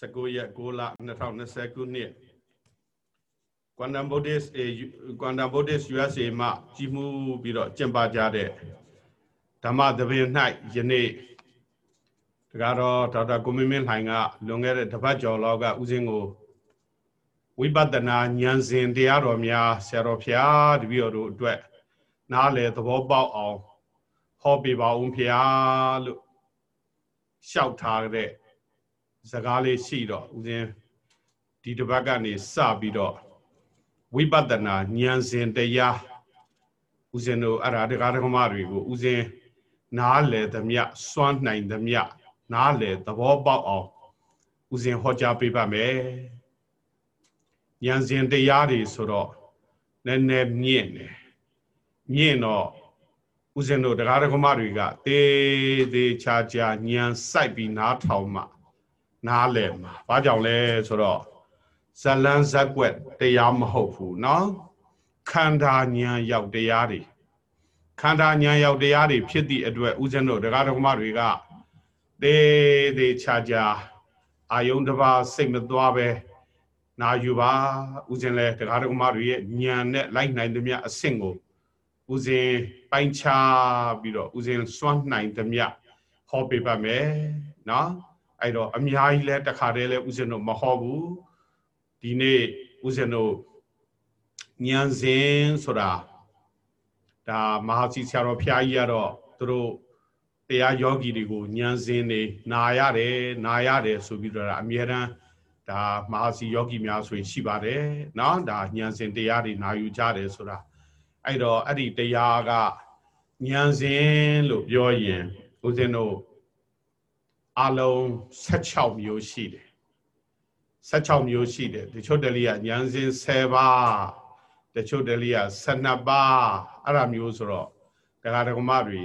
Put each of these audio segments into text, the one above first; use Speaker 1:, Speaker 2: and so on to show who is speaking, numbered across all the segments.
Speaker 1: 19ရက်6လ2020ခုနှစ် Quantum Buddhist Quantum Buddhist USA မှကြီးမှုပြီးတော့ကျင့်ပကြတဲ့ဓမ္မသဘင်၌ယနေ့တကားတော့ဒေါက်တာကိုမင်းမင်းလှိုင်ကလွန်ခဲ့တဲ့တပတ်ကျော်လောက်ကဥစဉ်ကိုဝိပဿနာဉာဏ်စဉ်တရားတော်များဆရာတော်ဖျားတပည့်တော်တို့အတွက်နားလေသဘောပေါက်အောင်ဟောပြပါဦးဖျားလို့လျှောက်ထားတဲ့ စကားလေးရှိတော့ဦးဇင်းဒီတစ်ပတ်ကနေစပြီးတော့ဝိပဿနာဉာဏ်စဉ်တရားဦးဇင်းတို့အရာတရားဓမ္မတွေကိုဦးဇင်းနားလေသမျှစွမ်းနိုင်သမျှနားလေသဘောပေါက်အောင်ဦးဇင်းဟောကြားပေးပါမယ်ဉာဏ်စဉ်တရားတွေဆိုတော့နည်းနည်းမြင့်တယ်မြင့်တော့ဦးဇင်းတို့တရားဓမ္မတွေကတေးသေးချာချာဉာဏ်စိုက်ပြီးနားထောင်မှ နားလည်မှာဘာကြောင့်လဲဆိုတော့ဇလန်းဇက်ွက်တရားမဟုတ်ဘူးเนาะခန္ဓာဉာဏ်ရောက်တရားတွေခန္ဓာဉာဏ်ရောက်တရားတွေဖြစ်သည့်အတွက်ဥစဉ်တို့တရားတော်မတွေကတေးသေးချာချာအာယုံတစ်ပါးစိတ်မသွားပဲနာယူပါဥစဉ်လဲတရားတော်မတွေရဲ့ဉာဏ်နဲ့လိုက်နိုင်သမျှအဆင့်ကိုဥစဉ်ပိုင်းခြားပြီးတော့ဥစဉ်စွန့်နိုင်သမျှဟောပေးပါမယ်เนาะ အဲ့တော့အများကြီးလဲတခါတည်းလဲဥစဉ်တို့မဟောဘူးဒီနေ့ဥစဉ်တို့ဉာဏ်စဉ်ဆိုတာဒါမဟာစီဆရာတော်ဖျားကြီးကတော့သူတို့တရားယောဂီတွေကိုဉာဏ်စဉ်နေနာရတယ်နာရတယ်ဆိုပြီးတော့အမြဲတမ်းဒါမဟာစီယောဂီများဆိုရင်ရှိပါတယ်เนาะဒါဉာဏ်စဉ်တရားတွေနာယူကြတယ်ဆိုတာအဲ့တော့အဲ့ဒီတရားကဉာဏ်စဉ်လို့ပြောရင်ဦးဇင်းတို့ အလုံး16မျိုးရှိတယ်16မျိုးရှိတယ်တချို့တလိကဉာဏ်စဉ်10ပါးတချို့တလိက12ပါးအဲ့ဒါမျိုးဆိုတော့တရားဓမ္မတွေ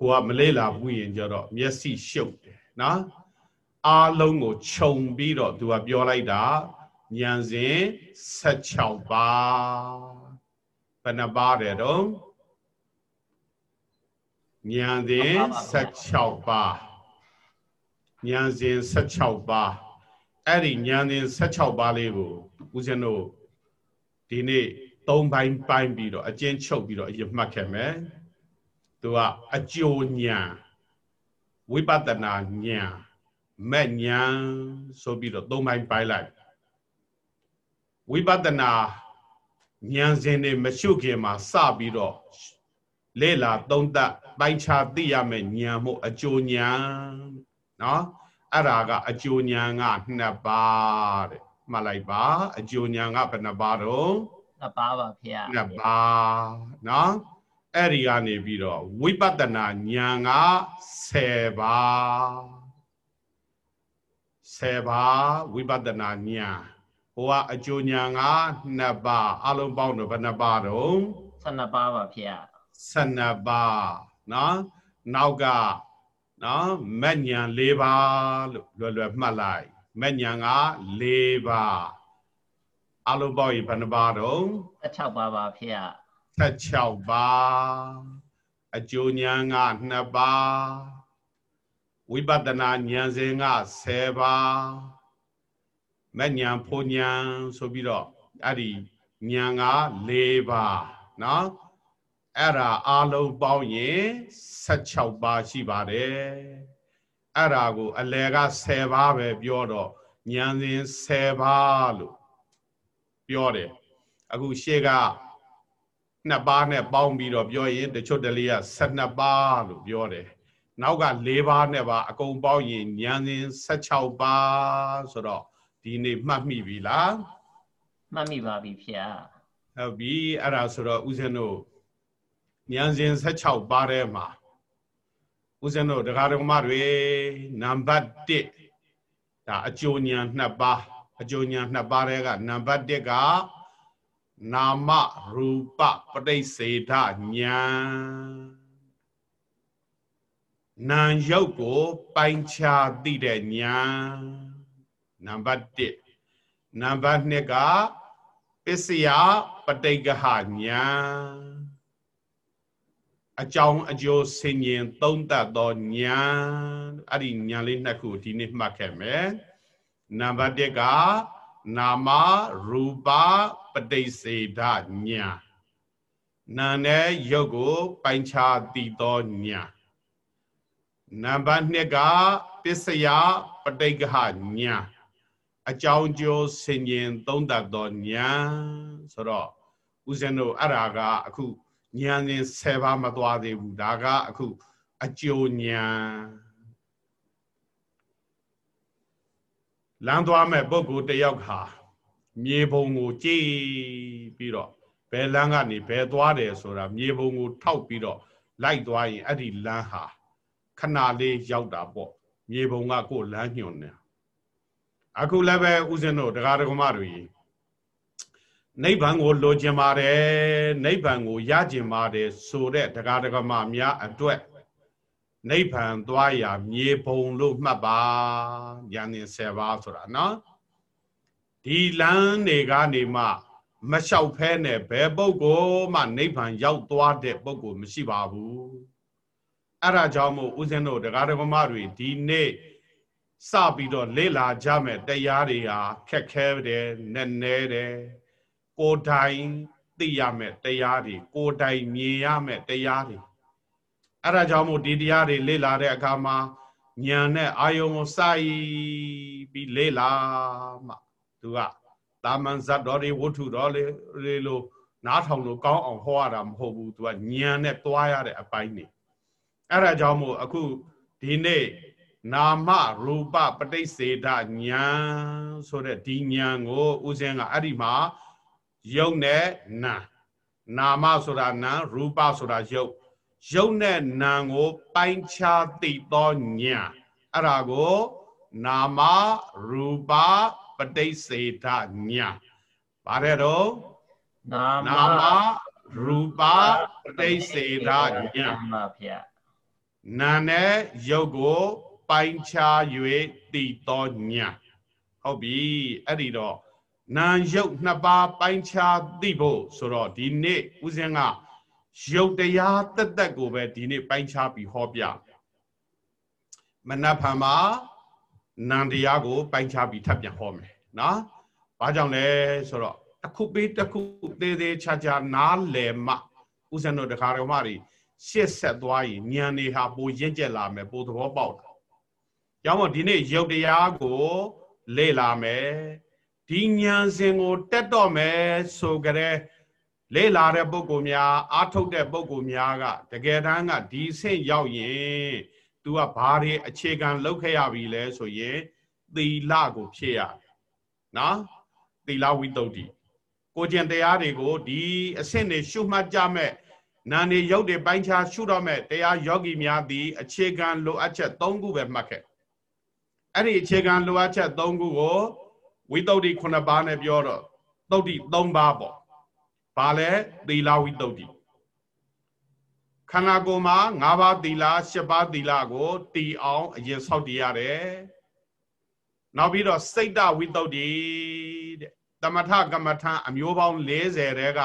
Speaker 1: ကိုကမလေးလာဘူးရင်ကြတော့မျက်စိရှုပ်တယ်နော်အားလုံးကိုခြုံပြီးတော့သူကပြောလိုက်တာဉာဏ်စဉ်16ပါးဘယ်နှပါးတယ်တော့ ဉာဏ်စဉ်16ပါးဉာဏ်စဉ်16ပါးအဲ့ဒီဉာဏ်စဉ်16ပါးလေးကိုဦးဇင်းတို့ဒီနေ့၃ပိုင်းပိုင်းပြီးတော့အကျဉ်းချုပ်ပြီးတော့အရင်မှတ်ခဲ့မယ်သူကအကျိုးဉာဏ်ဝိပဿနာဉာဏ်မဲ့ဉာဏ်ဆိုပြီးတော့၃ပိုင်းပိုင်းလိုက်ဝိပဿနာဉာဏ်စဉ်တွေမရှုခင်မှာစပြီးတော့ လေ့လာသုံးသပ်ပိုင်းခြားသိရမယ်ဉာဏ်မှုအကျိုးဉာဏ်နော်အဲ့ဒါကအကျိုးဉာဏ်ကနှစ်ပါးတဲ့မှတ်လိုက်ပါအကျိုးဉာဏ်ကဘယ်နှပါးတော့
Speaker 2: နှစ်ပါးပါဖေ။
Speaker 1: နှစ်ပါးနော်အဲ့ဒီကနေပြီးတော့ဝိပဿနာဉာဏ်က10ပါး10ပါးဝိပဿနာဉာဏ်ဟိုကအကျိုးဉာဏ်ကနှစ်ပါးအလုံးပေါင်းတော့ဘယ်နှပါးတော့
Speaker 2: 12ပါးပါဖေ။
Speaker 1: 12ပါးနော်နောက်ကနော်မက်ညံ၄ပါးလို့လွယ်လွယ်မှတ်လိုက်မက်ညံက၄ပါးအလုံးပေါက်ရေဘယ်နှပါတော့
Speaker 2: 16ပါးပါဖေရ
Speaker 1: 16ပါးအကျိုးဉာဏ်က2ပါးဝိပဿနာဉာဏ်စဉ်က10ပါးမက်ဉာဏ်ဖို့ဉာဏ်ဆိုပြီးတော့အဲ့ဒီဉာဏ်က4ပါးနော် အဲ့ဒါအလုံးပေါင်းရင်16ပါးရှိပါတယ်အဲ့ဒါကို အလယ်က10ပါးပဲပြောတော့ဉာဏ်စဉ်10ပါးလို့ပြောတယ်အခုရှေ့ကနှစ်ပါးနဲ့ပေါင်းပြီးတော့ပြောရင်တချို့တလေက12ပါးလို့ပြောတယ်နောက်က၄ပါးနဲ့ပါအကုန်ပေါင်းရင်ဉာဏ်စဉ်16ပါးဆိုတော့ဒီနေ့မှတ်မိပြီလား
Speaker 2: မှတ်မိပါပြီဖေ။
Speaker 1: ဟုတ်ပြီအဲ့ဒါဆိုတော့ဦးဇင်းတို့ ဉာဏ်စဉ်16ပါးထဲမှာဦးဇင်းတို့တရားတော်မတွေနံပါတ်1ဒါအကျိုးဉာဏ်2ပါးအကျိုးဉာဏ်2ပါးထဲကနံပါတ်1ကနာမရူပပဋိစေဒဉာဏ်နာယုတ်ကို ပိုင်းခြားသိတဲ့ဉာဏ်နံပါတ်1နံပါတ်2ကပစ္စယပဋိက္ခဉာဏ် အကြောင်းအကျိုးဆင်ញင်သုံးသပ်သောဉာဏ်အဲ့ဒီဉာဏ်လေးနှစ်ခုဒီနေ့မှတ်ခဲ့မယ်နံပါတ်1ကနာမရူပပဋိစေဒဉာဏ်နာနဲ့ရုပ်ကို ပိုင်းခြားသိသောဉာဏ်နံပါတ်2ကပစ္စယပဋိက္ခဉာဏ်အကြောင်းကျိုးဆင်ញင်သုံးသပ်သောဉာဏ်ဆိုတော့ဦးဇင်းတို့အဲ့ဒါကအခု ဉာဏ်စဉ်10ပါးမသွားသေးဘူးဒါကအခုအကျိုးဉာဏ်လမ်းသွားမဲ့ပုဂ္ဂိုလ်တယောက်ဟာမြေပုံကိုကြည့်ပြီးတော့ဘယ်လမ်းကနေဘယ်သွားတယ်ဆိုတာမြေပုံကိုထောက်ပြီးတော့လိုက်သွားရင်အဲ့ဒီလမ်းဟာခဏလေးရောက်တာပေါ့မြေပုံကကိုယ်လမ်းညွှန်နေအခုလည်းပဲဦးဇင်းတို့တရားတော်မတွေ နိဗ္ဗာန်ကိုလိုချင်ပါတယ်နိဗ္ဗာန်ကိုရချင်ပါတယ်ဆိုတဲ့တရားတော်မများအတွက်နိဗ္ဗာန်သွားရာမြေပုံလို့မှတ်ပါဉာဏ်ရှင်7ပါးဆိုတာနော်ဒီလမ်းတွေကနေမှမလျှောက်ဖဲနဲ့ဘယ်ပုဂ္ဂိုလ်မှနိဗ္ဗာန်ရောက်သွားတဲ့ပုဂ္ဂိုလ်မရှိပါဘူးအဲ့ဒါကြောင့်မို့ဦးဇင်းတို့တရားတော်မတွေဒီနေ့စပြီးတော့လေ့လာကြမယ်တရားတွေဟာခက်ခဲတယ်နက်နဲတယ် ကိုယ်တိုင်သိရမယ်တရားတွေကိုယ်တိုင်မြင်ရမယ်တရားတွေအဲ့ဒါကြောင့်မို့ဒီတရားတွေလေ့လာတဲ့အခါမှာဉာဏ်နဲ့အာယုံကိုစိုက်ပြီးလေ့လာမှသူကတာမန်ဇတ်တော်တွေဝတ္ထုတော်တွေလို့နားထောင်လို့ကောင်းအောင်ဟောရတာမဟုတ်ဘူးသူကဉာဏ်နဲ့တွားရတဲ့အပိုင်းနေအဲ့ဒါကြောင့်မို့အခုဒီနေ့နာမရူပပဋိစေဒဉာဏ်ဆိုတဲ့ဒီဉာဏ်ကိုဦးဇင်းကအဲ့ဒီမှာ ယုတ်နဲ့နာနာမဆိုတာနာရူပဆိုတာယုတ်ယုတ်နဲ့နာကိုပိုင်းခြားသိသောဉာဏ်အဲ့ဒါကို နာမရူပပဋိစေဒဉာဏ်ပါတယ်တော့
Speaker 2: နာမ
Speaker 1: ရူပပဋိစေဒဉာဏ်
Speaker 2: ပါဗျာ
Speaker 1: နာနဲ့ယုတ်ကိုပိုင်းခြား၍တည်သောညာဟုတ်ပြီအဲ့ဒီတော့ နာယုတ်နှစ်ပါးပိုင်းခြားသိဖို့ဆိုတော့ဒီနေ့ဦးဇင်းကယုတ်တရားတက်တက်ကိုပဲဒီနေ့ပိုင်းခြားပြီးဟောပြမနတ်ဖန်မှာနန္တရားကိုပိုင်းခြားပြီးထပ်ပြန်ဟောမယ်နော်ဘာကြောင့်လဲဆိုတော့တစ်ခုပေးတစ်ခုသေးသေးချာချာနားလည်မှဦးဇင်းတို့တခါတော်မတွေရှစ်ဆက်သွားရင်ဉာဏ်တွေဟာပိုရင့်ကျက်လာမယ်ပိုသဘောပေါက်တာကြောင့်မို့ဒီနေ့ယုတ်တရားကိုလေ့လာမယ် ဒီဉာဏ်စဉ်ကိုတက်တော့မယ်ဆိုကြတဲ့လေ့လာတဲ့ပုဂ္ဂိုလ်များအားထုတ်တဲ့ပုဂ္ဂိုလ်များကတကယ်တမ်းကဒီဆင့်ရောက်ရင် तू ကဘာတွေအခြေခံလောက်ခဲ့ရပြီလဲဆိုရင်သီလကိုဖြည့်ရတယ်နော်သီလဝိတ္တုကိုကျင်တရားတွေကိုဒီအဆင့်တွေရှုမှတ်ကြမဲ့နာနေရုပ်တွေပိုင်းခြားရှုတော့မဲ့တရားယောဂီများသည်အခြေခံလိုအပ်ချက်၃ခုပဲမှတ်ခဲ့အဲ့ဒီအခြေခံလိုအပ်ချက်၃ခုကို ဝိတ္တု9ပါးနဲ့ပြောတော့သုတ်တိ3ပါးပေါ့ဘာလဲသီလဝိတ္တုခန္ဓာကိုယ်မှာ၅ပါးသီလ၈ပါးသီလကိုတည်အောင်အရင်ဆောက်တည်ရတယ်နောက်ပြီးတော့စိတ်တဝိတ္တုတဲ့တမထကမ္မထံအမျိုးပေါင်း40တဲက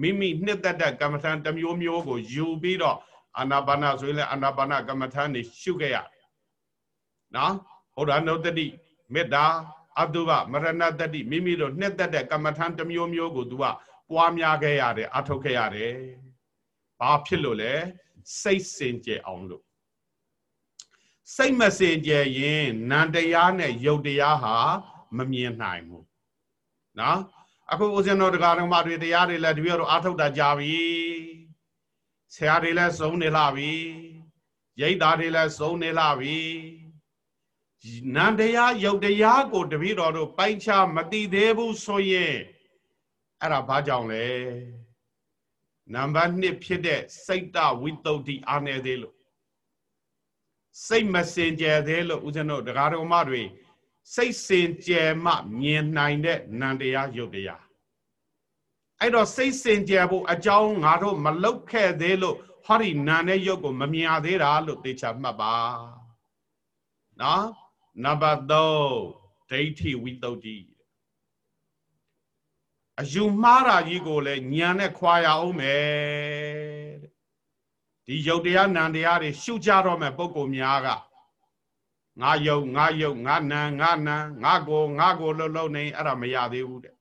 Speaker 1: မိမိနှစ်သက်တဲ့ကမ္မထံတစ်မျိုးမျိုးကိုယူပြီးတော့အာနာပါနဆိုရင်လည်းအာနာပါနကမ္မထံနေရှုခဲ့ရနော်ဘုရားနုတ္တိမေတ္တာ အတုပမရဏတတိမိမိတို့နှစ်သက်တဲ့ကမ္မထံတစ်မျိုးမျိုးကိုသူကပွားများခဲ့ရတယ်အထုတ်ခဲ့ရတယ်ဘာဖြစ်လို့လဲစိတ်စင်ကြယ်အောင်လို့စိတ်မစင်ကြယ်ရင်နံတရားနဲ့ယုတ်တရားဟာမမြင်နိုင်ဘူးနော်အခုဦးဇင်းတော်တရားတော်မတွေတရားတွေလည်းတပည့်တော်အားထုတ်တာကြပြီဆရာတွေလည်းစုံနေလာပြီရိတ်သားတွေလည်းစုံနေလာပြီ နန္တရားယုတ်တရားကိုတပည့်တော်တို့ပိုင်းခြားမသိသေးဘူးဆိုရင်အဲ့ဒါဘာကြောင့်လဲနံပါတ်1ဖြစ်တဲ့စိတ်တဝိတ္တုအားနေသေးလို့စိတ်မစင်ကြယ်သေးလို့ဦးဇင်းတို့တရားတော်မတွေစိတ်စင်ကြယ်မှမြင်နိုင်တဲ့နံတရားယုတ်တရားအဲ့တော့စိတ်စင်ကြယ်ဖို့အကြောင်းငါတို့မလောက်ခဲ့သေးလို့ဟောဒီနာနဲ့ယုတ်ကိုမမြင်သေးတာလို့သေချာမှတ်ပါနော် နံပါတ်3ဒိဋ္ဌိဝိတ္တုအယူမှားတာကြီးကိုလည်းညာနဲ့ခွာရအောင်မယ်ဒီယုတ်တရားနံတရားတွေရှုကြတော့မဲ့ပုံကိုများကငါယုတ်ငါယုတ်ငါနံငါနံငါကိုငါကိုလှုပ်လှုပ်နေအဲ့ဒါမရသေးဘူးတဲ့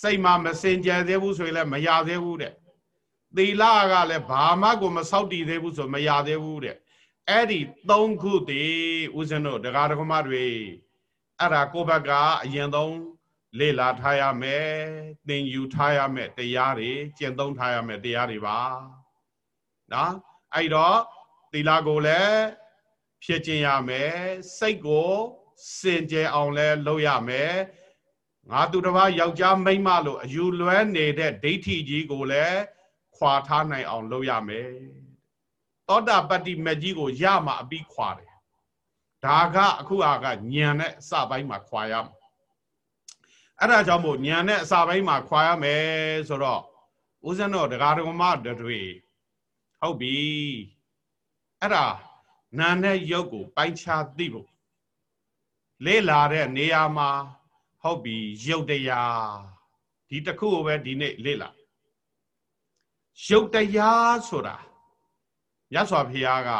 Speaker 1: စိတ်မှာမစင်ကြယ်သေးဘူးဆိုရင်လည်းမရသေးဘူးတဲ့သီလကလည်းဘာမှကိုမဆောက်တည်သေးဘူးဆိုမရသေးဘူးတဲ့ အဲ့ဒီသုံးခုတည်းဦးဇင်းတို့တရားဓမ္မတွေအဲ့ဒါကိုယ့်ဘက်ကအရင်ဆုံးလေ့လာထားရမယ်သင်ယူထားရမယ်တရားတွေကျင့်သုံးထားရမယ်တရားတွေပါနော်အဲ့တော့သီလကိုလည်းဖြစ်ခြင်းရမယ်စိတ်ကိုစင်ကြယ်အောင်လဲလုပ်ရမယ်ငါသူတစ်ပါးယောက်ျားမိန်းမလို့အယူလွဲနေတဲ့ဒိဋ္ဌိကြီးကိုလည်းခွာထားနိုင်အောင်လုပ်ရမယ် သောတာပတ္တိမကြီးကိုရမှအပြီးခွာတယ်ဒါကအခုအာကညံနဲ့အစပိုင်းမှာခွာရမှာအဲ့ဒါကြောင့်မို့ညံနဲ့အစပိုင်းမှာခွာရမယ်ဆိုတော့ဦးဇင်းတော်ဒကာဒကမတွေဟုတ်ပြီအဲ့ဒါနာနဲ့ရုပ်ကိုပိုင်းခြားသိဖို့လေးလာတဲ့နေရာမှာဟုတ်ပြီရုပ်တရားဒီတစ်ခုကိုပဲဒီနေ့လေ့လာရုပ်တရားဆိုတာ မြတ်စွာဘုရားက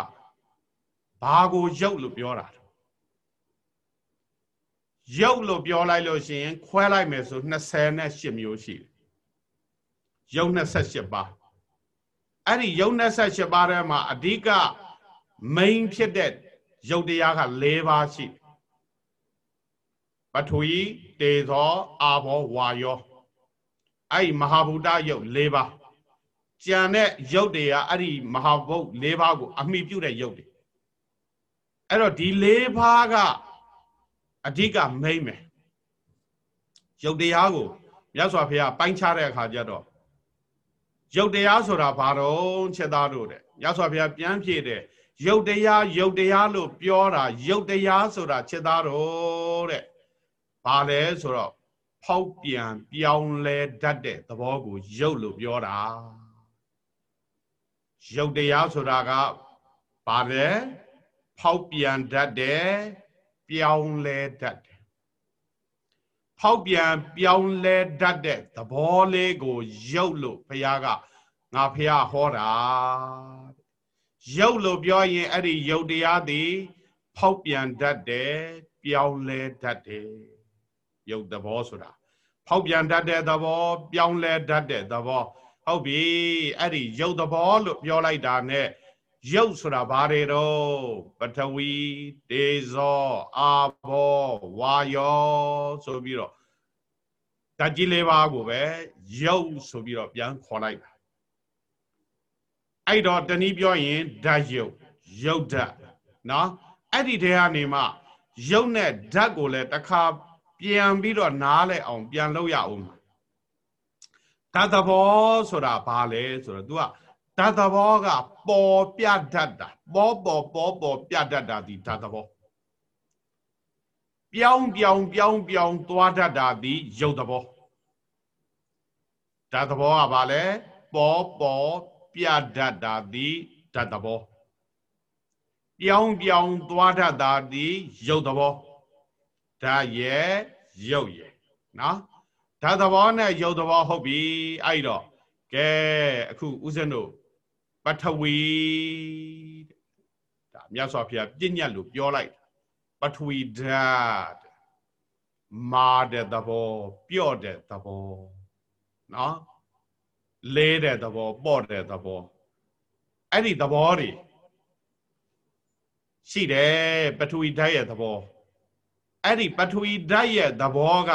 Speaker 1: ဘာကိုရုပ်လို့ပြောတာရုပ်လို့ပြောလိုက်လို့ရှိရင် ခွဲလိုက်မယ်ဆို28မျိုးရှိတယ်ရုပ်28ပါးအဲ့ဒီရုပ်28ပါးထဲမှာအဓိက main ဖြစ်တဲ့ရုပ်တရားက၄ပါးရှိပထဝီတေဇော အာဘောဝါယောအဲ့ဒီမဟာဗုဒ္ဓရုပ်၄ပါး ကြံတဲ့ရုပ်တွေကအဲ့ဒီမဟာဗုဒ္ဓ၄ပါးကို အမိပြုတဲ့ရုပ်တွေအဲ့တော့ဒီ၄ပါးကအဓိက main ပဲရုပ်တရားကိုမြတ်စွာဘုရားပိုင်းခြားတဲ့အခါကျတော့ရုပ်တရားဆိုတာဘာတော့ချက်သားတို့တဲ့မြတ်စွာဘုရားပြန်ဖြည့်တဲ့ရုပ်တရားရုပ်တရားလို့ပြောတာရုပ်တရားဆိုတာချက်သားတော်တဲ့ဘာလဲဆိုတော့ဖောက်ပြန်ပြောင်းလဲတတ်တဲ့သဘောကိုရုပ်လို့ပြောတာ ရုပ်တရားဆိုတာကဘာလဲဖောက်ပြန်တတ်တယ်ပြောင်းလဲတတ်တယ်ဖောက်ပြန်ပြောင်းလဲတတ်တဲ့သဘောလေးကိုရုပ်လို့ဘုရားကငါဖះဟောတာရုပ်လို့ပြောရင်အဲ့ဒီရုပ်တရားသည်ဖောက်ပြန်တတ်တယ်ပြောင်းလဲတတ်တယ်ရုပ်သဘောဆိုတာဖောက်ပြန်တတ်တဲ့သဘောပြောင်းလဲတတ်တဲ့သဘော ဟုတ်ပြီအဲ့ဒီရုပ်သဘောလို့ပြောလိုက်တာ ਨੇ ရုပ်ဆိုတာဘာတွေတော့ပထဝီတေဇောအာဘောဝါယောဆိုပြီးတော့ဓာတ်ကြီးလေးပါးကိုပဲရုပ်ဆိုပြီးတော့ပြန်ခေါ်လိုက်တာအဲ့တော့တနည်းပြောရင်ဓာတ်ယုတ်ယုတ်ဓာတ်နော်အဲ့ဒီတဲကနေမှယုတ်နဲ့ဓာတ်ကိုလည်းတစ်ခါပြန်ပြီးတော့နားလဲအောင်ပြန်လုပ်ရအောင် ဓာတ်သဘောဆိုတာဘာလဲဆိုတော့ तू ကဓာတ်သဘောကပေါ်ပြတတ်တာပေါ်ပေါ်ပေါ်ပေါ်ပြတတ်တာဒီဓာတ်သဘောပြောင်းပြောင်းပြောင်းပြောင်းသွားတတ်တာဒီယုတ်သဘောဓာတ်သဘောကဘာလဲပေါ်ပေါ်ပြတတ်တာသည်ဓာတ်သဘောပြောင်းပြောင်းသွားတတ်တာသည်ရုပ်သဘောဓာတ်ရဲ့ရုပ်ရဲ့နော် ဓာတ်သဘောနဲ့ရုပ်သဘောဟုတ်ပြီအဲ့တော့ကဲအခုဦးဇင်းတို့ပထဝီဒါမြတ်စွာဘုရားပြည့်ညတ်လို့ပြောလိုက်ပထဝီဓာတ်မာတဲ့သဘောပြော့တဲ့သဘောနော်လဲတဲ့သဘောပေါ့တဲ့သဘောအဲ့ဒီသဘောတွေရှိတယ်ပထဝီဓာတ်ရဲ့သဘောအဲ့ဒီပထဝီဓာတ်ရဲ့သဘောက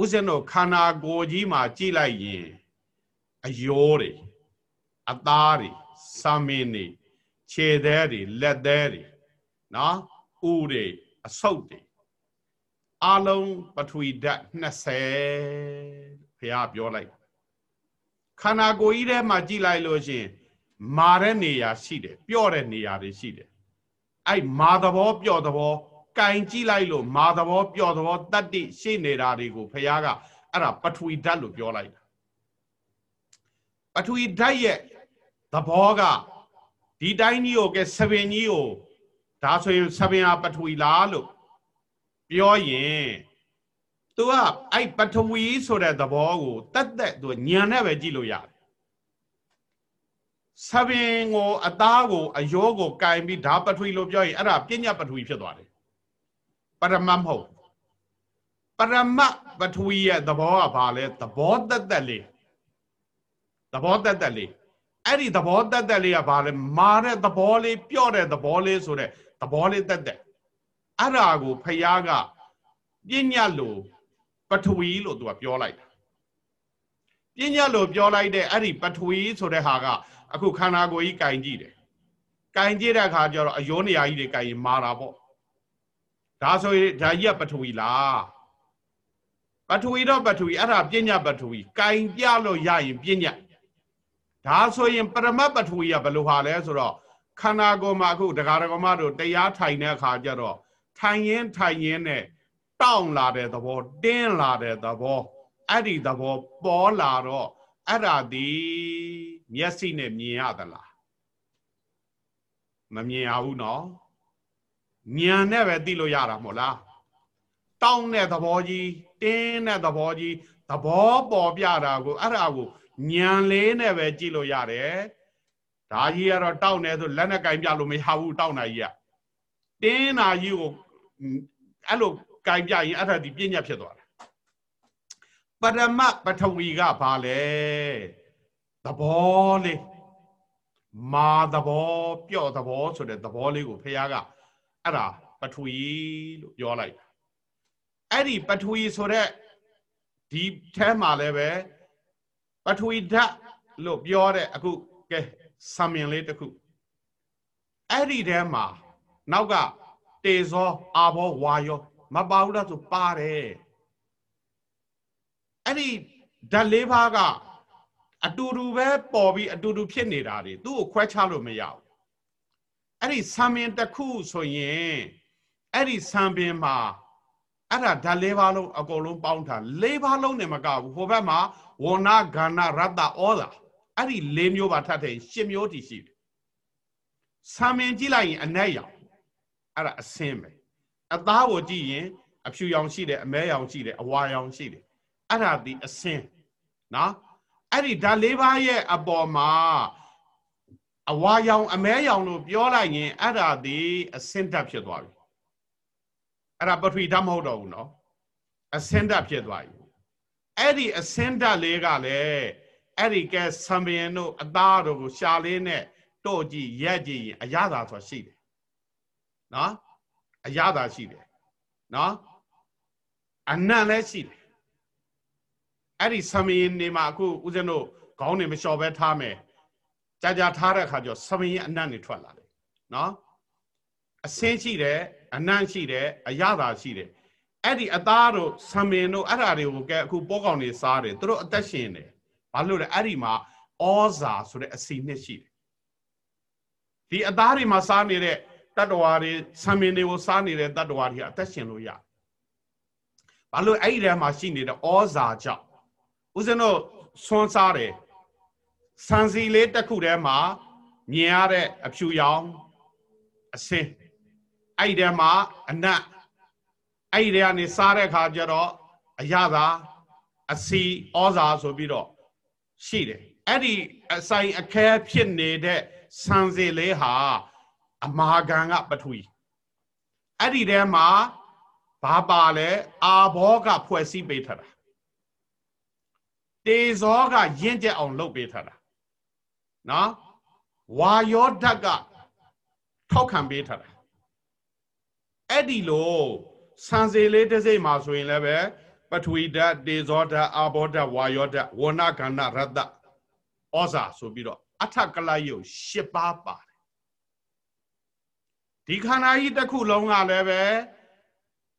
Speaker 1: ဥစဉ်တို့ခန္ဓာကိုယ်ကြီးမှာကြည့်လိုက်ရင်အယောတွေအသားတွေစာမင်းတွေခြေသေးတွေလက်သေးတွေနော်ဥတွေအဆုပ်တွေအလုံးပထဝီဓာတ်20ဘုရားပြောလိုက်ခန္ဓာကိုယ်ကြီးထဲမှာကြည့်လိုက်လို့ရှိရင်မာတဲ့နေရာရှိတယ်ပျော့တဲ့နေရာတွေရှိတယ်အဲ့မာသဘောပျော့သဘော ကင်ကြည့်လိုက်လို့မာသဘောပျော့သဘောတတ္တိရှိနေတာတွေကိုဖះကအဲ့ဒါပထဝီဓာတ်လို့ပြောလိုက်တာပထဝီဓာတ်ရဲ့သဘောကဒီတိုင်းကြီးကိုကဲဆပင်ကြီးကိုဒါဆိုရင်ဆပင်ဟာပထဝီလားလို့ပြောရင်သူကအဲ့ပထဝီဆိုတဲ့သဘောကိုတတ်သက်သူညံနဲ့ပဲကြည့်လို့ရတယ်ဆပင်ကိုအသားကိုအယောကိုကင်ပြီးဒါပထဝီလို့ပြောရင်အဲ့ဒါပြဉ္ညာပထဝီဖြစ်သွားတယ် ပရမတ်မဟုတ်ပရမတ်ပထဝီရဲ့သဘောကဘာလဲသဘောတက်တက်လေးသဘောတက်တက်လေးအဲ့ဒီသဘောတက်တက်လေးကဘာလဲမာတဲ့သဘောလေးပြော့တဲ့သဘောလေးဆိုတဲ့သဘောလေးတက်တက်အဲ့ဒါကိုဖယားကပြဉ္ညာလို့ပထဝီလို့သူကပြောလိုက်တာပညာလို့ပြောလိုက်တဲ့အဲ့ဒီပထဝီဆိုတဲ့ဟာကအခုခန္ဓာကိုယ်ကြီးကင်ကြည့်တယ်ကင်ကြည့်တဲ့အခါကျတော့အယောနေရာကြီးတွေကင်ရင်မာတာပေါ့ ဒါဆိုရင်ဒါကြီးကပထဝီလားပထဝီတော့ပထဝီအဲ့ဒါပညာပထဝီကင်ပြလို့ရရင်ပညာဒါဆိုရင်ပရမတ်ပထဝီကဘယ်လိုဟာလဲဆိုတော့ခန္ဓာကိုယ်မှာအခုတရားတော်မတို့တရားထိုင်တဲ့အခါကျတော့ထိုင်ရင်ထိုင်ရင်နဲ့တောင့်လာတဲ့သဘောတင်းလာတဲ့သဘောအဲ့ဒီသဘောပေါ်လာတော့အဲ့ဒါဒီမျက်စိနဲ့မြင်ရသလားမမြင်ရဘူးနော် ဉာဏ်နဲ့ပဲသိလို့ရတာမဟုတ်လားတောင်းတဲ့သဘောကြီးတင်းတဲ့သဘောကြီးသဘောပေါ်ပြတာကိုအဲ့ဒါကိုဉာဏ်လေးနဲ့ပဲကြည့်လို့ရတယ်ဒါကြီးကတော့တောင်းနေဆိုလက်နဲ့ကင်ပြလို့မရဘူးတောင်းတာကြီးကတင်းတာကြီးကိုအဲ့လိုကင်ပြရင်အဲ့ဒါဒီပြည့်ညက်ဖြစ်သွားတယ်ပရမပထဝီကဘာလဲသဘောလေးမာသဘော ပြော့သဘောဆိုတဲ့သဘောလေးကိုဖះက အဲ့ဒါပထဝီလို့ပြောလိုက်တာအဲ့ဒီပထဝီဆိုတဲ့ဒီထဲမှာလည်းပဲပထဝီဓာတ်လို့ပြောတဲ့အခုကဲဆံမြင်လေးတစ်ခုအဲ့ဒီထဲမှာနောက်ကတေဇောအာဘောဝါယောမပါဘူးလားဆိုပါတယ်အဲ့ဒီဓာတ်လေးပါးကအတူတူပဲပေါ်ပြီးအတူတူဖြစ်နေတာတွေသူ့ကိုခွဲခြားလို့မရဘူး အဲ့ဒီဆံပင်တစ်ခုဆိုရင်အဲ့ဒီဆံပင်မှာအဲ့ဒါဓာတ်လေးပါးလုံးအကုန်လုံးပေါင်းထားလေးပါးလုံးနဲ့မကဘူးဟိုဘက်မှာဝဏဂန္နရတ္တဩဇာအဲ့ဒီလေးမျိုးပါထပ်တဲ့ရှစ်မျိုးတည်ရှိတယ်ဆံပင်ကြည့်လိုက်ရင်အနက်ရောင်အဲ့ဒါအစင်းပဲအသားကိုကြည့်ရင်အဖြူရောင်ရှိတယ်အမဲရောင်ရှိတယ်အဝါရောင်ရှိတယ်အဲ့ဒါဒီအစင်းနော်အဲ့ဒီဓာတ်လေးပါးရဲ့အပေါ်မှာ အဝါရောင်အမဲရောင်လို့ပြောလိုက်ရင်အဲ့ဒါဒီအစင်းဓာတ်ဖြစ်သွားပြီအဲ့ဒါပထဝီဓာတ်မဟုတ်တော့ဘူးနော်အစင်းဓာတ်ဖြစ်သွားပြီအဲ့ဒီအစင်းဓာတ်လေးကလည်းအဲ့ဒီကဲဆံပင်တို့အသားတို့ကိုရှာလေးနဲ့တော့ကြည့်ရက်ကြည့်ရင်အရသာဆိုတာရှိတယ်နော်အရသာရှိတယ်နော်အနံ့လည်းရှိတယ်အဲ့ဒီဆမင်းနေမှာအခုဦးဇင်းတို့ခေါင်းနေမလျှော်ပဲထားမယ် ကြာကြာထားတဲ့အခါကျဆမင်းရဲ့အနံ့တွေထွက်လာတယ်နော်အစင်းရှိတယ်အနံ့ရှိတယ်အရသာရှိတယ်အဲ့ဒီအသားတို့ဆမင်းတို့အဲ့ဓာတွေကိုကဲအခုပိုးကောင်တွေစားတယ်သူတို့အသက်ရှင်တယ်ဘာလို့လဲအဲ့ဒီမှာဩဇာဆိုတဲ့အစီနှစ်ရှိတယ်ဒီအသားတွေမှာစားနေတဲ့တတ္တဝါတွေဆံမင်းတွေကိုစားနေတဲ့တတ္တဝါတွေကအသက်ရှင်လို့ရဘာလို့အဲ့ဒီထဲမှာရှိနေတဲ့ဩဇာကြောင့်ဦးဇင်းတို့ဆွန်းစားတယ် ဆန်စီလေးတစ်ခုထဲမှာမြင်ရတဲ့အဖြူရောင်အစင်းအဲ့ဒီထဲမှာအနတ်အဲ့ဒီထဲကနေစားတဲ့အခါကျတော့အရသာအစီဩဇာဆိုပြီးတော့ရှိတယ်အဲ့ဒီအဆိုင်အခဲဖြစ်နေတဲ့ဆန်စီလေးဟာအမာခံကပထဝီအဲ့ဒီထဲမှာဘာပါလဲအာဘောကဖွဲ့စည်းပေးထားတာတေဇောကရင့်ကျက်အောင်လုပ်ပေးထားတာ နော်ဝါယောဓာတ်ကထောက်ခံပေးထားတာအဲ့ဒီလိုစံစေလေးတစ်စိတ်မှာဆိုရင်လည်းပဲပထဝီဓာတ်တေဇောဓာတ်အာဘောဓာတ်ဝါယောဓာတ်ဝဏကန္နရတ္တဩဇာဆိုပြီးတော့အထကလယုတ်၈ပါးပါတယ်ဒီခန္ဓာကြီးတစ်ခုလုံးကလည်းပဲ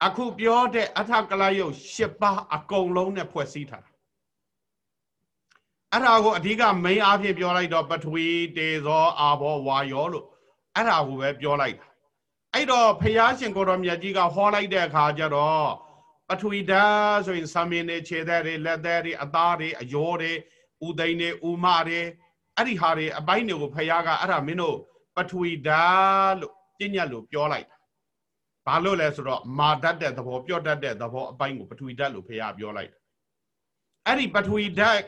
Speaker 1: အခုပြောတဲ့အထကလယုတ်၈ပါးအကုန်လုံးနဲ့ဖွဲ့စည်းထားတာ အဲ့ဒါကိုအဓိက main အားဖြင့်ပြောလိုက်တော့ပထဝီတေဇောအာဘောဝါယောလို့အဲ့ဒါကိုပဲပြောလိုက်တာအဲ့တော့ဖျားရှင်ကိုတော်မြတ်ကြီးကဟောလိုက်တဲ့အခါကျတော့ပထဝီဓာတ်ဆိုရင်ဆံမင်းတွေခြေသက်တွေလက်သက်တွေအသားတွေအယောတွေဥသိန်းတွေဥမတွေအဲ့ဒီဟာတွေအပိုင်းတွေကိုဖျားကအဲ့ဒါမင်းတို့ပထဝီဓာတ်လို့ပြညတ်လို့ပြောလိုက်တာဘာလို့လဲဆိုတော့မာတတ်တဲ့သဘောပြော့တတ်တဲ့သဘောအပိုင်းကိုပထဝီဓာတ်လို့ဖျားပြောလိုက်တာအဲ့ဒီပထဝီဓာတ်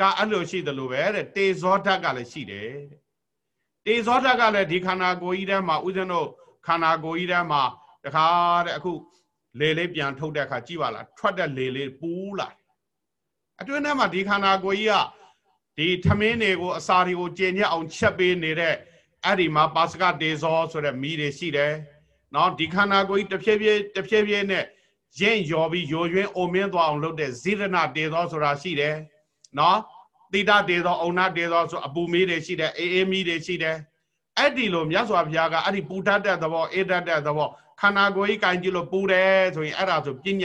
Speaker 1: ကအဲ့လိုရှိတယ်လို့ပဲတဲ့တေဇောဓာတ်ကလည်းရှိတယ်တေဇောဓာတ်ကလည်းဒီခန္ဓာကိုယ်ကြီးထဲမှာဥစဉ်တို့ခန္ဓာကိုယ်ကြီးထဲမှာတခါတဲ့အခုလေလေးပြန်ထုတ်တဲ့အခါကြည့်ပါလားထွက်တဲ့လေလေးပူးလာအတွင်းထဲမှာဒီခန္ဓာကိုယ်ကြီးကဒီထမင်းတွေကိုအစာတွေကိုကျင်ညက်အောင်ချက်ပေးနေတဲ့အဲ့ဒီမှာပါစကတေဇောဆိုတဲ့မီးတွေရှိတယ်။နော်ဒီခန္ဓာကိုယ်ကြီးတစ်ဖြည်းဖြည်းတစ်ဖြည်းဖြည်းနဲ့ရင့်ရော်ပြီးယိုယွင်းအိုမင်းသွားအောင်လုပ်တဲ့ဇိရဏတေဇောဆိုတာရှိတယ်။ နော်တိတတေဇောအုံနာတေဇောဆိုအပူမီးတွေရှိတယ်အေးအေးမီးတွေရှိတယ်။အဲ့ဒီလိုမြတ်စွာဘုရားကအဲ့ဒီပူတတ်တဲ့သဘောအေးတတ်တဲ့သဘောခန္ဓာကိုယ်ကြီးကင်ကြည့်လို့ပူတယ်ဆိုရင်အဲ့ဒါဆိုပြဉ္ည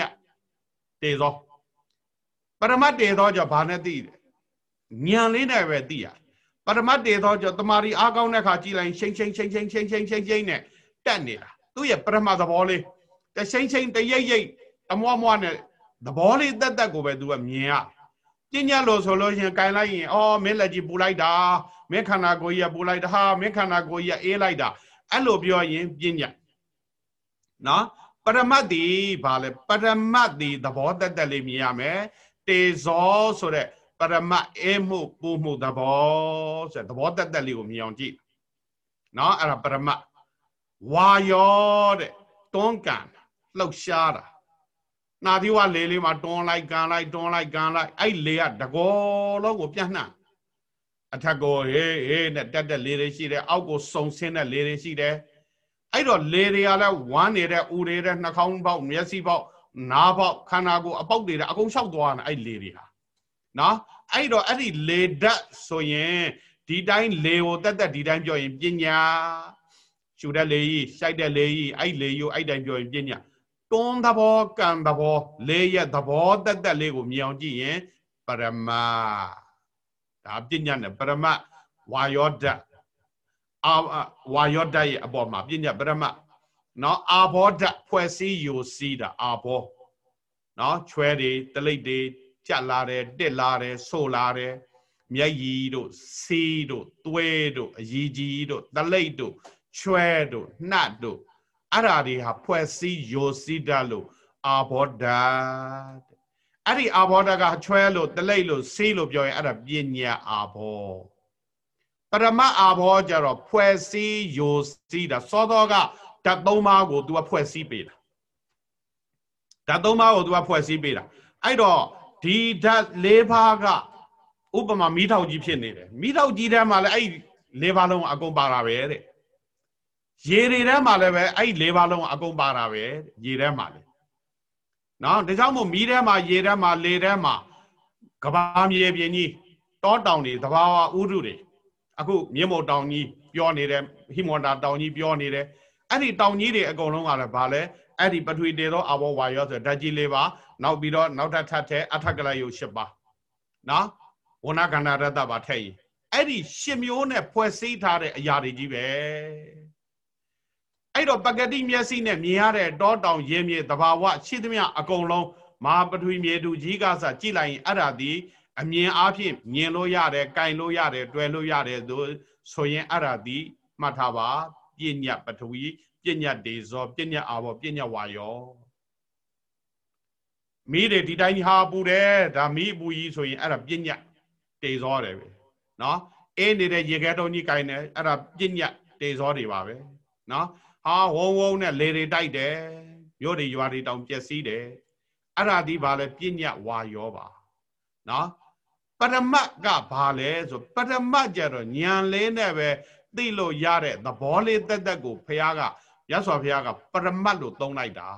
Speaker 1: တေဇောပရမတ်တေဇောကြောင့်ဘာနဲ့သိတယ်ဉာဏ်လေးနဲ့ပဲသိရတယ်ပရမတ်တေသောကြောင့်တမာရီအားကောင်းတဲ့ခါကြည်လိုက်ရှိန်ရှိန်ရှိန်ရှိန်ရှိန်ရှိန်ရှိန်ရှိန်နဲ့တက်နေတာသူ့ရဲ့ပရမတ်သဘောလေးတရှိန်ရှိန်တရိပ်ရိပ်အမွားမွားနဲ့သဘောလေးတက်တက်ကိုပဲသူကမြင်ရ ပညာလို့ဆိုလို့ရှင်ကင်လိုက်ရင်အော်မင်းလက်ကြီးပူလိုက်တာမင်းခန္ဓာကိုယ်ကြီးကပူလိုက်တာဟာမင်းခန္ဓာကိုယ်ကြီးကအေးလိုက်တာအဲ့လိုပြောရင်ပညာနော်ပရမတ်ဒီဘာလဲပရမတ်ဒီသဘောတက်တက်လေးမြင်ရမယ်တေဇောဆိုတဲ့ပရမတ်အဲမှုပူမှုသဘောဆိုတဲ့သဘောတက်တက်လေးကိုမြင်အောင်ကြည့်နော်အဲ့ဒါပရမတ်ဝါယောတဲ့တွန်းကန်လှုပ်ရှားတာ နာသီဝလေလေးမှာတွန်းလိုက်ကန်လိုက်တွန်းလိုက်ကန်လိုက်အဲ့လေကတကောလုံးကိုပြန့်နှံ့အထက်ကိုဟေးဟေးနဲ့တက်တက်လေတွေရှိတယ်အောက်ကိုစုံဆင်းတဲ့လေတွေရှိတယ်အဲ့တော့လေတွေကလည်းဝမ်းနေတဲ့ဥတွေနှာခေါင်းပေါက်မျက်စိပေါက်နားပေါက်ခန္ဓာကိုယ်အပေါက်တွေအကုန်လျှောက်သွားတယ်အဲ့လေတွေဟာနော်အဲ့တော့အဲ့ဒီလေဓာတ်ဆိုရင်ဒီတိုင်းလေကိုတက်တက်ဒီတိုင်းပြောရင်ပညာရှူတဲ့လေကြီးရှိုက်တဲ့လေကြီးအဲ့လေကြီးကိုအဲ့တိုင်းပြောရင်ပညာ တွန်းသဘောကံသဘောလေရဲ့သဘောတက်တက်လေးကိုမြင်အောင်ကြည့်ရင်ပရမဒါပညာနဲ့ပရမဝါယောဓာတ်အာဝါယောဓာတ်ရဲ့အပေါ်မှာပညာပရမနော်အာဘောဓာတ်ဖွဲ့စည်းယူစည်းတာအာဘောနော်ချွဲတွေတလိပ်တွေကြက်လာတယ်တက်လာတယ်ဆိုလာတယ်မျက်ရည်တို့စီးတို့သွေးတို့အည်ကြီးတို့တလိပ်တို့ချွဲတို့နှတ်တို့ အဲ့ဓာတွေဟာဖွဲ့စည်းယိုစီးတတ်လို့အာဘောဓာအဲ့ဒီအာဘောဓာကချွဲလို့တလိပ်လို့စီးလို့ပြောရင်အဲ့ဒါပညာအာဘောပရမအာဘောကြတော့ဖွဲ့စည်းယိုစီးတာစောသောကဓာတ်သုံးပါးကို तू ကဖွဲ့စည်းပေးတာဓာတ်သုံးပါးကို तू ကဖွဲ့စည်းပေးတာအဲ့တော့ဒီဓာတ်၄ပါးကဥပမာမီးထောက်ကြီးဖြစ်နေတယ်မီးထောက်ကြီးထဲမှာလည်းအဲ့၄ပါးလုံးအကုန်ပါတာပဲတဲ့ ရေတွေထဲမှာလည်းပဲအဲ့၄ပါးလုံးအကုန်ပါတာပဲရေထဲမှာလည်းနော်ဒါကြောင့်မို့မီးထဲမှာရေထဲမှာလေထဲမှာကဘာမြေပြင်ကြီးတောတောင်တွေသဘာဝဥဒုတွေအခုမြင်းမုံတောင်ကြီးပြောနေတယ်ဟိမွန်တာတောင်ကြီးပြောနေတယ်အဲ့ဒီတောင်ကြီးတွေအကုန်လုံးကလည်းဘာလဲအဲ့ဒီပထဝီတေသောအဘောဝါယောဆိုဓာတ်ကြီး၄ပါးနောက်ပြီးတော့နောက်ထပ်ထပ်တဲ့အထက်ကလယုတ်၈ပါးနော်ဝဏခန္ဓာရတ္တပါထည့်ရင်အဲ့ဒီရှစ်မျိုးနဲ့ဖွဲ့စည်းထားတဲ့အရာတွေကြီးပဲ အဲ့တော့ပကတိမျက်စိနဲ့မြင်ရတဲ့တောတောင်ရေမြေသဘာဝရှိသမျှအကုန်လုံးမဟာပထဝီမြေတူကြီးကစကြည့်လိုက်ရင်အဲ့ဒါဒီအမြင်အားဖြင့်မြင်လို့ရတယ်၊ကြိုင်လို့ရတယ်၊တွေ့လို့ရတယ်ဆိုရင်အဲ့ဒါဒီမှတ်ထားပါပညာပထဝီပညာဒေဇောပညာအာဘောပညာဝါယောမီးတွေဒီတိုင်းဟာပူတယ်ဒါမီးအပူကြီးဆိုရင်အဲ့ဒါပညာတေဇောတယ်ပဲနော်အေးနေတဲ့ရေခဲတုံးကြီးကိုင်းတယ်အဲ့ဒါပညာတေဇောတွေပါပဲနော် ဟာဝုံဝုံနဲ့လေတွေတိုက်တယ်မြို့တွေရွာတွေတောင်ပျက်စီးတယ်အဲ့ဒါဒီဘာလဲပညာဝါယောပါနော်ပရမတ်ကဘာလဲဆိုပရမတ်ကြတော့ညံလေးနဲ့ပဲသိလို့ရတဲ့သဘောလေးတက်တက်ကိုဖះကရသော်ဖះကပရမတ်လို့သုံးလိုက်တာ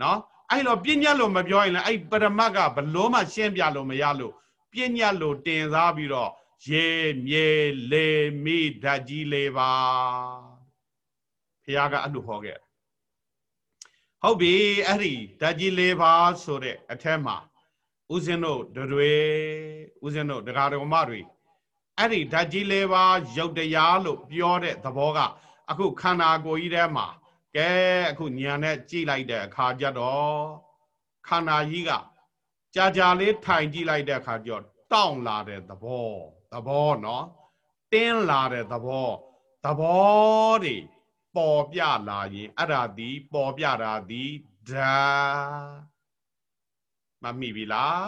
Speaker 1: နော်အဲ့တော့ပညာလို့မပြောရင်လည်းအဲ့ပရမတ်ကဘလို့မှရှင်းပြလို့မရလို့ပညာလို့တင်စားပြီးတော့ရေမြေလေမိဓာတ်ကြီးလေးပါ ဖះကအဲ့လိုဟောခဲ့ဟုတ်ပြီအဲ့ဒီဓာတ်ကြီးလေးပါဆိုတဲ့အထက်မှာဥစဉ်တို့တွေဥစဉ်တို့ဒကာဒကမတွေအဲ့ဒီဓာတ်ကြီးလေးပါရုပ်တရားလို့ပြောတဲ့သဘောကအခုခန္ဓာကိုယ်ကြီးထဲမှာကဲအခုညံနဲ့ကြည့်လိုက်တဲ့အခါကျတော့ခန္ဓာကြီးကကြာကြာလေးထိုင်ကြည့်လိုက်တဲ့အခါကျတော့တောင့်လာတဲ့သဘောသဘောနော်တင်းလာတဲ့သဘောသဘောတွေ ပေါ်ပြလာရင်အဲ့ဒါဒီပေါ်ပြတာဒီဓာမမိပြီလား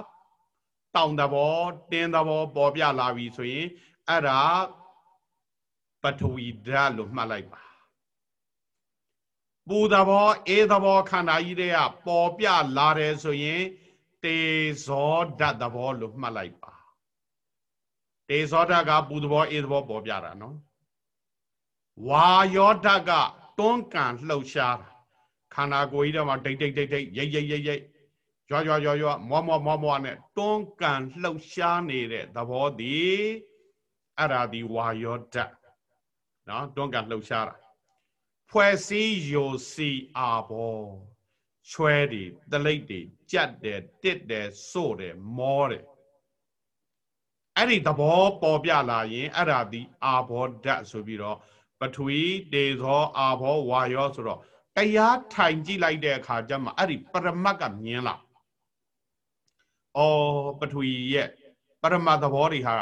Speaker 1: တောင့်သဘောတင်းသဘောပေါ်ပြလာပြီဆိုရင်အဲ့ဒါပထဝီဓာတ်လို့မှတ်လိုက်ပါပူသဘောအေးသဘောခန္ဓာကြီးတွေကပေါ်ပြလာတယ်ဆိုရင်တေဇောဓာတ်သဘောလို့မှတ်လိုက်ပါတေဇောဓာတ်ကပူသဘောအေးသဘောပေါ်ပြတာနော် ဝါယောဓာတ်ကတွန်းကန်လှုပ်ရှားတာခန္ဓာကိုယ်ကြီးထဲမှာဒိတ်ဒိတ်ဒိတ်ဒိတ်ရိတ်ရိတ်ရိတ်ရိတ်ရွာရွာရွာရွာမောမောမောမောနဲ့တွန်းကန်လှုပ်ရှားနေတဲ့သဘောတည်အဲ့ဒါဒီဝါယောဓာတ်နော်တွန်းကန်လှုပ်ရှားတာဖွဲ့စည်းယိုစီအာဘောချွဲတွေတလိပ်တွေကြက်တယ်တစ်တယ်စို့တယ်မောတယ်အဲ့ဒီသဘောပေါ်ပြလာရင်အဲ့ဒါဒီအာဘောဓာတ်ဆိုပြီးတော့ပ ထဝီတေဇောအာဘောဝါယောဆိုတော့တရားထိုင်ကြည့်လိုက်တဲ့အခါကျမှအဲ့ဒီပရမတ်ကမြင်လာ။အော်ပထဝီရဲ့ပရမတ်သဘောတွေဟာ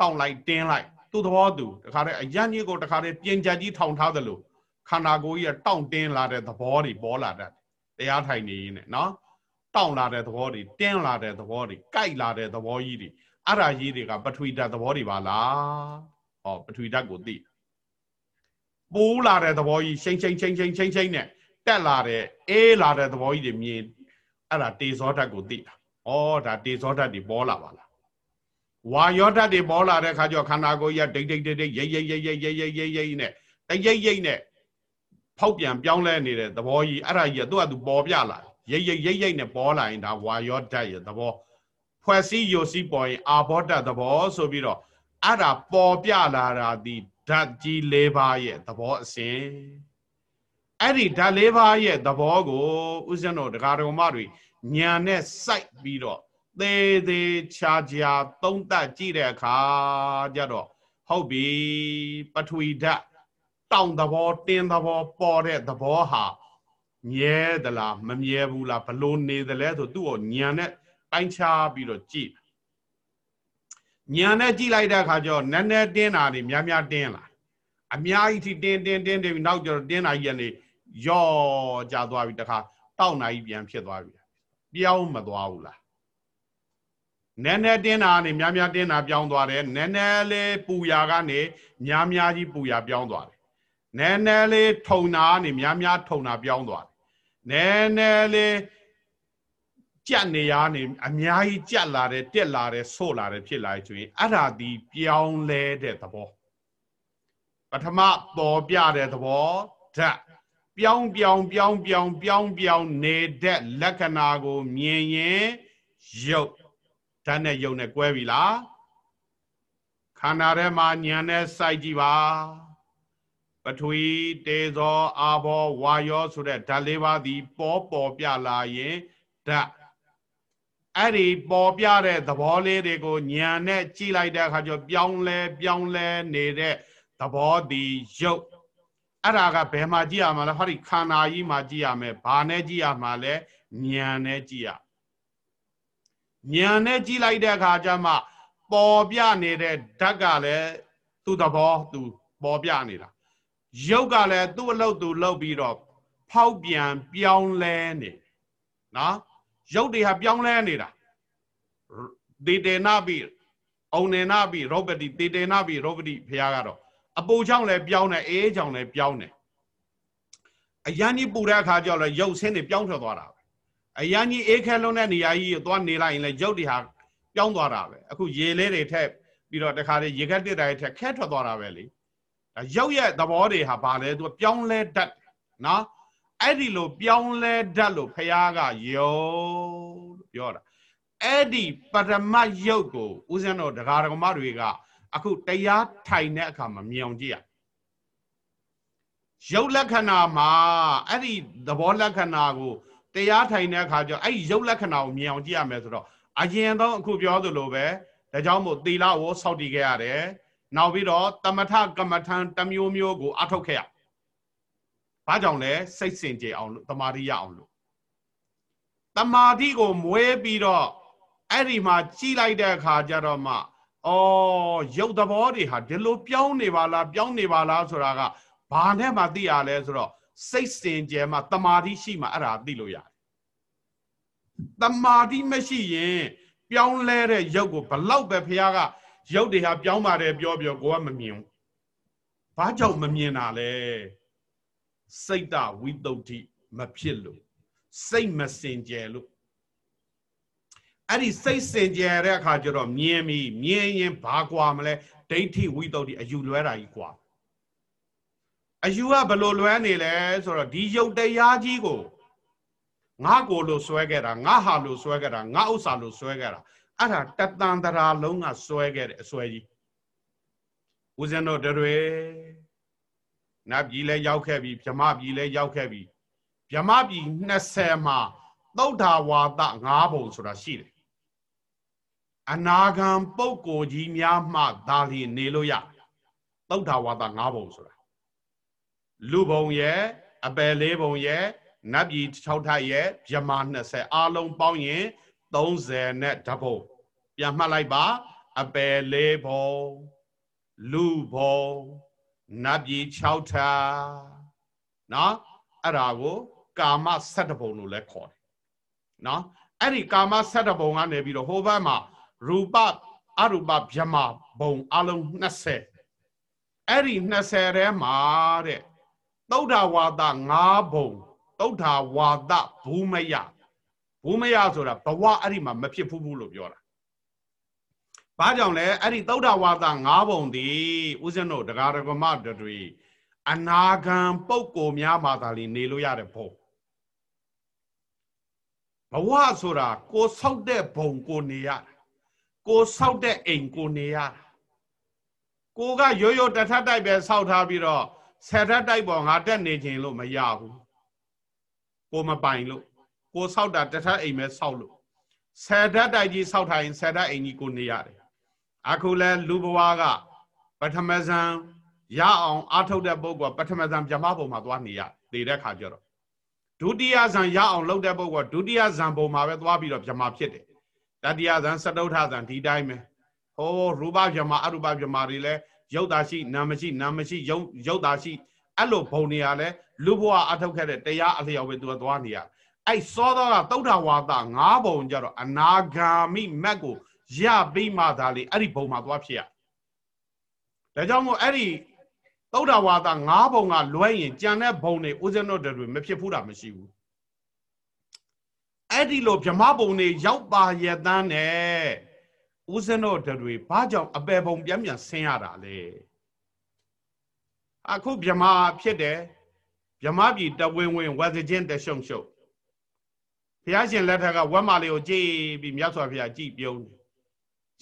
Speaker 1: တောင့်လိုက်တင်းလိုက်သူ့သဘောသူတခါတည်းအရန်ကြီးကိုတခါတည်းပြင်ကြကြီးထောင်ထားသလိုခန္ဓာကိုယ်ကြီးကတောင့်တင်းလာတဲ့သဘောတွေပေါ်လာတတ်တရားထိုင်နေရင်နော်တောင့်လာတဲ့သဘောတွေတင်းလာတဲ့သဘောတွေကြိုက်လာတဲ့သဘောကြီးတွေအဲ့ဒါကြီးတွေကပထဝီဓာတ်သဘောတွေပါလားဟောပထဝီဓာတ်ကိုသိ ပိုးလာတဲ့သဘောကြီးရှိန်ရှိန်ရှိန်ရှိန်ရှိန်ရှိန်နဲ့တက်လာတဲ့အေးလာတဲ့သဘောကြီးတွေမြင်အဲ့ဒါတေဇောဓာတ်ကိုသိတာဩဒါတေဇောဓာတ်တွေပေါ်လာပါလားဝါယောဓာတ်တွေပေါ်လာတဲ့ခါကျတော့ခန္ဓာကိုယ်ကြီးကဒိတ်ဒိတ်ဒိတ်ဒိတ်ရိတ်ရိတ်ရိတ်ရိတ်ရိတ်ရိတ်ရိတ်ရိတ်နဲ့တရိတ်ရိတ်နဲ့ဖောက်ပြန်ပြောင်းလဲနေတဲ့သဘောကြီးအဲ့ဒါကြီးကသူ့အတူပေါ်ပြလာရိတ်ရိတ်ရိတ်ရိတ်နဲ့ပေါ်လာရင်ဒါဝါယောဓာတ်ရဲ့သဘောဖွဲ့စည်းယိုစီးပေါ်ရင်အာဘောဓာတ်သဘောဆိုပြီးတော့အဲ့ဒါပေါ်ပြလာတာဒီ ဓာတ်ကြီး၄ပါးရဲ့သဘောအစဉ်အဲ့ဒီဓာတ်၄ပါးရဲ့သဘောကိုဥစ္စံတော်ဒကာတော်မတွေညာနဲ့စိုက်ပြီးတော့သေးသေးချာချာသုံးသပ်ကြည့်တဲ့အခါကျတော့ဟုတ်ပြီပထဝီဓာတ်တောင်သဘောတင်းသဘောပေါ်တဲ့သဘောဟာမြဲသလားမမြဲဘူးလားဘလို့နေသလဲဆိုသူ့ကိုညံနဲ့ပိုင်းခြားပြီးတော့ကြည့် ညံနဲ့ကြည့်လိုက်တဲ့အခါကျတော့နည်းနည်းတင်းတာတွေများများတင်းလာအများကြီးထိတင်းတင်းတင်းတင်းပြီးနောက်ကျတော့တင်းတာကြီးကနေယော့ကြသွားပြီတခါတောက်နာကြီးပြန်ဖြစ်သွားပြီပြောင်းမသွားဘူးလားနည်းနည်းတင်းတာကနေများများတင်းတာပြောင်းသွားတယ်နည်းနည်းလေးပူရာကနေများများကြီးပူရာပြောင်းသွားတယ်နည်းနည်းလေးထုံတာကနေများများထုံတာပြောင်းသွားတယ်နည်းနည်းလေး ကြက်နေရနေအများကြီးကြက်လာတယ်တက်လာတယ်ဆို့လာတယ်ဖြစ်လာဆိုရင်အဲ့ဒါဒီပြောင်းလဲတဲ့သဘောပထမပေါ်ပြတဲ့သဘောဓာတ်ပြောင်းပြောင်းပြောင်းပြောင်းပြောင်းပြောင်းနေတဲ့လက္ခဏာကို မြင်ရင်ရုပ်ဓာတ်နဲ့ရုပ်နဲ့ကွဲပြီလားခန္ဓာထဲမှာဉာဏ်နဲ့စိုက်ကြည့်ပါပထဝီတေဇောအာဘောဝါယောဆိုတဲ့ဓာတ်လေးပါးသည်ပေါ်ပေါ်ပြလာရင်ဓာတ် အဲ့ဒီပေါ်ပြတဲ့သဘောလေးတွေကိုညံနဲ့ကြည့်လိုက်တဲ့အခါကျပြောင်းလဲပြောင်းလဲနေတဲ့သဘောသည်ရုပ်အဲ့ဒါကဘယ်မှာကြည့်ရမှာလဲဟောဒီခန္ဓာကြီးမှာကြည့်ရမယ်ဘာနဲ့ကြည့်ရမှာလဲညံနဲ့ကြည့်ရညံနဲ့ကြည့်လိုက်တဲ့အခါကျမှပေါ်ပြနေတဲ့ဓာတ်ကလည်းသူ့သဘောသူပေါ်ပြနေတာရုပ်ကလည်းသူ့အလုပ်သူလုပ်ပြီးတော့ဖောက်ပြန်ပြောင်းလဲနေနော် ရုပ်တွေဟာပြောင်းလဲနေတာဒေတေနပိအုံနေနပိရောပတိဒေတေနပိရောပတိဖះကတော့အပူချောင်းလည်းပြောင်းတယ်အေးချောင်းလည်းပြောင်းတယ်အရန်ကြီးပူတဲ့အခါကျတော့ရုပ်ဆင်းတွေပြောင်းထွက်သွားတာပဲအရန်ကြီးအေးခဲလုံးတဲ့နေရာကြီးကိုသွားနေလိုက်ရင်လည်းရုပ်တွေဟာပြောင်းသွားတာပဲအခုရေလေးတွေထက်ပြီးတော့တခါလေရေခက်တစ်တိုင်းထက်ခဲထွက်သွားတာပဲလေရုပ်ရဲ့သဘောတွေဟာဘာလဲသူပြောင်းလဲတတ်နော် အဲ့ဒီလိုပြောင်းလဲတတ်လို့ဖះကယုံလို့ပြောတာအဲ့ဒီပရမတ်ယုတ်ကိုဦးဇင်းတော်ဒကာဒကမတွေက အခုတရားထိုင်တဲ့အခါမှာမြင်အောင်ကြည့်ရရုပ်လက္ခဏာမှာအဲ့ဒီသဘောလက္ခဏာကိုတရားထိုင်တဲ့အခါကျအဲ့ဒီရုပ်လက္ခဏာကိုမြင်အောင်ကြည့်ရမယ်ဆိုတော့အရင်တော့အခုပြောသလိုပဲဒါကြောင့်မို့သီလကိုစောင့်တည်ခဲ့ရတယ်နောက်ပြီးတော့တမထကမ္မထံတမျိုးမျိုးကိုအထုတ်ခဲ့ရ ဘာကြောင့်လဲစိတ်စင်ကြယ်အောင်လို့တမာတိရအောင်လို့တမာတိကိုမွေးပြီးတော့အဲ့ဒီမှာကြီးလိုက်တဲ့အခါကျတော့မှအော်ရုပ်သဘောတွေဟာဒီလိုပြောင်းနေပါလားပြောင်းနေပါလားဆိုတာကဘာနဲ့မှသိရလဲဆိုတော့စိတ်စင်ကြယ်မှတမာတိရှိမှအဲ့ဒါသိလို့ရတယ်တမာတိမရှိရင်ပြောင်းလဲတဲ့ရုပ်ကိုဘလောက်ပဲဖះကရုပ်တွေဟာပြောင်းပါတယ်ပြောပြောကိုကမမြင်ဘူးဘာကြောင့်မမြင်တာလဲ စိတ်တဝိတုဒ္ဓိမဖြစ်လို့စိတ်မစင်ကြယ်လို့အဲ့ဒီစိတ်စင်ကြယ်တဲ့အခါကျတော့မြင်ပြီမြင်ရင်ဘာကွာမလဲဒိဋ္ဌိဝိတုဒ္ဓိအယူလွဲတာကြီးကွာအယူကဘလို့လွဲနေလဲဆိုတော့ဒီယုတ်တရားကြီးကိုငါကိုလို့ဆွဲခဲ့တာငါဟာလို့ဆွဲခဲ့တာငါဥစ္စာလို့ဆွဲခဲ့တာအဲ့ဒါတတန်တရာလုံးကဆွဲခဲ့တဲ့အဆွဲကြီးဦးဇင်းတို့တွေ နတ်ပြည်လဲရောက်ခဲ့ပြီဗြမပြည်လဲရောက်ခဲ့ပြီဗြမပြည်20မှာသုဒ္ဓဝါဒ9ပုံဆိုတာရှိတယ်အနာဂံပုဂ္ဂိုလ်ကြီးများမှဒါလီနေလို့ရသုဒ္ဓဝါဒ9ပုံဆိုတာလူဘုံရဲ့အပယ်လေးဘုံရဲ့နတ်ပြည်6ထပ်ရဲ့ဗြမ20အားလုံးပေါင်းရင်30နဲ့ဓဘုံပြန်မှတ်လိုက်ပါအပယ်လေးဘုံလူဘုံ နတ်ပြည်6ထပ်နော်အဲ့ဒါကိုကာမ7ဘုံလို့လည်းခေါ်တယ်နော်အဲ့ဒီကာမ7ဘုံကနေပြီးတော့ဟိုဘက်မှာရူပအရူပဗြမဘုံအလုံး20အဲ့ဒီ20ထဲမှာတဲ့သုဒ္ဓဝါဒ5ဘုံသုဒ္ဓဝါဒဘူးမယဘူးမယဆိုတာဘဝအဲ့ဒီမှာမဖြစ်ဘူးဘူးလို့ပြောတာ ဘာကြောင့်လဲအဲ့ဒီသုဒ္ဓဝါဒ5ဘုံဒီဦးဇင်းတို့တရားဓမ္မတွေအနာဂံပုဂ္ဂိုလ်များမှာသာလီနေလို့ရတဲ့ဘုံဘဝဆိုတာကိုဆောက်တဲ့ဘုံကိုနေရကိုဆောက်တဲ့အိမ်ကိုနေရကိုကရိုးရိုးတထတိုက်ပဲဆောက်ထားပြီးတော့ဆယ်ထတိုက်ပေါ်ငါတက်နေခြင်းလို့မရဘူးကိုမပိုင်လို့ကိုဆောက်တာတထအိမ်ပဲဆောက်လို့ဆယ်ထတိုက်ကြီးဆောက်ထားရင်ဆယ်ထအိမ်ကြီးကိုနေရတယ် အခုလဲလူဘဝကပထမဇန်ရအောင်အာထုတ်တဲ့ပုဂ္ဂိုလ်ပထမဇန်ဗြဟ္မဘုံမှာသွားနေရနေတဲ့ခါကျတော့ဒုတိယဇန်ရအောင်လုပ်တဲ့ပုဂ္ဂိုလ်ဒုတိယဇန်ဘုံမှာပဲသွားပြီးတော့ဗြဟ္မဖြစ်တယ်တတိယဇန်စတုထဇန်ဒီတိုင်းပဲဟောရူပဗြဟ္မအရူပဗြဟ္မတွေလည်းရုပ်တာရှိနာမရှိနာမရှိယုံရုပ်တာရှိအဲ့လိုဘုံနေရလဲလူဘဝအထုတ်ခဲ့တဲ့တရားအလျော်ပဲသူကသွားနေရအဲ့စောသောကသုဒ္ဓဝါဒ၅ဘုံကြတော့အနာဂါမိမက်ကို ရပြီးမှသာလေအဲ့ဒီဘုံမှာသွားဖြစ်ရဒါကြောင့်မို့အဲ့ဒီသုဒ္ဓဝါဒ၅ဘုံကလွဲရင်ကြံတဲ့ဘုံတွေဦးဇင်းတို့တွေမဖြစ်ဘူးတာမရှိဘူးအဲ့ဒီလိုဗြမဘုံတွေရောက်ပါရတန်းနဲ့ဦးဇင်းတို့တွေဘာကြောင့်အပယ်ဘုံပြန်ပြန်ဆင်းရတာလဲအခုဗြမဖြစ်တယ်ဗြမပြည်တဝင်းဝင်းဝက်စချင်းတရှုံရှုံဘုရားရှင်လက်ထက်ကဝက်မာလေးကိုကြည်ပြီးမြတ်စွာဘုရားကြည်ပြုံးတယ်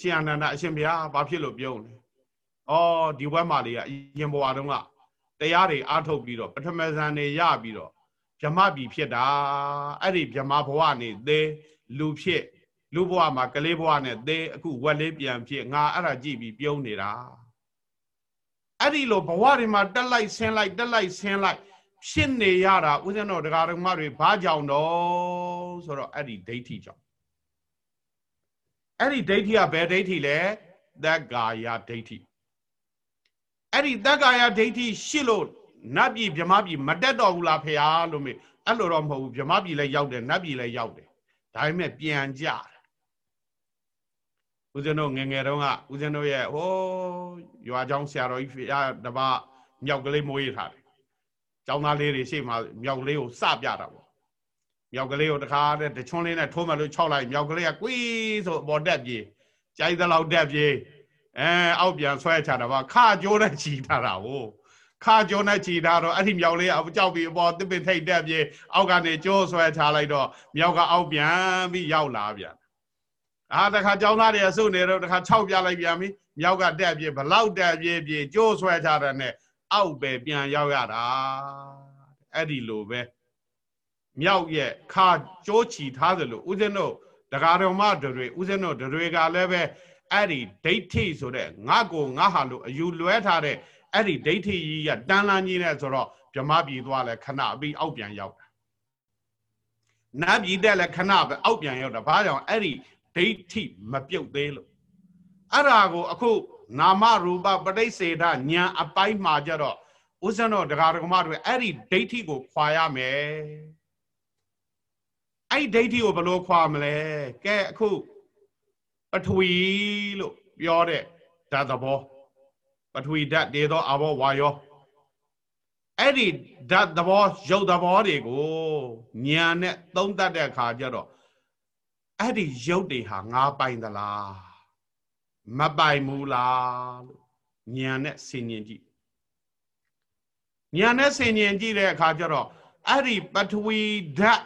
Speaker 1: ရှင်အနန္ဒအရှင်ဘုရားဘာဖြစ်လို့ပြုံးလဲဩဒီဝက်မာလေးကအရင်ဘဝတုန်းကတရားတွေအားထုတ်ပြီးတော့ပထမဇန်တွေရပြီးတော့ဗြမပြည်ဖြစ်တာအဲ့ဒီဗြမဘဝနေသေးလူဖြစ်လူဘဝမှာကလေးဘဝနဲ့သေးအခုဝက်လေးပြန်ဖြစ်ငါအဲ့ဒါကြည့်ပြီးပြုံးနေတာအဲ့ဒီလိုဘဝတွေမှာတက်လိုက်ဆင်းလိုက်တက်လိုက်ဆင်းလိုက်ဖြစ်နေရတာဦးဇင်းတော်တရားတော်မတွေဘာကြောင့်တော့ဆိုတော့အဲ့ဒီဒိဋ္ဌိကြောင့် အဲ့ဒီဒိဋ္ဌိကဘယ်ဒိဋ္ဌိလဲသက္ကာယဒိဋ္ဌိအဲ့ဒီသက္ကာယဒိဋ္ဌိရှိလို့နတ်ပြည်ဗြဟ္မပြည်မတက်တော့ဘူးလားဖေဟာလို့မေးအဲ့လိုတော့မဟုတ်ဘူးဗြဟ္မပြည်လည်းရောက်တယ်နတ်ပြည်လည်းရောက်တယ်ဒါပေမဲ့ပြန်ကြတယ်ဦးဇင်းတို့ငငယ်တုန်းကဦးဇင်းတို့ရဲ့ဟိုးရွာเจ้าဆရာတော်ကြီးဖေဟာတပမြောက်ကလေးမွေးထားတယ်เจ้าသားလေးတွေရှေ့မှာမြောက်ကလေးကိုစပြတာပေါ့ မြောက်ကလေးကိုတခါတည်းတချွန်းလေးနဲ့ထိုးမှလို့ခြောက်လိုက်မြောက်ကလေးကကွီးဆိုအပေါ်တက်ပြေးကြိုက်သလောက်တက်ပြေးအဲအောက်ပြန်ဆွဲချတာပါခါကြိုးနဲ့ချီထားတာဟိုခါကြိုးနဲ့ချီထားတော့အဲ့ဒီမြောက်လေးအကြောက်ပြီးအပေါ်တစ်ပင်ထိတ်တက်ပြေးအောက်ကနေကြိုးဆွဲချလိုက်တော့မြောက်ကအောက်ပြန်ပြီးရောက်လာပြန်အာတခါကျောင်းသားတွေအစုနေတော့တခါ၆ပြလိုက်ပြန်ပြီမြောက်ကတက်ပြေးဘလောက်တက်ပြေးပြေးကြိုးဆွဲချတဲ့နဲ့အောက်ပဲပြန်ရောက်ရတာအဲ့ဒီလိုပဲ မြောက်ရဲ့ခါကြိုးချီထားသလိုဦးဇင်းတို့တရားတော်မတွေဦးဇင်းတို့တွေကလည်းပဲအဲ့ဒီဒိဋ္ဌိဆိုတဲ့ငါကိုငါဟာလို့အယူလွဲထားတဲ့အဲ့ဒီဒိဋ္ဌိကြီးကတန်လန်းကြီးနဲ့ဆိုတော့ဗြမပြည်သွားလဲခဏပြီးအောက်ပြန်ရောက်တာနတ်ပြည်တက်လဲခဏပဲအောက်ပြန်ရောက်တာဘာကြောင့်အဲ့ဒီဒိဋ္ဌိမပြုတ်သေးလို့အဲ့ဒါကိုအခုနာမရူပပဋိစေဒညာအပိုင်းမှာကြတော့ဥစ္စံတော်တရားဓမ္မတွေအဲ့ဒီဒိဋ္ဌိကိုခွာရမယ် အဲ့ဒီဒိဋ္ဌိကိုဘယ်လိုခွာမလဲကဲအခုပထဝီလို့ပြောတဲ့ဓာတ်သဘောပထဝီဓာတ်တေသောအဘောဝါယောအဲ့ဒီဓာတ်သဘောရုပ်သဘောတွေကိုညာနဲ့သုံးတတ်တဲ့အခါကျတော့အဲ့ဒီရုပ်တွေဟာငါပိုင်သလားမပိုင်ဘူးလားလို့ညာနဲ့ဆင်ញင်ကြည့်ညာနဲ့ဆင်ញင်ကြည့်တဲ့အခါကျတော့အဲ့ဒီပထဝီဓာတ်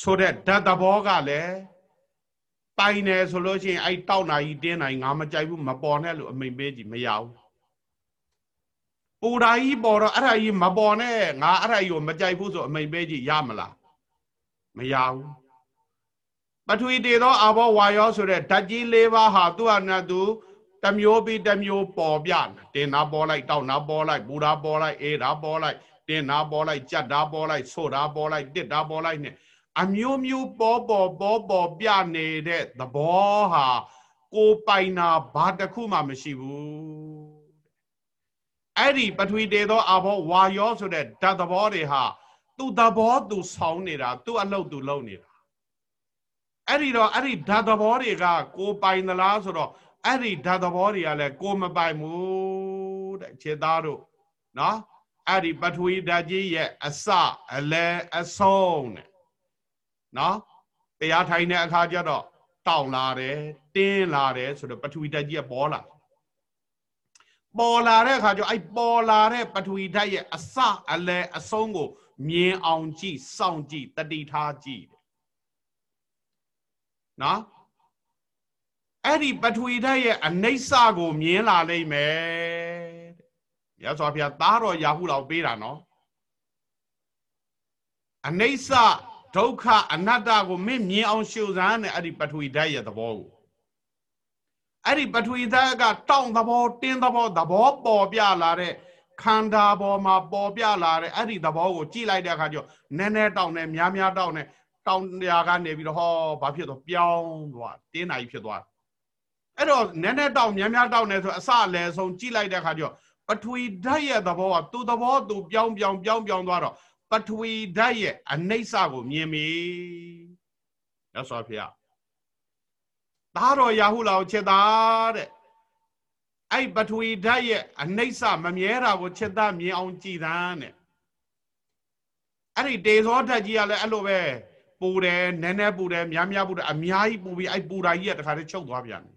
Speaker 1: ဆိုတဲ့ဓာတ်သဘောကလည်းပိုင်တယ်ဆိုလို့ရှိရင်အဲ့တောက်နာကြီးတင်းနိုင်ငါမကြိုက်ဘူးမပေါ်နဲ့လို့အမိန်ပေးကြည့်မရဘူးပူဓာကြီးပေါ်တော့အဲ့ဒါကြီးမပေါ်နဲ့ငါအဲ့ဒါကြီးကိုမကြိုက်ဘူးဆိုအမိန်ပေးကြည့်ရမလားမရဘူးပထဝီတေသောအာဘောဝါယောဆိုတဲ့ဓာတ်ကြီး၄ပါးဟာသူ့အနတ်သူတမျိုးပြီးတမျိုးပေါ်ပြတင်နာပေါ်လိုက်တောက်နာပေါ်လိုက်ပူဓာပေါ်လိုက်အေးဓာပေါ်လိုက်တင်နာပေါ်လိုက်ကြက်ဓာပေါ်လိုက်ဆိုဓာပေါ်လိုက်တစ်ဓာပေါ်လိုက်နဲ့ အမျိုးမျိုးပေါ်ပေါ်ပေါ်ပေါ်ပြနေတဲ့သဘောဟာကိုပိုင်နာဘာတစ်ခုမှမရှိဘူးအဲ့ဒီပထဝီတေသောအဘောဝါယောဆိုတဲ့ဓာတ်သဘောတွေဟာသူ့သဘောသူဆောင်းနေတာသူ့အလုပ်သူလုပ်နေတာအဲ့ဒီတော့အဲ့ဒီဓာတ်သဘောတွေကကိုပိုင်သလားဆိုတော့အဲ့ဒီဓာတ်သဘောတွေကလည်းကိုမပိုင်ဘူးတဲ့ခြေသားတို့နော်အဲ့ဒီပထဝီဓာတ်ကြီးရဲ့အစအလဲအဆုံးတဲ့ နော်တရားထိုင်တဲ့အခါကျတော့တောင်းလာတယ်တင်းလာတယ်ဆိုတော့ပထဝီဓာတ်ကြီးကပေါ်လာပေါ်လာတဲ့အခါကျတော့အဲ့ပေါ်လာတဲ့ပထဝီဓာတ်ရဲ့အစအလဲအဆုံးကို မြင်အောင်ကြည့်စောင့်ကြည့်တတိထားကြည့်နော်အဲ့ဒီပထဝီဓာတ်ရဲ့အနိစ္စကို မြင်လာလိမ့်မယ်တဲ့ရသော်ဘုရားသားတော်ရာဟုလောက်ပေးတာနော်အနိစ္စ ဒုက္ခအနတ္တကိုမင်းမြင်အောင်ရှုစမ်းတဲ့အဲ့ဒီပထဝီဓာတ်ရဲ့သဘောကိုအဲ့ဒီပထဝီဓာတ်ကတောင့်သဘောတင်းသဘောသဘောပေါ်ပြလာတဲ့ခန္ဓာပေါ်မှာပေါ်ပြလာတဲ့အဲ့ဒီသဘောကိုကြည့်လိုက်တဲ့အခါကျတော့နည်းနည်းတောင့်နေများများတောင့်နေတောင်ရာကနေပြီးတော့ဟောဘာဖြစ်တော့ပြောင်းသွားတင်းနိုင်ဖြစ်သွားအဲ့တော့နည်းနည်းတောင်များများတောင်နေဆိုအစအလယ်ဆုံးကြည့်လိုက်တဲ့အခါကျတော့ပထဝီဓာတ်ရဲ့သဘောကသူ့သဘောသူပြောင်းပြောင်းပြောင်းပြောင်းသွားတော့ ပထဝီဓာတ်ရဲ့အနိစ္စကိုမြင်ပြီရသော်ဖေရသားတော်ရာဟုလာကိုချက်သားတဲ့အဲ့ပထဝီဓာတ်ရဲ့အနိစ္စမမြဲတာကိုချက်သားမြင်အောင်ကြည်သန်းတဲ့အဲ့ဒီတေဇောဓာတ်ကြီးကလည်းအဲ့လိုပဲပူတယ်နည်းနည်းပူတယ်များများပူတယ်အများကြီးပူပြီးအဲ့ပူတာကြီးကတခါတည်းချုပ်သွားပြန်တယ်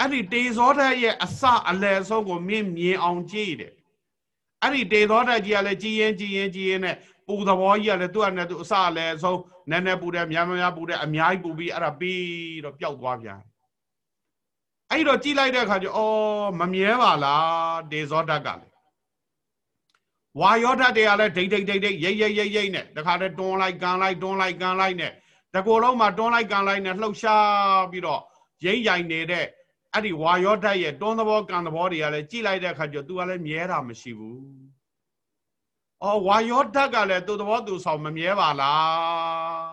Speaker 1: အဲ့ဒီတေဇောဓာတ်ရဲ့အစအလယ်ဆုံးကိုမြင်မြင်အောင်ကြည့်တယ် အဲ့ဒီတေသောဓာတ်ကြီးကလည်းကြည်ရင်ကြည်ရင်ကြည်ရင်နဲ့ပူသဘောကြီးကလည်းသူ့အနေနဲ့သူအစလည်းဆုံးနည်းနည်းပူတယ်များများပူတယ်အများကြီးပူပြီးအဲ့ဒါပြီးတော့ပျောက်သွားပြန်အဲ့တော့ကြည်လိုက်တဲ့အခါကျအော်မမြဲပါလားတေသောဓာတ်ကလည်းဝါယောဓာတ်တွေကလည်းဒိတ်ဒိတ်ဒိတ်ဒိတ်ရိတ်ရိတ်ရိတ်ရိတ်နဲ့တခါတည်းတွန်းလိုက်ကန်လိုက်တွန်းလိုက်ကန်လိုက်နဲ့တကူလုံးမှာတွန်းလိုက်ကန်လိုက်နဲ့လှုပ်ရှားပြီးတော့ရိမ့်ရိုင်နေတဲ့ အဲ့ဒီဝါယောဓာတ်ရဲ့တွန်းသဘောကံသဘောတွေကလည်းကြိလိုက်တဲ့အခါကျတော့ तू ကလည်းမြဲတာမရှိဘူး။အော်ဝါယောဓာတ်ကလည်းသူ့သဘောသူဆောင်မမြဲပါလား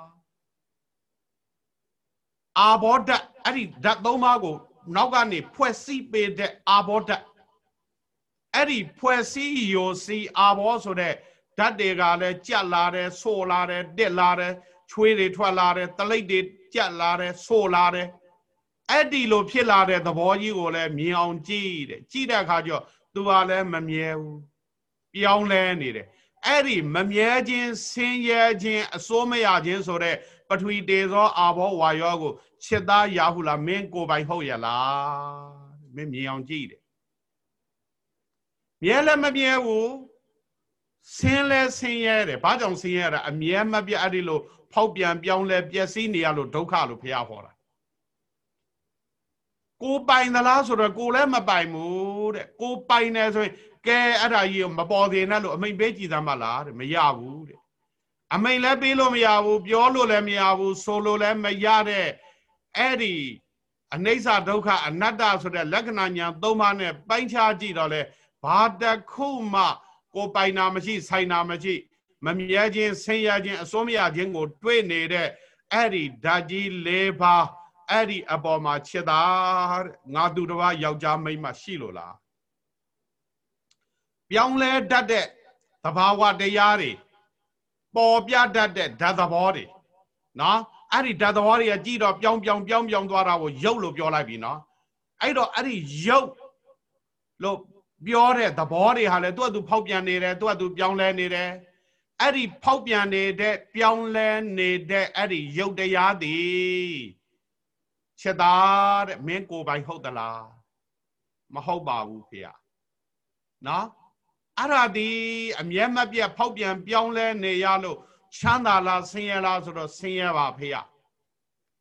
Speaker 1: ။အာဘောဓာတ်အဲ့ဒီဓာတ်သုံးပါးကို နောက်ကနေဖွဲ့စည်းပေးတဲ့အာဘောဓာတ်အဲ့ဒီဖွဲ့စည်းယောစီအာဘောဆိုတဲ့ဓာတ်တွေကလည်းကြက်လာတယ်ဆိုလာတယ်တက်လာတယ်ချွေးတွေထွက်လာတယ်တလိပ်တွေကြက်လာတယ်ဆိုလာတယ် အဲ့ဒီလိုဖြစ်လာတဲ့သဘောကြီးကိုလည်းမြင်အောင်ကြည့်တဲ့ကြည့်တဲ့အခါကျတော့သူကလည်းမမြဲဘူးပြောင်းလဲနေတယ်အဲ့ဒီမမြဲခြင်းဆင်းရဲခြင်းအစိုးမရခြင်းဆိုတဲ့ပထဝီတေသောအာဘောဝါယောကိုခြေသားရဟုလားမင်းကိုပိုင်ဟုတ်ရလားမင်းမြင်အောင်ကြည့်တယ်မြဲလည်းမမြဲဘူးဆင်းလဲဆင်းရဲတယ်ဘာကြောင့်ဆင်းရဲတာအမြဲမပြတ်အဲ့ဒီလိုဖောက်ပြန်ပြောင်းလဲပျက်စီးနေရလို့ဒုက္ခလို့ဘုရားဟောတာ ကိုပိုင်သလားဆိုတော့ကိုလည်းမပိုင်ဘူးတဲ့ကိုပိုင်တယ်ဆိုရင်ကဲအဲ့ဒါကြီးမပေါ်သေးနဲ့လို့အမိန်ပေးကြည်သမ်းပါလားတဲ့မရဘူးတဲ့အမိန်လည်းပေးလို့မရဘူးပြောလို့လည်းမရဘူးဆိုလို့လည်းမရတဲ့အဲ့ဒီအနိစ္စဒုက္ခအနတ္တဆိုတဲ့လက္ခဏာညာသုံးပါးနဲ့ပိုင်းခြားကြည့်တော့လေဘာတခုမှ ကိုပိုင်နာမရှိဆိုင်နာမရှိမမြဲခြင်းဆင်းရဲခြင်းအစိုးမရခြင်းကို တွေးနေတဲ့အဲ့ဒီဓာတ်ကြီး၄ပါး အဲ့ဒီအပေါ်မှာချစ်တာငါသူတစ်ပါးယောက်ျားမိန်းမရှိလို့လားပြောင်းလဲတတ်တဲ့သဘာဝတရားတွေပေါ်ပြတတ်တဲ့ဓာတ်သဘောတွေနော်အဲ့ဒီဓာတ်သဘောတွေကကြည့်တော့ပြောင်းပြောင်းပြောင်းပြောင်းသွားတာကိုရုပ်လို့ပြောလိုက်ပြီနော်အဲ့တော့အဲ့ဒီရုပ်လို့ပြောတဲ့သဘောတွေဟာလည်းသူ့အတူဖောက်ပြန်နေတယ်သူ့အတူပြောင်းလဲနေတယ်အဲ့ဒီဖောက်ပြန်နေတဲ့ပြောင်းလဲနေတဲ့အဲ့ဒီရုပ်တရားသည် ချက်သားတဲ့မင်းကိုယ်ပိုင်ဟုတ်သလားမဟုတ်ပါဘူးဖေ။နော်အဲ့ဒါဒီအမျက်မပြတ်ဖောက်ပြန်ပြောင်းလဲနေရလို့ချမ်းသာလားဆင်းရဲလားဆိုတော့ဆင်းရဲပါဖေရ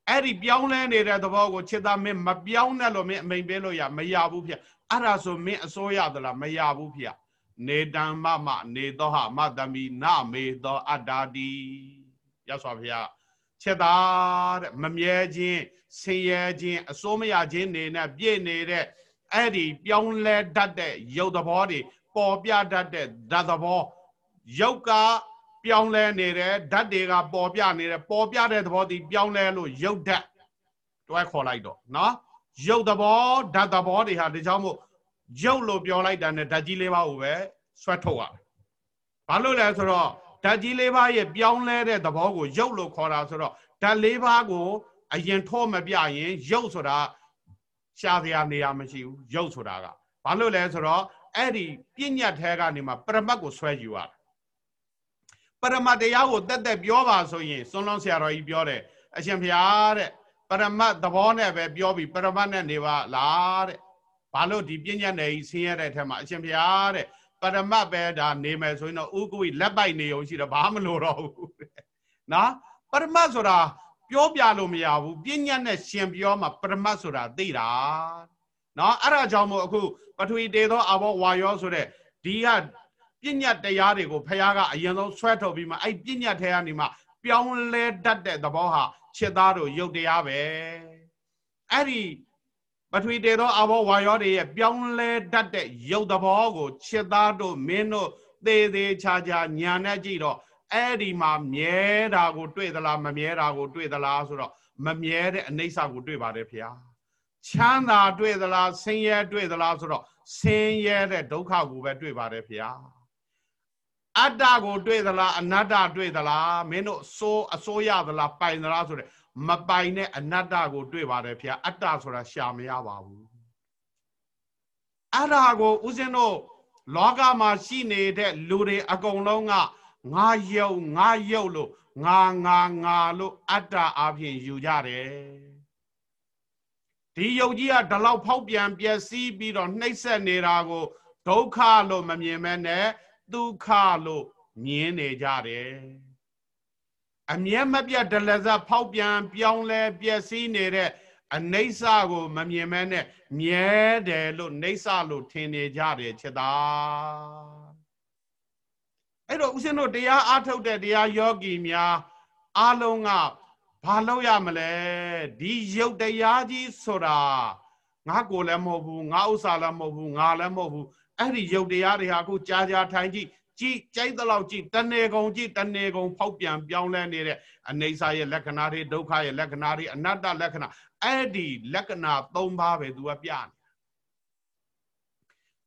Speaker 1: အဲ့ဒီပြောင်းလဲနေတဲ့သဘောကိုချစ်သားမင်းမပြောင်းနဲ့လို့မင်းအမိန်ပေးလို့ရမရဘူးဖေအဲ့ဒါဆိုမင်းအစိုးရသလားမရဘူးဖေနေတံမမနေသောဟမတမီနမေသောအတ္တာတိရသော်ဖေချစ်သားတဲ့မမြဲခြင်း ဆင်းရဲခြင်းအစိုးမရခြင်းနေနဲ့ပြည့်နေတဲ့အဲ့ဒီပြောင်းလဲတတ်တဲ့ရုပ်သဘောတွေပေါ်ပြတတ်တဲ့ဓာတ်သဘောရုပ်ကပြောင်းလဲနေတယ်ဓာတ်တွေကပေါ်ပြနေတယ်ပေါ်ပြတဲ့သဘောဒီပြောင်းလဲလို့ရုပ်ဓာတ်တွဲခေါ်လိုက်တော့နော်ရုပ်သဘောဓာတ်သဘောတွေဟာဒီကြောင့်မို့ရုပ်လို့ပြောလိုက်တာနဲ့ဓာတ်ကြီးလေးပါးကိုပဲဆွဲထုတ်ရတယ်ဘာလို့လဲဆိုတော့ဓာတ်ကြီးလေးပါးရဲ့ပြောင်းလဲတဲ့သဘောကိုရုပ်လို့ခေါ်တာဆိုတော့ဓာတ်လေးပါးကို အရင်ထောမပြရင်ရုပ်ဆိုတာရှားစရာနေရာမရှိဘူးရုပ်ဆိုတာကဘာလို့လဲဆိုတော့အဲ့ဒီပြညတ်ထဲကနေမှပရမတ်ကိုဆွဲယူရတာပရမတ်တရားကိုတက်တက်ပြောပါဆိုရင်စွန်းလုံးဆရာတော်ကြီးပြောတယ်အရှင်ဘုရားတဲ့ပရမတ်သဘောနဲ့ပဲပြောပြီးပရမတ်နဲ့နေပါလားတဲ့ဘာလို့ဒီပြညတ်နယ်ကြီးဆင်းရဲတဲ့ထက်မှာအရှင်ဘုရားတဲ့ပရမတ်ပဲဒါနေမယ်ဆိုရင်တော့ဥက္ကွေလက်ပိုက်နေုံရှိတော့ဘာမလို့တော့ဘူးနော်ပရမတ်ဆိုတာ ပြောပြလို့မရဘူးပြညတ်နဲ့ရှင်ပြောမှာပရမတ်ဆိုတာသိတာနော်အဲ့ဒါကြောင့်မို့အခုပထဝီတေသောအဘောဝါယောဆိုတဲ့ဒီကပြညတ်တရားတွေကိုဖះကအရင်ဆုံးဆွဲထုတ်ပြီးမှအဲ့ပြညတ်ထဲကနေမှပြောင်းလဲတတ်တဲ့သဘောဟာခြေသားတို့ရုပ်တရားပဲအဲ့ဒီပထဝီတေသောအဘောဝါယောတွေရဲ့ပြောင်းလဲတတ်တဲ့ရုပ်သဘောကိုခြေသားတို့မင်းတို့သေးသေးချာချာညာနဲ့ကြည့်တော့ အဲ့ဒီမှာမြဲတာကိုတွေ့သလားမမြဲတာကိုတွေ့သလားဆိုတော့မမြဲတဲ့အနိစ္စကိုတွေ့ပါတယ်ဖေ။ချမ်းသာတွေ့သလားဆင်းရဲတွေ့သလားဆိုတော့ဆင်းရဲတဲ့ဒုက္ခကိုပဲတွေ့ပါတယ်ဖေ။အတ္တကိုတွေ့သလားအနတ္တတွေ့သလားမင်းတို့အစိုးအစိုးရသလားပိုင်သလားဆိုတဲ့မပိုင်တဲ့အနတ္တကိုတွေ့ပါတယ်ဖေ။အတ္တဆိုတာရှာမရပါဘူး။အဲ့ဒါကိုဦးဇင်းတို့လောကမှာရှိနေတဲ့လူတွေအကုန်လုံးက ငါယုံငါယုတ်လို့ငါငါငါလို့အတ္တအဖြစ်ယူကြတယ်ဒီယုတ်ကြီးကဒီလောက်ဖောက်ပြန်ပျက်စီးပြီးတော့နှိမ့်ဆက်နေတာကိုဒုက္ခလို့မမြင်မဲနဲ့ဒုက္ခလို့မြင်နေကြတယ်အမြဲမပြတ်ဒလဇဖောက်ပြန်ပြောင်းလဲပျက်စီးနေတဲ့အနိစ္စကိုမမြင်မဲနဲ့မြဲတယ်လို့နှိမ့်ဆလို့ထင်နေကြတယ်ချက်သား အဲ့တော့ဦးဇင်းတို့တရားအားထုတ်တဲ့တရားယောဂီများအားလုံးကဘာလုပ်ရမလဲဒီရုပ်တရားကြီးဆိုတာငါကိုလည်းမဟုတ်ဘူးငါဥစ္စာလည်းမဟုတ်ဘူးငါလည်းမဟုတ်ဘူးအဲ့ဒီရုပ်တရားတွေဟာအခုကြာကြာထိုင်ကြည့်ကြည့်ကြိုက်တဲ့လောက်ကြည့်တဏှေကုံကြည့်တဏှေကုံဖောက်ပြန်ပြောင်းလဲနေတဲ့အနိစ္စရဲ့လက္ခဏာတွေဒုက္ခရဲ့လက္ခဏာတွေအနတ္တလက္ခဏာအဲ့ဒီလက္ခဏာ၃ပါးပဲသူကပြနေ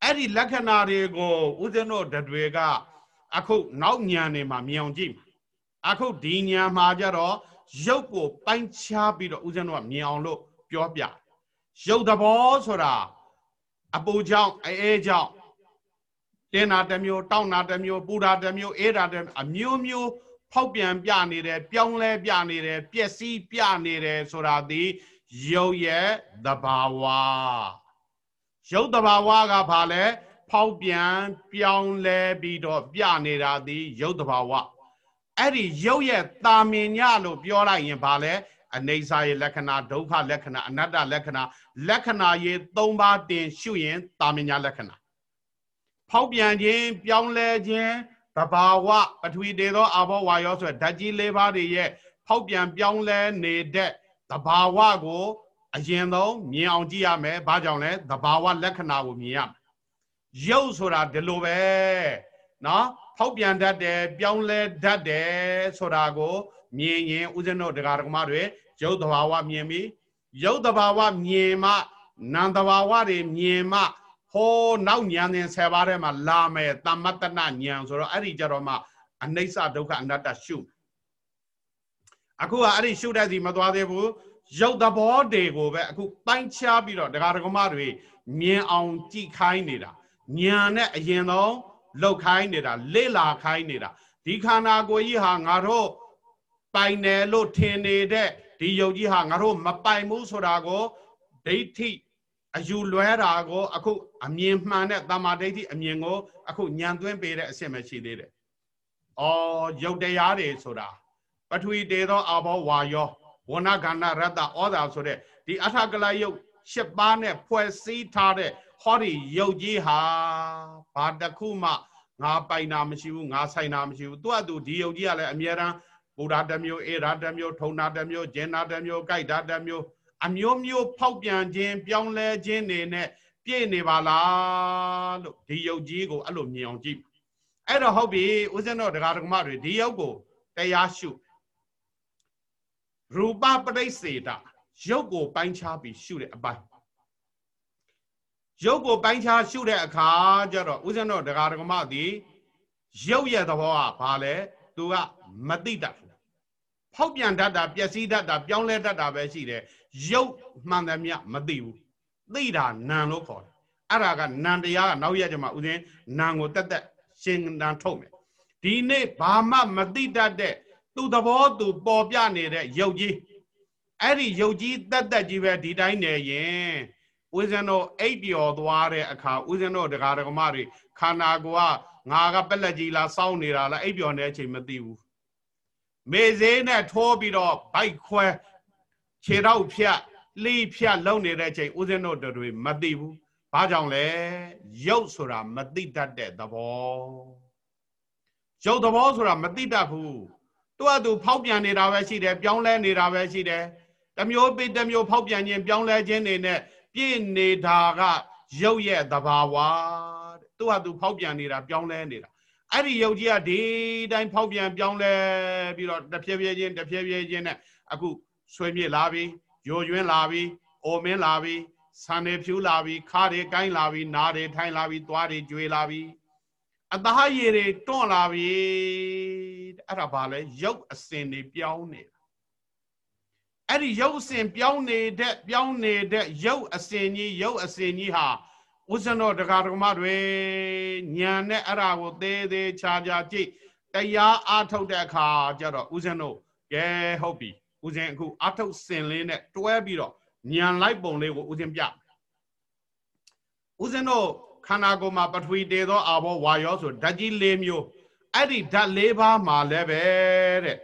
Speaker 1: အဲ့ဒီလက္ခဏာတွေကိုဦးဇင်းတို့တွေက အခုနောက်ညံနေမှာမြင်အောင်ကြည့်အခုဒီညံမှာကြတော့ရုပ်ကိုပိုင်းခြားပြီးတော့ဦးဇင်းတို့ကမြင်အောင်လို့ပြောပြရုပ်သဘောဆိုတာအပူကြောင့်အဲအဲကြောင့်တင်းတာတစ်မျိုးတောက်တာတစ်မျိုးပူတာတစ်မျိုးအေးတာတစ်မျိုးအမျိုးမျိုးဖောက်ပြန်ပြနေတယ်ပြောင်းလဲပြနေတယ်ပျက်စီးပြနေတယ်ဆိုတာဒီရုပ်ရဲ့သဘာဝရုပ်သဘာဝကဘာလဲ ဖောက်ပြန်ပြောင်းလဲပြီးတော့ပြနေတာဒီရုပ်သဘာဝအဲ့ဒီရုပ်ရဲ့တာမင်ညလို့ပြောလိုက်ရင်ဘာလဲအနေစာရဲ့လက္ခဏာဒုက္ခလက္ခဏာအနတ္တလက္ခဏာလက္ခဏာရေး၃ပါးတင်ရှုရင်တာမင်ညလက္ခဏာဖောက်ပြန်ခြင်းပြောင်းလဲခြင်းတဘာဝပထဝီတေသောအာဘောဝါယောဆိုတဲ့ဓာတ်ကြီး၄ပါးတွေရဲ့ဖောက်ပြန်ပြောင်းလဲနေတဲ့တဘာဝကို အရင်ဆုံးမြင်အောင်ကြည့်ရမယ်။ဘာကြောင့်လဲ။တဘာဝလက္ခဏာကိုမြင်ရမယ်။ ရုပ်ဆိုတာဒီလိုပဲ။နော်ဖောက်ပြန်တတ်တယ်ပြောင်းလဲတတ်တယ်ဆိုတာကိုမြင်ရင်ဥစဉ်တို့ဒကာဒကမတွေရုပ်တဘာဝမြင်ပြီးရုပ်တဘာဝမြင်မှနာမ်တဘာဝတွေမြင်မှဟောနောက်ဉာဏ်သင်10ပါးထဲမှာလာမယ်တမ္မတနဉာဏ်ဆိုတော့အဲ့ဒီကြတော့မှအနိစ္စဒုက္ခအနတ္တရှုအခုကအဲ့ဒီရှုတဲ့စီမသွားသေးဘူးရုပ်သဘောတွေကိုပဲအခုပိုင်းခြားပြီးတော့ဒကာဒကမတွေမြင်အောင်ကြည့်ခိုင်းနေတာ ညံနဲ့အရင်ဆုံးလောက်ခိုင်းနေတာလေ့လာခိုင်းနေတာဒီခန္ဓာကိုယ်ကြီးဟာငါတို့ပိုင်တယ်လို့ထင်နေတဲ့ဒီယုတ်ကြီးဟာငါတို့မပိုင်ဘူးဆိုတာကိုဒိဋ္ဌိအယူလွဲတာကိုအခုအမြင်မှန်တဲ့တမာဒိဋ္ဌိအမြင်ကိုအခုညံသွင်းပေးတဲ့အဆင့်ပဲရှိသေးတယ်။အော်ယုတ်တရားတွေဆိုတာပထဝီတေသောအဘောဝါယောဝဏခန္ဓာရတ္တဩဇာဆိုတဲ့ဒီအထကလယုတ်ရှစ်ပါးနဲ့ဖွဲ့စည်းထားတဲ့ဟောဒီယုတ်ကြီးဟာဘာတစ်ခုမှငါပိုင်တာမရှိဘူးငါဆိုင်တာမရှိဘူးသူကသူဒီယုတ်ကြီးကလည်းအမြဲတမ်းဘုရားတစ်မျိုးအေရာတစ်မျိုးထုံနာတစ်မျိုးဂျင်နာတစ်မျိုးကြိုက်တာတစ်မျိုးအမျိုးမျိုးဖောက်ပြန်ခြင်းပြောင်းလဲခြင်းနေနဲ့ပြည့်နေပါလားလို့ဒီယုတ်ကြီးကိုအဲ့လိုမြင်အောင်ကြည့်အဲ့တော့ဟုတ်ပြီဦးဇင်းတော်တရားဓမ္မတွေဒီယုတ်ကိုတရားရှုရူပပရိစေတရုပ်ကိုပိုင်းခြားပြီးရှုတဲ့အပိုင်း ရုပ်ကိုပိုင်းခြားရှုတဲ့အခါကျတော့ဦးဇင်းတော်တရားဓမ္မသည်ရုပ်ရဲ့သဘောကဘာလဲသူကမသိတတ်ဘူးဖောက်ပြန်တတ်တာပျက်စီးတတ်တာပြောင်းလဲတတ်တာပဲရှိတယ်ရုပ်မှန်တယ်မြမသိဘူးသိတာနာလို့ခေါ်တယ်အဲ့ဒါကနံတရားကနောက်ရက်ကျမှဦးဇင်းနံကိုတက်တက်ရှင်းတန်းထုတ်မယ်ဒီနေ့ဘာမှမသိတတ်တဲ့သူ့သဘောသူပေါ်ပြနေတဲ့ရုပ်ကြီးအဲ့ဒီရုပ်ကြီးတက်တက်ကြီးပဲဒီတိုင်းနေရင် ဦးဇင်းတို့အိပ်ပျော်သွားတဲ့အခါဦးဇင်းတို့တရားဓမ္မတွေခန္ဓာကိုယ်ကငါကပက်လက်ကြီးလားစောင်းနေတာလားအိပ်ပျော်နေတဲ့အချိန်မသိဘူးမေဈေးနဲ့ထိုးပြီးတော့ဘိုက်ခွဲခြေတော့ဖြတ်လှီးဖြတ်လုံနေတဲ့အချိန်ဦးဇင်းတို့တွေမသိဘူးဘာကြောင့်လဲရုပ်ဆိုတာမသိတတ်တဲ့သဘောရုပ်သဘောဆိုတာမသိတတ်ဘူးသူကသူဖောက်ပြန်နေတာပဲရှိတယ်ပြောင်းလဲနေတာပဲရှိတယ်တမျိုးပိတမျိုးဖောက်ပြန်ခြင်းပြောင်းလဲခြင်းတွေနဲ့ ပြည့်နေတာကရုပ်ရဲ့သဘာဝတဲ့သူကသူဖောက်ပြန်နေတာပြောင်းလဲနေတာအဲ့ဒီရုပ်ကြီးကဒီတိုင်းဖောက်ပြန်ပြောင်းလဲပြီးတော့တစ်ဖြည်းဖြည်းချင်းတစ်ဖြည်းဖြည်းချင်းနဲ့အခုဆွေးမြေ့လာပြီယိုယွင်းလာပြီအိုမင်းလာပြီဆန်တွေဖြူလာပြီခါတွေကိုင်းလာပြီနားတွေထိုင်လာပြီသွားတွေကြွေလာပြီအသားရည်တွေတွန့်လာပြီအဲ့ဒါဘာလဲရုပ်အစင်တွေပြောင်းနေတာ အဲ့ဒီရုပ်အစင်ပြောင်းနေတဲ့ပြောင်းနေတဲ့ရုပ်အစင်ကြီးရုပ်အစင်ကြီးဟာဥစ္စနောတရားဓမ္မတွေညံနဲ့အဲ့ဒါကိုသေးသေးချာချာကြည့်တရားအားထုတ်တဲ့အခါကျတော့ဥစ္စနောကဲဟုတ်ပြီဥစဉ်အခုအားထုတ်စင်လေးနဲ့တွဲပြီးတော့ညံလိုက်ပုံလေးကိုဥစဉ်ပြဥစဉ်တို့ခန္ဓာကိုယ်မှာပထဝီတေသောအာဘောဝါယောဆိုဓာတ်ကြီး၄မျိုးအဲ့ဒီဓာတ်၄ပါးမှာလည်းပဲတဲ့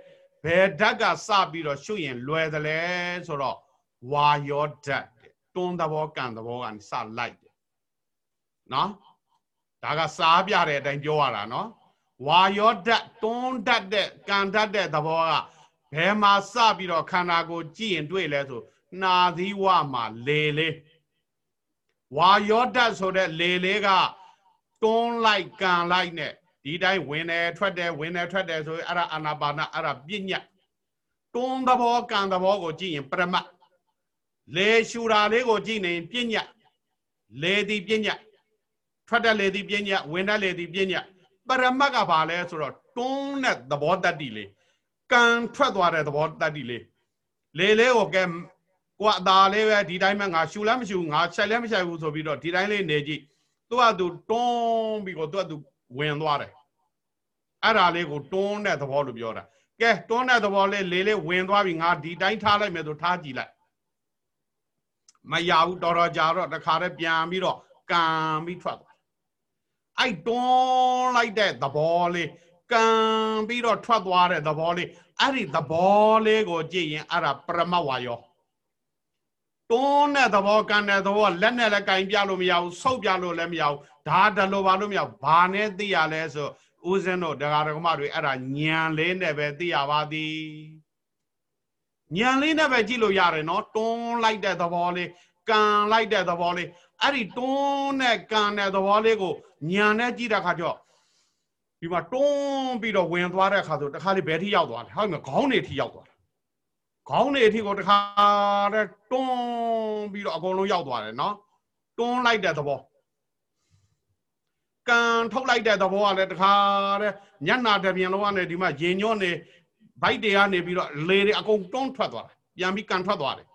Speaker 1: ဘယ်ဓာတ်ကစပြီးတော့ရှုရင်လွယ်သလဲဆိုတော့ဝါယောဓာတ်တွန်းသဘောကံသဘောကနေစလိုက်တယ်နော်ဒါကစားပြတဲ့အတိုင်းပြောရတာနော်ဝါယောဓာတ်တွန်းဓာတ်တဲ့ကံဓာတ်တဲ့သဘောကဘယ်မှာစပြီးတော့ခန္ဓာကိုကြည့်ရင်တွေ့လဲဆိုနာသီဝမှာလေလေးဝါယောဓာတ်ဆိုတဲ့လေလေးကတွန်းလိုက်ကံလိုက်နဲ့ ဒီတိုင်းဝင်တယ်ထွက်တယ်ဝင်တယ်ထွက်တယ်ဆိုရင်အဲ့ဒါအာနာပါနအဲ့ဒါပြညတ်တွန်းသဘောကံသဘောကိုကြည့်ရင်ပရမတ်လေရှူတာလေးကိုကြည့်နေပြညတ်လေဒီပြညတ်ထွက်တဲ့လေဒီပြညတ်ဝင်တဲ့လေဒီပြညတ်ပရမတ်ကဘာလဲဆိုတော့တွန်းတဲ့သဘောတတ္တိလေးကံထွက်သွားတဲ့သဘောတတ္တိလေးလေလေးကိုကဲကိုကအသာလေးပဲဒီတိုင်းမှငါရှူလည်းမရှူငါခြိုက်လည်းမခြိုက်ဘူးဆိုပြီးတော့ဒီတိုင်းလေးနေကြည့်သူကသူတွန်းပြီးတော့သူကသူ ဝင်သွားတယ်အဲ့ဒါလေးကိုတွန်းတဲ့သဘောလို့ပြောတာကဲတွန်းတဲ့သဘောလေးလေးလေးဝင်သွားပြီငါဒီတိုင်းထားလိုက်မယ်ဆိုထားကြည့်လိုက်မရဘူးတော်တော်ကြာတော့တခါတည်းပြန်ပြီးတော့ကံပြီးထွက်သွားအဲ့တွန်းလိုက်တဲ့သဘောလေးကံပြီးတော့ထွက်သွားတဲ့သဘောလေးအဲ့ဒီသဘောလေးကိုကြည့်ရင်အဲ့ဒါပရမဝါယော တွန်းတဲ့သဘောကံတဲ့သဘောလက်နဲ့လည်းကင်ပြလို့မရဘူးဆုပ်ပြလို့လည်းမရဘူးဒါတလို့ပါလို့မရဘူးဘာနဲ့သိရလဲဆိုဦးဇင်းတို့တရားဓမ္မတွေအဲ့ဒါညံလေးနဲ့ပဲသိရပါသည်ညံလေးနဲ့ပဲကြည့်လို့ရတယ်နော်တွန်းလိုက်တဲ့သဘောလေးကံလိုက်တဲ့သဘောလေးအဲ့ဒီတွန်းတဲ့ကံတဲ့သဘောလေးကိုညံနဲ့ကြည့်တဲ့ခါကျတော့ဒီမှာတွန်းပြီးတော့ဝင်သွားတဲ့အခါဆိုတခါလေးဘယ်ထိရောက်သွားလဲဟုတ်မယ်ခေါင်းနေထိရောက်သွားတယ် ခေါင်းနေအထိကိုတခါတည်းတွန်းပြီးတော့အကုန်လုံးရောက်သွားတယ်နော်တွန်းလိုက်တဲ့သဘောကံထုတ်လိုက်တဲ့သဘောကလည်းတခါတည်းညနာတပြန်လုံးကနေဒီမှာရင်ညော့နေဘိုက်တွေကနေပြီးတော့လေတွေအကုန်တွန်းထွက်သွားတယ်ပြန်ပြီးကန်ထွက်သွားတယ်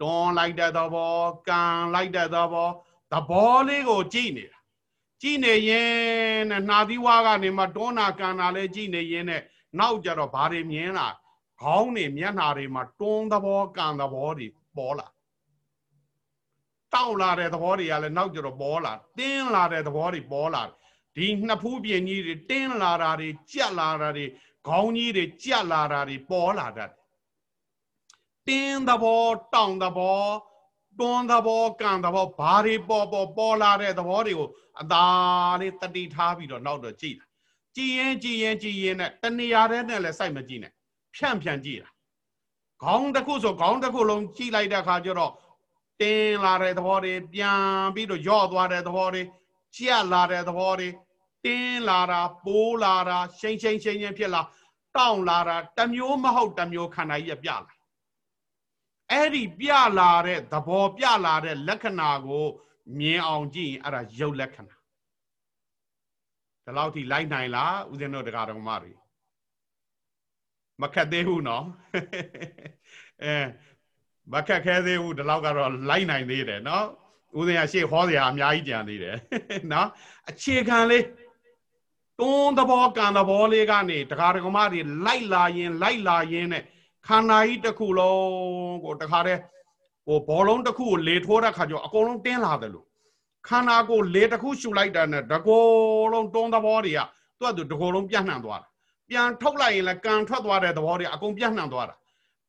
Speaker 1: တွန်းလိုက်တဲ့သဘောကံလိုက်တဲ့သဘောသဘောလေးကိုကြည့်နေတာကြည်နေရင်နဲ့နှာသီးဝါကနေမှတွန်းနာကန်နာလဲကြည်နေရင်နဲ့နောက်ကြတော့ဘာတွေမြင်လာ ခေါင်းတွေမျက်နှာတွေမှာတွန်းသဘောကန်သဘောတွေပေါ်လာတောက်လာတဲ့သဘောတွေကလည်းနောက်ကြတော့ပေါ်လာတင်းလာတဲ့သဘောတွေပေါ်လာဒီနှစ်ဖူးပြင်ကြီးတွေတင်းလာတာတွေကြက်လာတာတွေခေါင်းကြီးတွေကြက်လာတာတွေပေါ်လာတတ်တင်းသဘောတောင်သဘောတွန်းသဘောကန်သဘောဘာတွေပေါ်ပေါ်ပေါ်လာတဲ့သဘောတွေကိုအသာလေးတတိထားပြီးတော့နောက်တော့ကြည့်တာကြည်ရင်ကြည်ရင်ကြည်ရင်နဲ့တဏှာတဲ့နဲ့လည်းစိုက်မကြည့်နဲ့ ဖြန့်ဖြန့်ကြည့်တာခေါင်းတစ်ခုဆိုခေါင်းတစ်ခုလုံးကြည့်လိုက်တဲ့အခါကျတော့တင်းလာတဲ့သဘောတွေပြန်ပြီးတော့ယော့သွားတဲ့သဘောတွေကြက်လာတဲ့သဘောတွေတင်းလာတာပိုးလာတာရှိန်ရှိန်ရှိန်ချင်းဖြစ်လာတောင့်လာတာတမျိုးမဟုတ်တမျိုးခန္ဓာကြီးပြလာအဲ့ဒီပြလာတဲ့သဘောပြလာတဲ့လက္ခဏာကိုမြင်အောင်ကြည့်ရင်အဲ့ဒါရုပ်လက္ခဏာဒီလောက်ထိလိုက်နိုင်လားဦးဇင်းတို့တရားတော်မတွေ မခက်သေးဘူးနော်အဲမခက်ခဲသေးဘူးဒီလောက်ကတော့လိုက်နိုင်သေးတယ်နော်ဦးဇင်းကရှေ့ဟောစရာအများကြီးကြံသေးတယ်နော်အခြေခံလေးတွန်းသဘောကံသဘောလေးကနေတရားတော်မတွေလိုက်လာရင် လိုက်လာရင်နဲ့ခန္ဓာကြီးတစ်ခုလုံးကိုတခါတည်းဟိုဘောလုံးတစ်ခုကိုလေထိုးတဲ့ခါကျတော့အကုန်လုံးတင်းလာတယ်လို့ခန္ဓာကိုလေတစ်ခုရှူလိုက်တာနဲ့တကောလုံးတွန်းသဘောတွေကသူ့အတူတကောလုံးပြန့်နှံ့သွားတာ ပြန်ထုတ်လိုက်ရင်လည်းကန်ထွက်သွားတဲ့သဘောတွေအကုန်ပြန့်နှံ့သွားတာ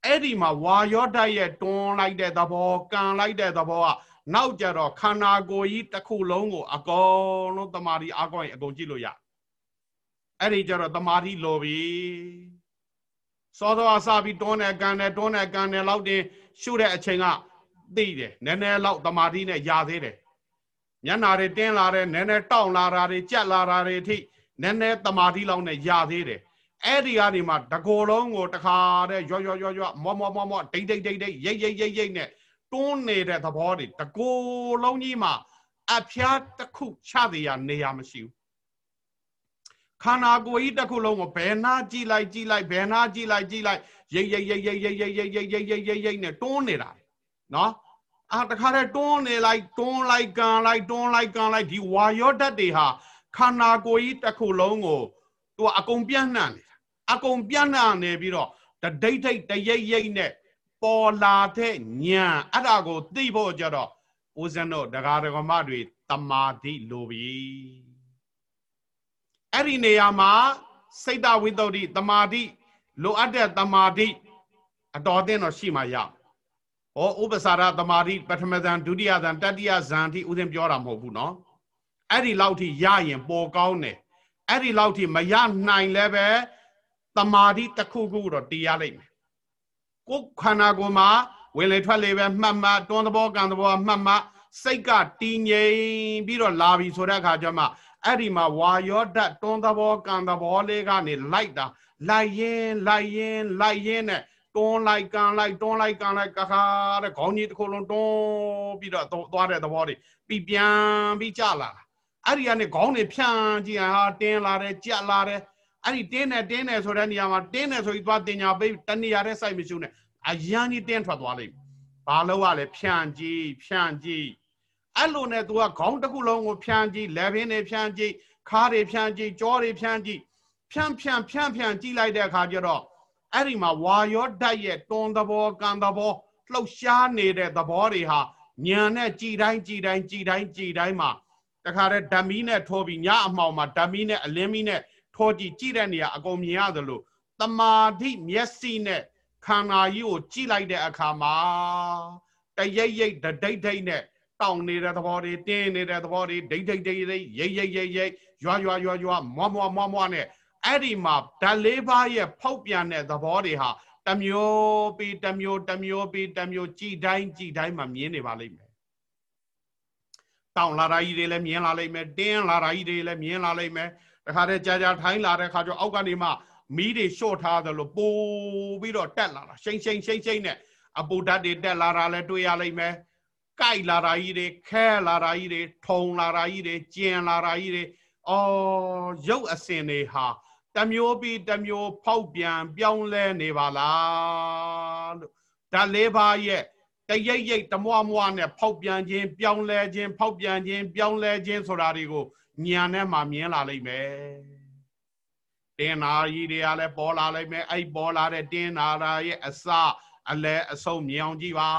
Speaker 1: အဲ့ဒီမှာဝါယောဓာတ်ရဲ့တွန်းလိုက်တဲ့သဘောကန်လိုက်တဲ့သဘောကနောက်ကြတော့ခန္ဓာကိုယ်ကြီးတစ်ခုလုံးကို အကုန်လုံးတမာတိအကောင်းရင်အကုန်ကြည့်လို့ရအဲ့ဒီကြတော့တမာတိလိုပြီစောစောအစားပြီးတွန်းတဲ့ကန်နဲ့တွန်းတဲ့ကန်နဲ့လောက်တင်ရှုတဲ့အချိန်ကသိတယ်နည်းနည်းလောက်တမာတိနဲ့ရသေးတယ်မျက်နာတွေတင်းလာတယ်နည်းနည်းတောင့်လာတာတွေကြက်လာတာတွေအထိနည်းနည်းတမာတိလောက်နဲ့ရသေးတယ် အဲ့ဒီကနေမှတကိုယ်လုံးကိုတခါတဲ့ရွရွရွရွမောမောမောမောဒိတ်ဒိတ်ဒိတ်ဒိတ်ရိတ်ရိတ်ရိတ်ရိတ်နဲ့တွန်းနေတဲ့သဘောတွေတကိုယ်လုံးကြီးမှာအဖျားတစ်ခုချသေးရနေရမရှိဘူးခန္ဓာကိုယ်ကြီးတစ်ခုလုံးကိုဘယ်နာကြည့်လိုက်ကြည့်လိုက်ဘယ်နာကြည့်လိုက်ကြည့်လိုက်ရိတ်ရိတ်ရိတ်ရိတ်ရိတ်ရိတ်ရိတ်ရိတ်ရိတ်ရိတ်ရိတ်ရိတ်နဲ့တွန်းနေတာနော်အာတခါတည်းတွန်းနေလိုက်တွန်းလိုက်ကန်လိုက်တွန်းလိုက်ကန်လိုက်ဒီဝါယောဓာတ်တွေဟာခန္ဓာကိုယ်ကြီးတစ်ခုလုံးကိုသူကအကုန်ပြန့်နှံ့နေတာ အကုန်ပြန့်နှံ့နေပြီးတော့တဒိတ်ဒိတ်တရိပ်ရိပ်နဲ့ပေါ်လာတဲ့ညာအဲ့ဒါကိုသိဖို့ကြတော့ဦးဇင်းတို့ဒကာဒကမတွေတမာတိလိုပြီအဲ့ဒီနေရာမှာစိတ်တဝိတ္တုတမာတိလိုအပ်တဲ့တမာတိအတော်သင့်တော့ရှိမှရ။ဟောဥပ္ပစာရတမာတိပထမဇန်ဒုတိယဇန်တတိယဇန်ထိဦးဇင်းပြောတာမဟုတ်ဘူးနော်။အဲ့ဒီလောက်ထိရရင်ပေါ်ကောင်းတယ်။အဲ့ဒီလောက်ထိမရနိုင်လည်းပဲ တမာတိတစ်ခုခုတော့တရားလိုက်မယ်ကိုယ်ခန္ဓာကိုယ်မှာဝင်လေထွက်လေပဲမှတ်မှတ်တွန်းသဘောကံသဘောမှတ်မှတ်စိတ်ကတည်ငြိမ်ပြီးတော့လာပြီဆိုတဲ့အခါကျမှအဲ့ဒီမှာဝါယောဓာတ်တွန်းသဘောကံသဘောလေးကနေလိုက်တာလိုက်ရင်လိုက်ရင်လိုက်ရင်နဲ့တွန်းလိုက်ကန်လိုက်တွန်းလိုက်ကန်လိုက်ကခါတဲ့ခေါင်းကြီးတစ်ခုလုံးတွန်းပြီးတော့သွားတဲ့သဘောတွေပြီးပြန်ပြီးကြလာတာအဲ့ဒီကနေခေါင်းတွေဖြန့်ကြည့်ဟာတင်းလာတယ်ကြက်လာတယ် အဲ့ဒီတင်းတယ်တင်းတယ်ဆိုတဲ့နေရာမှာတင်းတယ်ဆိုပြီးသွားတင်ညာပေးတနေရာတဲ့စိုက်မရှိနဲ့အရန်ကြီးတင်းထွက်သွားလိမ့်ဘာလို့ ਆ လဲဖြန့်ကြည့်ဖြန့်ကြည့်အဲ့လိုနဲ့ तू ကခေါင်းတစ်ခုလုံးကိုဖြန့်ကြည့်လက်ဖင်းတွေဖြန့်ကြည့်ခါးတွေဖြန့်ကြည့်ကြောတွေဖြန့်ကြည့်ဖြန့်ဖြန့်ဖြန့်ဖြန့်ကြည့်လိုက်တဲ့အခါကျတော့အဲ့ဒီမှာဝါရောဓာတ်ရဲ့တွန်းသဘောကံသဘောလှုပ်ရှားနေတဲ့သဘောတွေဟာညံနဲ့ကြည်တိုင်းကြည်တိုင်းကြည်တိုင်းကြည်တိုင်းမှာတခါတည်းဓမီနဲ့ထိုးပြီးညအမှောင်မှာဓမီနဲ့အလင်းမီနဲ့ ထိုးကြည့်ကြည့်တဲ့နေရာအကုန်မြင်ရသလိုတမာတိမျက်စိနဲ့ခန္ဓာကြီးကိုကြည့်လိုက်တဲ့အခါမှာတရိပ်ရိပ်ဒိတ်ဒိတ်နဲ့တောင်းနေတဲ့သဘောတွေတင်းနေတဲ့သဘောတွေဒိတ်ဒိတ်ဒိတ်ဒိတ်ရိပ်ရိပ်ရိပ်ရိပ်ရွာရွာရွာရွာမွားမွားမွားမွားနဲ့အဲ့ဒီမှာဓာတ်လေးပါးရဲ့ဖောက်ပြန်တဲ့သဘောတွေဟာတမျိုးပြီးတမျိုးတမျိုးပြီးတမျိုးကြည်တိုင်းကြည်တိုင်းမှာမြင်နေပါလိမ့်မယ်တောင်းလာတာကြီးတွေလည်းမြင်လာလိမ့်မယ်တင်းလာတာကြီးတွေလည်းမြင်လာလိမ့်မယ် တခါတည်းကြာကြာထိုင်းလာတဲ့ခါကျအောက်ကနေမှမီးတွေရှို့ထားသလိုပိုပြီးတော့တက်လာတာရှိန်ရှိန်ရှိန်ရှိန်နဲ့အပူဓာတ်တွေတက်လာတာလည်းတွေ့ရလိမ့်မယ်ကြိုက်လာတာကြီးတွေခဲလာတာကြီးတွေထုံလာတာကြီးတွေကျင်လာတာကြီးတွေအော်ရုပ်အစင်တွေဟာတမျိုးပြီးတမျိုးဖောက်ပြန်ပြောင်းလဲနေပါလားလို့ဓာတ်လေးပါးရဲ့တရိပ်ရိပ်တမွားမွားနဲ့ဖောက်ပြန်ခြင်းပြောင်းလဲခြင်းဖောက်ပြန်ခြင်းပြောင်းလဲခြင်းဆိုတာတွေကို ညံနဲ့မှမြင်လာလိမ့်မယ်တင်နာကြီးတွေကလည်းပေါ်လာလိမ့်မယ်အဲ့ပေါ်လာတဲ့တင်နာရာရဲ့အစအလဲအဆုံးမြင်အောင်ကြည့်ပါ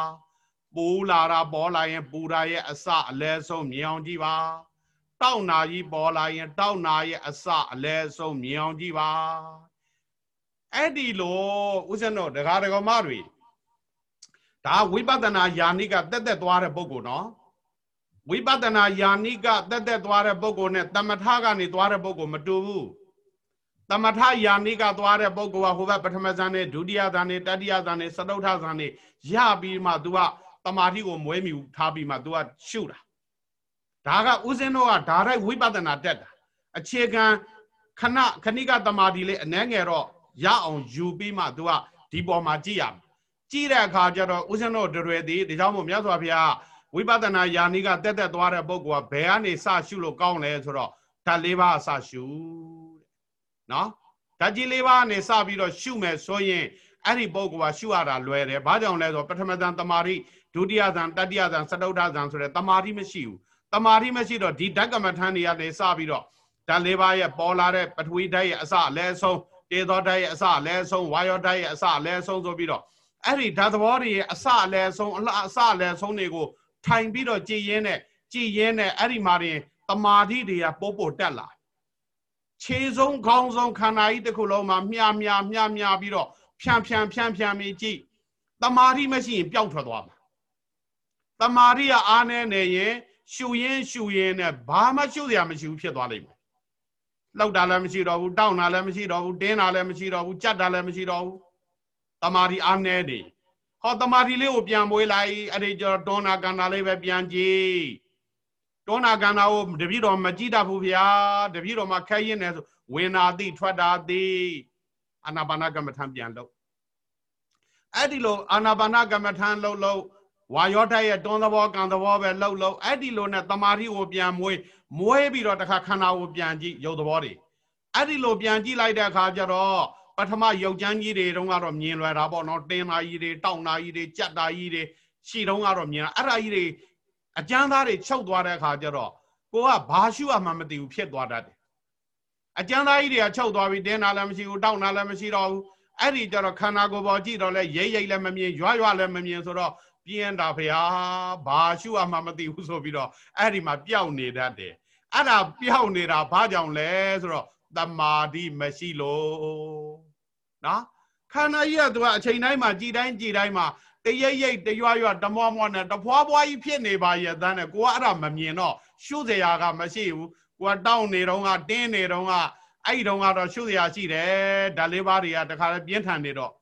Speaker 1: ပူလာတာပေါ်လာရင်ပူတာရဲ့အစအလဲဆုံးမြင်အောင်ကြည့်ပါတောက်နာကြီးပေါ်လာရင် တောက်နာရဲ့အစအလဲဆုံးမြင်အောင်ကြည့်ပါအဲ့ဒီလိုဥစ္စံတော်ဒကာဒကမတွေဒါဝိပဿနာယာနိကတက်တက်သွားတဲ့ပုဂ္ဂိုလ်နော် ဝိပဿနာယာနိကတက်တက်သွားတဲ့ပုဂ္ဂိုလ်နဲ့တမထကနေသွားတဲ့ပုဂ္ဂိုလ်မတူဘူးတမထယာနိကသွားတဲ့ပုဂ္ဂိုလ်ကဟိုဘက်ပထမဇန်နဲ့ဒုတိယဇန်နဲ့တတိယဇန်နဲ့စတုထဇန်နဲ့ရပြီးမှ तू ကတမာတိကိုမွဲမြူထားပြီးမှ तू ကရှုတာဒါကဥစဉ်တော့ကဒါရိုက်ဝိပဿနာတက်တာအခြေခံခဏခဏိကတမာတိလေးအနှဲငယ်တော့ရအောင်ယူပြီးမှ तू ကဒီပေါ်မှာကြည့်ရမယ်ကြည့်တဲ့အခါကျတော့ဥစဉ်တော့တွေသေးဒီကြောင့်မို့မြတ်စွာဘုရား ဝိပဿနာယာနိကတက်တက်သွားတဲ့ပုဂ္ဂိုလ်ကဘယ်ကနေစရှုလို့ကောင်းလဲဆိုတော့ဓာတ်လေးပါးအစရှုတဲ့နော်ဓာတ်ကြီးလေးပါးကနေစပြီးတော့ရှုမယ်ဆိုရင်အဲ့ဒီပုဂ္ဂိုလ်ကရှုရတာလွယ်တယ်ဘာကြောင့်လဲဆိုတော့ပထမဇန်တမာရိဒုတိယဇန်တတိယဇန်စတုထဇန်ဆိုတဲ့တမာရိမရှိဘူးတမာရိမရှိတော့ဒီဓာတ်ကမ္မထန်တွေကနေစပြီးတော့ဓာတ်လေးပါးရဲ့ပေါ်လာတဲ့ပထဝီဓာတ်ရဲ့အစအလဲဆုံးတေသောဓာတ်ရဲ့အစအလဲဆုံးဝါယောဓာတ်ရဲ့အစအလဲဆုံးဆိုပြီးတော့အဲ့ဒီဓာတ်သဘောတွေရဲ့အစအလဲဆုံးအစအလဲဆုံးတွေကို ထိုင်ပြီးတော့ကြည်ရင်းနဲ့ကြည်ရင်းနဲ့အဲ့ဒီမှာတင်တမာတိတွေကပို့ပို့တက်လာခြေဆုံးခေါင်းဆုံးခန္ဓာကြီးတစ်ခုလုံးမှာမြားမြားမြားမြားပြီးတော့ဖြန့်ဖြန့်ဖြန့်ဖြန့်ပြီးကြည့်တမာတိမရှိရင်ပျောက်ထွက်သွားမှာတမာတိကအားနေနေရင်ရှူရင်းရှူရင်းနဲ့ဘာမှရှူစရာမရှိဘူးဖြစ်သွားလိမ့်မယ်လောက်တာလည်းမရှိတော့ဘူးတောက်တာလည်းမရှိတော့ဘူးတင်းတာလည်းမရှိတော့ဘူးကြက်တာလည်းမရှိတော့ဘူးတမာတိအားနေနေ ဟောတမာတိလေးကိုပြန်မွေးလိုက်အဲ့ဒီကျော်တောနာကန္နာလေးပဲပြန်ကြည့်တောနာကန္နာကိုတပည့်တော်မကြည့်တတ်ဘူးဗျာတပည့်တော်မှာခဲရင်နေဆိုဝင်နာတိထွက်တာတိအာနာပါနကမ္မထံပြန်လို့အဲ့ဒီလိုအာနာပါနကမ္မထံလှုပ်လှုပ်ဝါယောဓာတ်ရဲ့တွန်းသဘောကံသဘောပဲလှုပ်လှုပ်အဲ့ဒီလိုနဲ့တမာတိကိုပြန်မွေးမွေးပြီးတော့တခါခန္ဓာကိုပြန်ကြည့်ရုပ်သဘောတွေအဲ့ဒီလိုပြန်ကြည့်လိုက်တဲ့အခါကျတော့ ပထမရုပ်ချမ်းကြီးတွေတုန်းကတော့မြင်လွယ်တာပေါ့နော်တင်းနာကြီးတွေတောက်နာကြီးတွေကြက်တာကြီးတွေရှီတုန်းကတော့မြင်အဲ့ဒါကြီးတွေအကျမ်းသားတွေချုပ်သွားတဲ့အခါကျတော့ကိုကဘာရှုရမှမသိဘူးဖြစ်သွားတတ်တယ်အကျမ်းသားကြီးတွေကချုပ်သွားပြီးတင်းနာလည်းမရှိဘူးတောက်နာလည်းမရှိတော့ဘူးအဲ့ဒီကျတော့ခန္ဓာကိုယ်ပေါ်ကြည့်တော့လဲရိပ်ရိပ်လည်းမမြင်ရွရွလည်းမမြင်ဆိုတော့ပြင်းတာဖရာဘာရှုရမှမသိဘူးဆိုပြီးတော့အဲ့ဒီမှာပျောက်နေတတ်တယ်အဲ့ဒါပျောက်နေတာဘာကြောင့်လဲဆိုတော့တမာတိမရှိလို့ နော်ခန္ဓာကြီးကသူကအချိန်တိုင်းမှာကြည်တိုင်းကြည်တိုင်းမှာတရိပ်ရိပ်တရွရွတမွားမွားနဲ့တဖွာဖွာကြီးဖြစ်နေပါရဲ့တန်းနဲ့ကိုကအဲ့ဒါမမြင်တော့ရှုစရာကမရှိဘူးကိုကတောင်းနေတော့ကတင်းနေတော့ကအဲ့ဒီတော့ကတော့ရှုစရာရှိတယ်ဓာလေးပါးတွေကတခါလဲပြင်းထန်နေတော့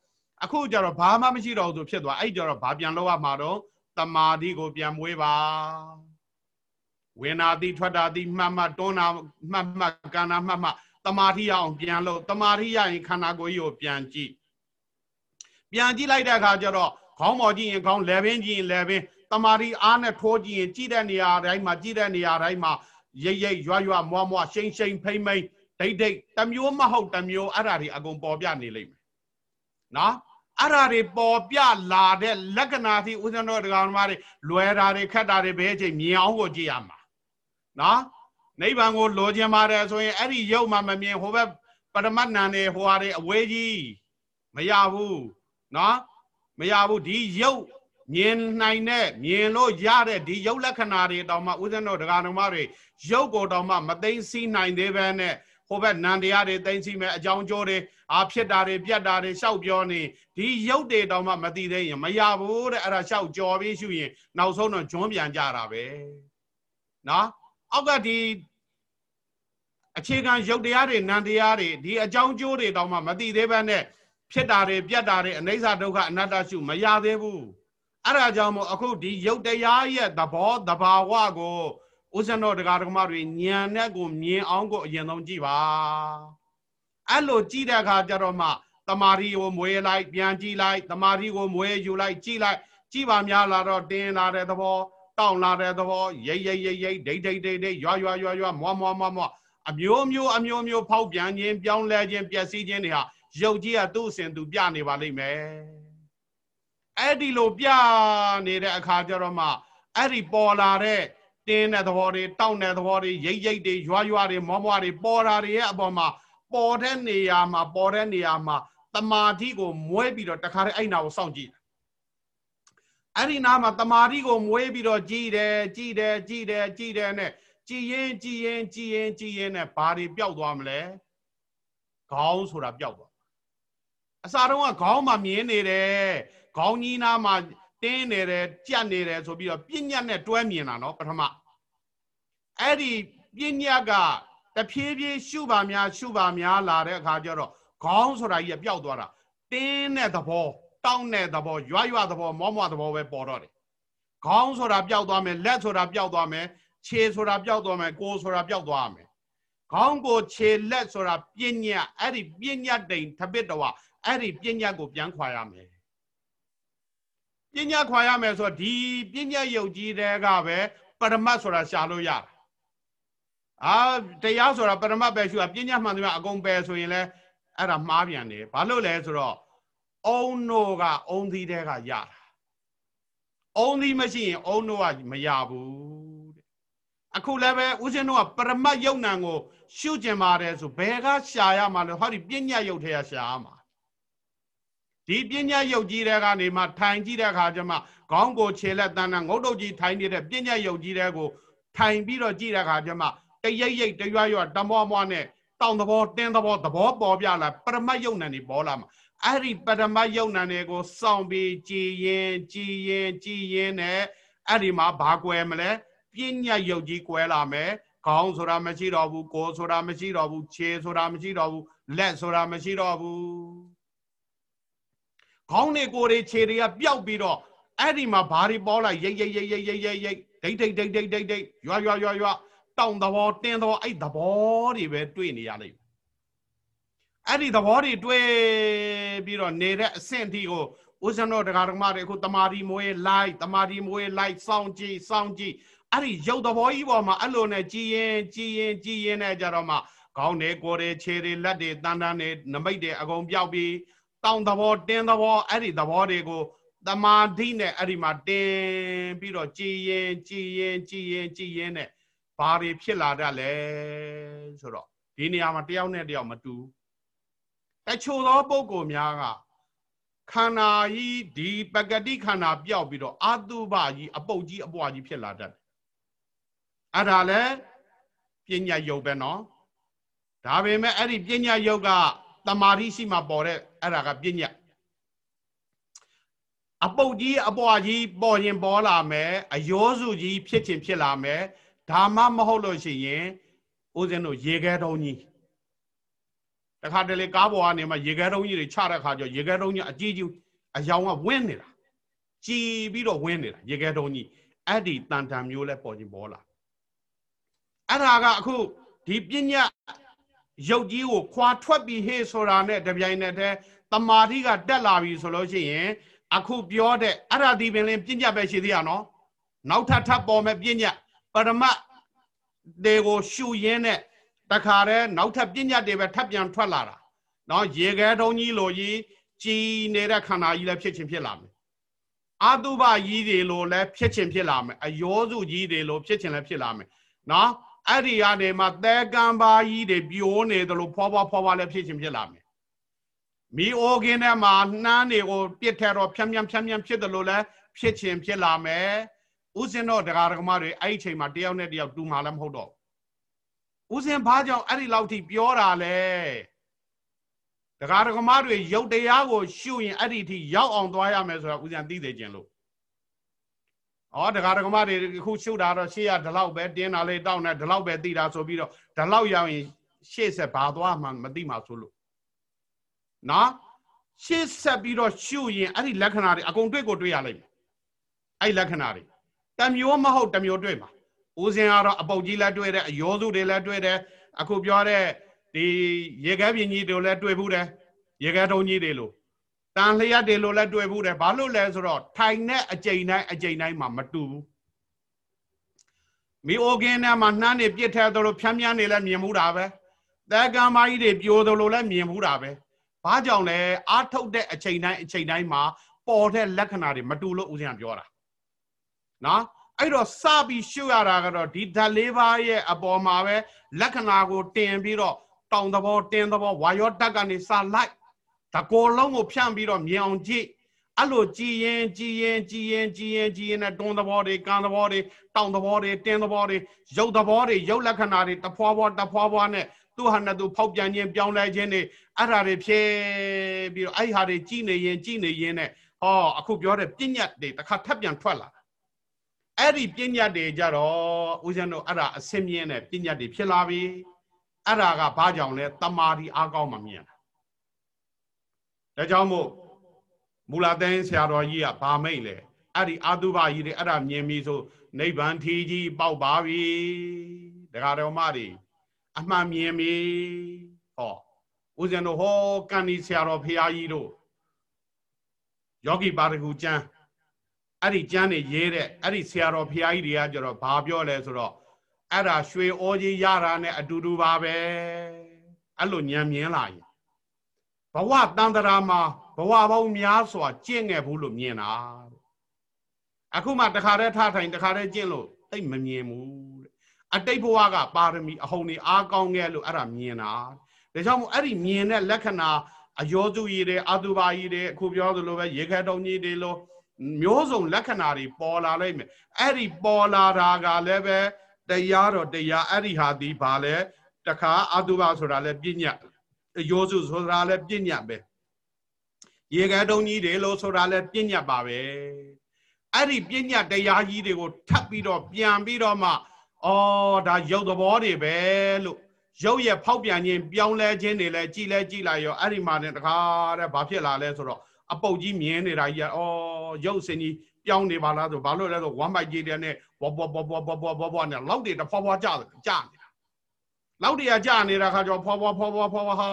Speaker 1: အခုကျတော့ဘာမှမရှိတော့ဘူးဆိုဖြစ်သွားအဲ့ကျတော့ဘာပြန်လောက်ရမှာတော့တမာတိကိုပြန်မွေးပါဝေနာတိထွက်တာတိမှတ်မှတ်တွန်းတာမှတ်မှတ်ကန္နာမှတ်မှတ် တမာတိရအောင်ပြန်လို့တမာတိရရင်ခန္ဓာကိုယ်ကြီးကိုပြန်ကြည့်ပြန်ကြည့်လိုက်တဲ့အခါကျတော့ခေါင်းပေါ်ကြည့်ရင်ခေါင်းလယ်ပင်ကြည့်ရင်လယ်ပင်တမာတိအားနဲ့ထိုးကြည့်ရင်ကြည့်တဲ့နေရာတိုင်းမှာကြည့်တဲ့နေရာတိုင်းမှာရိပ်ရိပ်ရွရွမွားမွားရှိန်ရှိန်ဖိမ့်မိန်ဒိတ်ဒိတ်တမျိုးမဟုတ်တမျိုးအဲ့ဓာတွေအကုန်ပေါ်ပြနေလိမ့်မယ်နော်အဲ့ဓာတွေပေါ်ပြလာတဲ့လက္ခဏာที่ဦးဇင်းတော်တရားဓမ္မတွေလွယ်တာတွေခက်တာတွေဘယ်အချိန်မြင်အောင်ကိုကြည့်ရမှာနော် နိဗ္ဗာန်ကိုလိုချင်ပါတယ်ဆိုရင်အဲ့ဒီရုပ်မှမမြင်ဟိုဘက်ပရမတ်နံတွေဟိုဟာတွေအဝေးကြီးမရဘူးနော်မရဘူးဒီရုပ်မြင်နိုင်တဲ့မြင်လို့ရတဲ့ဒီရုပ်လက္ခဏာတွေတောင်မှဦးဇင်းတို့ဒကာတော်မတွေရုပ်ကိုတောင်မှမသိသိနိုင်သေးပဲနဲ့ဟိုဘက်နန္တရားတွေသိသိမဲ့အကြောင်းကျိုးတွေအာဖြစ်တာတွေပြတ်တာတွေရှောက်ပြောနေဒီရုပ်တွေတောင်မှမသိသေးရင်မရဘူးတဲ့အဲ့ဒါရှောက်ကြော်ပြီးရှုရင်နောက်ဆုံးတော့ဂျွန်းပြန်ကြတာပဲနော်အောက်ကဒီ အခြေခံရုပ်တရားတွေနံတရားတွေဒီအကြောင်းကျိုးတွေတောင်မှမသိသေးဘဲနဲ့ဖြစ်တာတွေပြတ်တာတွေအနိစ္စဒုက္ခအနတ္တရှုမရသေးဘူးအဲ့ဒါကြောင့်မို့အခုဒီရုပ်တရားရဲ့သဘောတဘာဝကိုဥစ္စံတော်တရားဓမ္မတွေဉာဏ်နဲ့ကိုမြင်အောင်ကိုအရင်ဆုံးကြည့်ပါအဲ့လိုကြည့်တဲ့အခါကျတော့မှတမာရီကိုမွေးလိုက်ပြန်ကြည့်လိုက်တမာရီကိုမွေးယူလိုက်ကြည့်လိုက်ကြည့်ပါများလာတော့တင်းလာတဲ့သဘောတောင့်လာတဲ့သဘောရိတ်ရိတ်ရိတ်ရိတ်ဒိတ်ဒိတ်ဒိတ်ဒိတ်ရွာရွာရွာရွာမွားမွားမွားမွား အမျိုးမျိုးအမျိုးမျိုးဖောက်ပြန်ခြင်းပြောင်းလဲခြင်းပျက်စီးခြင်းတွေဟာရုပ်ကြီးကသူ့အစဉ်သူပြနေပါလိမ့်မယ်အဲ့ဒီလိုပြနေတဲ့အခါကျတော့မှအဲ့ဒီပေါ်လာတဲ့တင်းတဲ့သဘောတွေတောင့်တဲ့သဘောတွေရိတ်ရိတ်တွေရွာရွာတွေမောမောတွေပေါ်တာတွေရဲ့အပေါ်မှာပေါ်တဲ့နေရာမှာပေါ်တဲ့နေရာမှာတမာတိကိုမွဲပြီးတော့တခါတည်းအဲ့နာကိုစောင့်ကြည့်အဲ့ဒီနာမှာတမာတိကိုမွေးပြီးတော့ကြည်တယ်ကြည်တယ်ကြည်တယ်ကြည်တယ်နဲ့ ကြည်ရင်ကြည်ရင်ကြည်ရင်ကြည်ရင်နဲ့ဘာတွေပျောက်သွားမလဲခေါင်းဆိုတာပျောက်သွားအစာတော့ကခေါင်းမှာမြင်နေတယ်ခေါင်းကြီးနားမှာတင်းနေတယ်ကြက်နေတယ်ဆိုပြီးတော့ပြညတ်နဲ့တွဲမြင်တာနော်ပထမအဲ့ဒီပြညတ်ကတဖြည်းဖြည်းရှုပါများရှုပါများလာတဲ့အခါကျတော့ခေါင်းဆိုတာကြီးကပျောက်သွားတာတင်းတဲ့သဘောတောင်းတဲ့သဘောရွရွသဘောမောမောသဘောပဲပေါ်တော့တယ်ခေါင်းဆိုတာပျောက်သွားမယ်လက်ဆိုတာပျောက်သွားမယ် ခြေဆိုတာပျောက်သွားမယ်ကိုယ်ဆိုတာပျောက်သွားမယ်ခေါင်းကိုခြေလက်ဆိုတာပြညတ်အဲ့ဒီပြညတ်တိန်သပစ်တော်အဲ့ဒီပြညတ်ကိုပြန်ခွာရမယ်ပညာခွာရမယ်ဆိုတော့ဒီပညာယုတ်ကြီးတဲ့ကပဲပရမတ်ဆိုတာရှာလို့ရတာအာတရားဆိုတာပရမတ်ပဲရှုတာပညာမှန်တယ်အကုန်ပဲဆိုရင်လဲအဲ့ဒါမှားပြန်တယ်ဘာလို့လဲဆိုတော့အုံနိုကအုံသီးတဲ့ကရတာအုံသီးမရှိရင်အုံနိုကမရဘူးတဲ့ အခုလည်းပဲဦးဇင်းတို့ကပရမတ်ယုတ်နံကိုရှုကျင်ပါတယ်ဆိုဘယ်ကရှာရမှာလဲဟောဒီပညာယုတ်ထဲကရှာရမှာဒီပညာယုတ်ကြီးတဲ့ကနေမှထိုင်ကြည့်တဲ့အခါကျမှခေါင်းကိုခြေလက်တန်းတန်းငုတ်တုတ်ကြီးထိုင်နေတဲ့ပညာယုတ်ကြီးတဲ့ကိုထိုင်ပြီးတော့ကြည့်တဲ့အခါကျမှတရိပ်ရိပ်တရွရွတမောမောနဲ့တောင်သဘောတင်းသဘောသဘောပေါ်ပြလာပရမတ်ယုတ်နံနေပေါ်လာမှာအဲ့ဒီပရမတ်ယုတ်နံတွေကိုစောင့်ပြီးကြည်ရင်ကြည်ရင်ကြည်ရင်နဲ့အဲ့ဒီမှာဘာကွယ်မလဲ ပညာယုတ်ကြီးကွယ်လာမယ်ခေါင်းဆိုတာမရှိတော့ဘူးကိုယ်ဆိုတာမရှိတော့ဘူးခြေဆိုတာမရှိတော့ဘူးလက်ဆိုတာမရှိတော့ဘူးခေါင်းတွေကိုယ်တွေခြေတွေကပျောက်ပြီးတော့အဲ့ဒီမှာဘာတွေပေါ်လာရိတ်ရိတ်ရိတ်ရိတ်ရိတ်ရိတ်ရိတ်ဒိတ်ဒိတ်ဒိတ်ဒိတ်ဒိတ်ဒိတ်ရွာရွာရွာရွာတောင်သဘောတင်းသဘောအဲ့သဘောတွေပဲတွေ့နေရလိမ့်မယ်အဲ့ဒီသဘောတွေတွေ့ပြီးတော့နေတဲ့အဆင့်အထိကိုဦးဇင်းတော်တရားဓမ္မတွေအခုတမာဒီမွေးလိုက်တမာဒီမွေးလိုက်စောင့်ကြည့်စောင့်ကြည့် အဲ့ဒီရုပ်သဘောကြီးပေါ်မှာအဲ့လိုနဲ့ကြည်ရင်ကြည်ရင်ကြည်ရင်နဲ့ကြတော့မှခေါင်းတွေကိုယ်တွေခြေတွေလက်တွေတန်းတန်းတွေနမိတ်တွေအကုန်ပြောက်ပြီးတောင်သဘောတင်းသဘောအဲ့ဒီသဘောတွေကိုတမာဓိနဲ့အဲ့ဒီမှာတင်းပြီးတော့ကြည်ရင်ကြည်ရင်ကြည်ရင်ကြည်ရင်နဲ့ဘာတွေဖြစ်လာတတ်လဲဆိုတော့ဒီနေရာမှာတယောက်နဲ့တယောက်မတူတချို့သောပုဂ္ဂိုလ်များကခန္ဓာကြီးဒီပဂတိခန္ဓာပျောက်ပြီးတော့အာတုဘကြီးအပုတ်ကြီးအပွားကြီးဖြစ်လာတတ်တယ် အဲ့ဒါလဲပညာယုတ်ပဲနော်ဒါပေမဲ့အဲ့ဒီပညာယုတ်ကတမာတိရှိမှပေါ်တဲ့အဲ့ဒါကပညာအပုတ်ကြီးအပွားကြီးပေါ်ရင်ပေါ်လာမယ်အယောစုကြီးဖြစ်ချင်ဖြစ်လာမယ်ဒါမှမဟုတ်လို့ရှိရင်ဦးဇင်းတို့ရေခဲတုံးကြီးတခါတလေကားပေါ်ကနေမှရေခဲတုံးကြီးတွေချတဲ့ခါကျရေခဲတုံးကြီးအကြီးကြီးအယောင်ကဝင်းနေတာကြည်ပြီးတော့ဝင်းနေတာရေခဲတုံးကြီးအဲ့ဒီတန်တန်မျိုးလဲပေါ်ခြင်းပေါ်လာ အဲ့ဒါကအခုဒီပညာရုပ်ကြီးကိုခွာထွက်ပြီးဟေ့ဆိုတာနဲ့တပြိုင်နက်တည်းတမာတိကတက်လာပြီဆိုလို့ရှိရင်အခုပြောတဲ့အဲ့ဒါဒီပင်လင်းပြဉ္ညတ်ပဲရှိသေးရနော်နောက်ထပ်ထပ်ပေါ်မဲ့ပြဉ္ညတ်ပရမတ်တွေကိုရှုရင်းနဲ့တခါတည်းနောက်ထပ်ပြဉ္ညတ်တွေပဲထပ်ပြန်ထွက်လာတာနော်ရေခဲတုံးကြီးလိုကြီးကြည်နေတဲ့ခန္ဓာကြီးလည်းဖြစ်ချင်းဖြစ်လာမယ်အာတုဘကြီးတွေလိုလည်းဖြစ်ချင်းဖြစ်လာမယ်အယောစုကြီးတွေလိုဖြစ်ချင်းလည်းဖြစ်လာမယ်နော် အဲ့ဒီကနေမှသဲကံပါကြီးတွေပြိုးနေသလိုဖွာဖွာဖွာဖွာလည်းဖြစ်ချင်းဖြစ်လာမယ်မီအိုကင်းထဲမှာနှမ်းတွေကိုပြစ်ထဲတော့ဖြန်းဖြန်းဖြန်းဖြန်းဖြစ်တယ်လို့လည်းဖြစ်ချင်းဖြစ်လာမယ်ဥစဉ်တော့တရားဓမ္မတွေအဲ့ဒီချိန်မှာတယောက်နဲ့တယောက်တူမှာလည်းမဟုတ်တော့ဥစဉ်ဘာကြောင့်အဲ့ဒီလောက်ထိပြောတာလဲတရားဓမ္မတွေရုပ်တရားကိုရှုရင်အဲ့ဒီထိရောက်အောင်သွားရမယ်ဆိုတာဥစဉ်သိသေးခြင်းလို့ ဩတရားဓမ္မတွေခုရှုတာတော့ရှေ့ရဒီလောက်ပဲတင်းတာလေးတောက်နေဒီလောက်ပဲသိတာဆိုပြီးတော့ဒီလောက်ရောက်ရင်ရှေ့ဆက်ဘာသွားမှမသိမှာဆိုလို့နော်ရှေ့ဆက်ပြီးတော့ရှုရင်အဲ့ဒီလက္ခဏာတွေအကုန်တွေ့ကိုတွေ့ရလိမ့်မယ်အဲ့လက္ခဏာတွေတမျိုးမဟုတ်တမျိုးတွေ့မှာဦးစင်ကတော့အပုတ်ကြီးလည်းတွေ့တယ်အယောစုတွေလည်းတွေ့တယ်အခုပြောတဲ့ဒီရေခဲပြင်းကြီးတွေလည်းတွေ့ဘူးတယ်ရေခဲထုံကြီးတွေလို့ တန်လျက်တွေလို့လည်းတွေ့ဘူးတယ်ဘာလို့လဲဆိုတော့ထိုင်တဲ့အကြိမ်တိုင်းအကြိမ်တိုင်းမှာမတူဘူးမိအိုကင်းထဲမှာနှမ်းနေပြစ်ထဲသလိုဖြန်းဖြန်းနေလည်းမြင်မှုတာပဲတဲကံမကြီးတွေပြိုသလိုလည်းမြင်မှုတာပဲဘာကြောင့်လဲအာထုတ်တဲ့အချိန်တိုင်းအချိန်တိုင်းမှာပေါ်တဲ့လက္ခဏာတွေမတူလို့ဦးဇင်းကပြောတာနော်အဲ့တော့စပြီးရှုရတာကတော့ဒီဓာတ်လေးပါးရဲ့အပေါ်မှာပဲလက္ခဏာကိုတင်ပြီးတော့တောင်သဘောတင်းသဘောဝါယောဓာတ်ကနေစလိုက် တကောလုံးကိုဖြန့်ပြီးတော့မြင်အောင်ကြည့်အဲ့လိုကြည်ရင်ကြည်ရင်ကြည်ရင်ကြည်ရင်ကြည်ရင်နဲ့တွန်းသဘောတွေကံသဘောတွေတောင်သဘောတွေတင်းသဘောတွေရုပ်သဘောတွေရုပ်လက္ခဏာတွေတဖွာဖွာတဖွာဖွာနဲ့သူ့ဟာနဲ့သူဖောက်ပြန်ခြင်းပြောင်းလဲခြင်းတွေအဲ့ဓာတွေဖြစ်ပြီးတော့အဲ့ဟာတွေကြည်နေရင်ကြည်နေရင်နဲ့ဟောအခုပြောတဲ့ပြဉ္ညတ်တွေတစ်ခါထပ်ပြန်ထွက်လာအဲ့ဒီပြဉ္ညတ်တွေကြတော့ဦးဇင်းတို့အဲ့ဒါအစင်းမြင့်တဲ့ပြဉ္ညတ်တွေဖြစ်လာပြီအဲ့ဒါကဘာကြောင့်လဲတမာဒီအားကောင်းမှမြင်တာ ဒါကြောင့်မို့မူလာသိန်းဆရာတော်ကြီးကဗာမိတ်လေအဲ့ဒီအာတုဘကြီးတွေအဲ့ဒါမြင်ပြီဆိုနိဗ္ဗာန်ထီကြီးပေါက်ပါပြီဒကာတော်မတွေအမှန်မြင်ပြီဟောဦးဇင်းတို့ဟောကန်ဒီဆရာတော်ဖရာကြီးတို့ယောဂီပါရဂူကျမ်းအဲ့ဒီကျမ်းနေရေးတဲ့အဲ့ဒီဆရာတော်ဖရာကြီးတွေကကြတော့ဘာပြောလဲဆိုတော့အဲ့ဒါရွှေဩကြီးရတာနဲ့အတူတူပါပဲအဲ့လိုညံမြင်လာရင်ဘ ဝတန်တရာမှာဘဝပေါင်းများစွာကျင့်ခဲ့ဘူးလို့မြင်တာအခုမှတခါတည်းထထိုင်တခါတည်းကျင့်လို့တိတ်မမြင်ဘူးတဲ့အတိတ်ဘဝကပါရမီအဟုန်တွေအားကောင်းခဲ့လို့အဲ့ဒါမြင်တာဒါကြောင့်မို့အဲ့ဒီမြင်တဲ့လက္ခဏာအယောစုကြီးတွေအတုပါကြီးတွေအခုပြောသလိုပဲရေခတ်တုံကြီးတွေလို့မျိုးစုံလက္ခဏာတွေပေါ်လာလိုက်မယ်အဲ့ဒီပေါ်လာတာကလည်းပဲတရားတော့တရားအဲ့ဒီဟာဒီဘာလဲတခါအတုပါဆိုတာလဲပြည ရောစုဆိုတာလည်းပြညတ်ပဲရေခဲတုံးကြီးတွေလို့ဆိုတာလည်းပြညတ်ပါပဲအဲ့ဒီပြညတ်တရားကြီးတွေကိုထပ်ပြီးတော့ပြန်ပြီးတော့မှအော်ဒါရုပ်သဘောတွေပဲလို့ရုပ်ရဲ့ဖောက်ပြန်ခြင်းပြောင်းလဲခြင်းတွေလည်းကြည်လဲကြည်လိုက်ရောအဲ့ဒီမှာတင်တခါတဲ့ဘာဖြစ်လာလဲဆိုတော့အပုတ်ကြီးမြင်နေတာကြီးကအော်ရုပ်စင်ကြီးပြောင်းနေပါလားဆိုဘာလို့လဲဆိုဝမ်းပိုက်ကြီးတဲ့နဲ့ဘောဘောဘောဘောဘောဘောဘောနဲ့လောက်တွေတဖွာဖွာကြကြနေ လောက်တွေကကြနေတာခါကျတော့ဖွာဖွာဖွာဖွာဖွာဟာ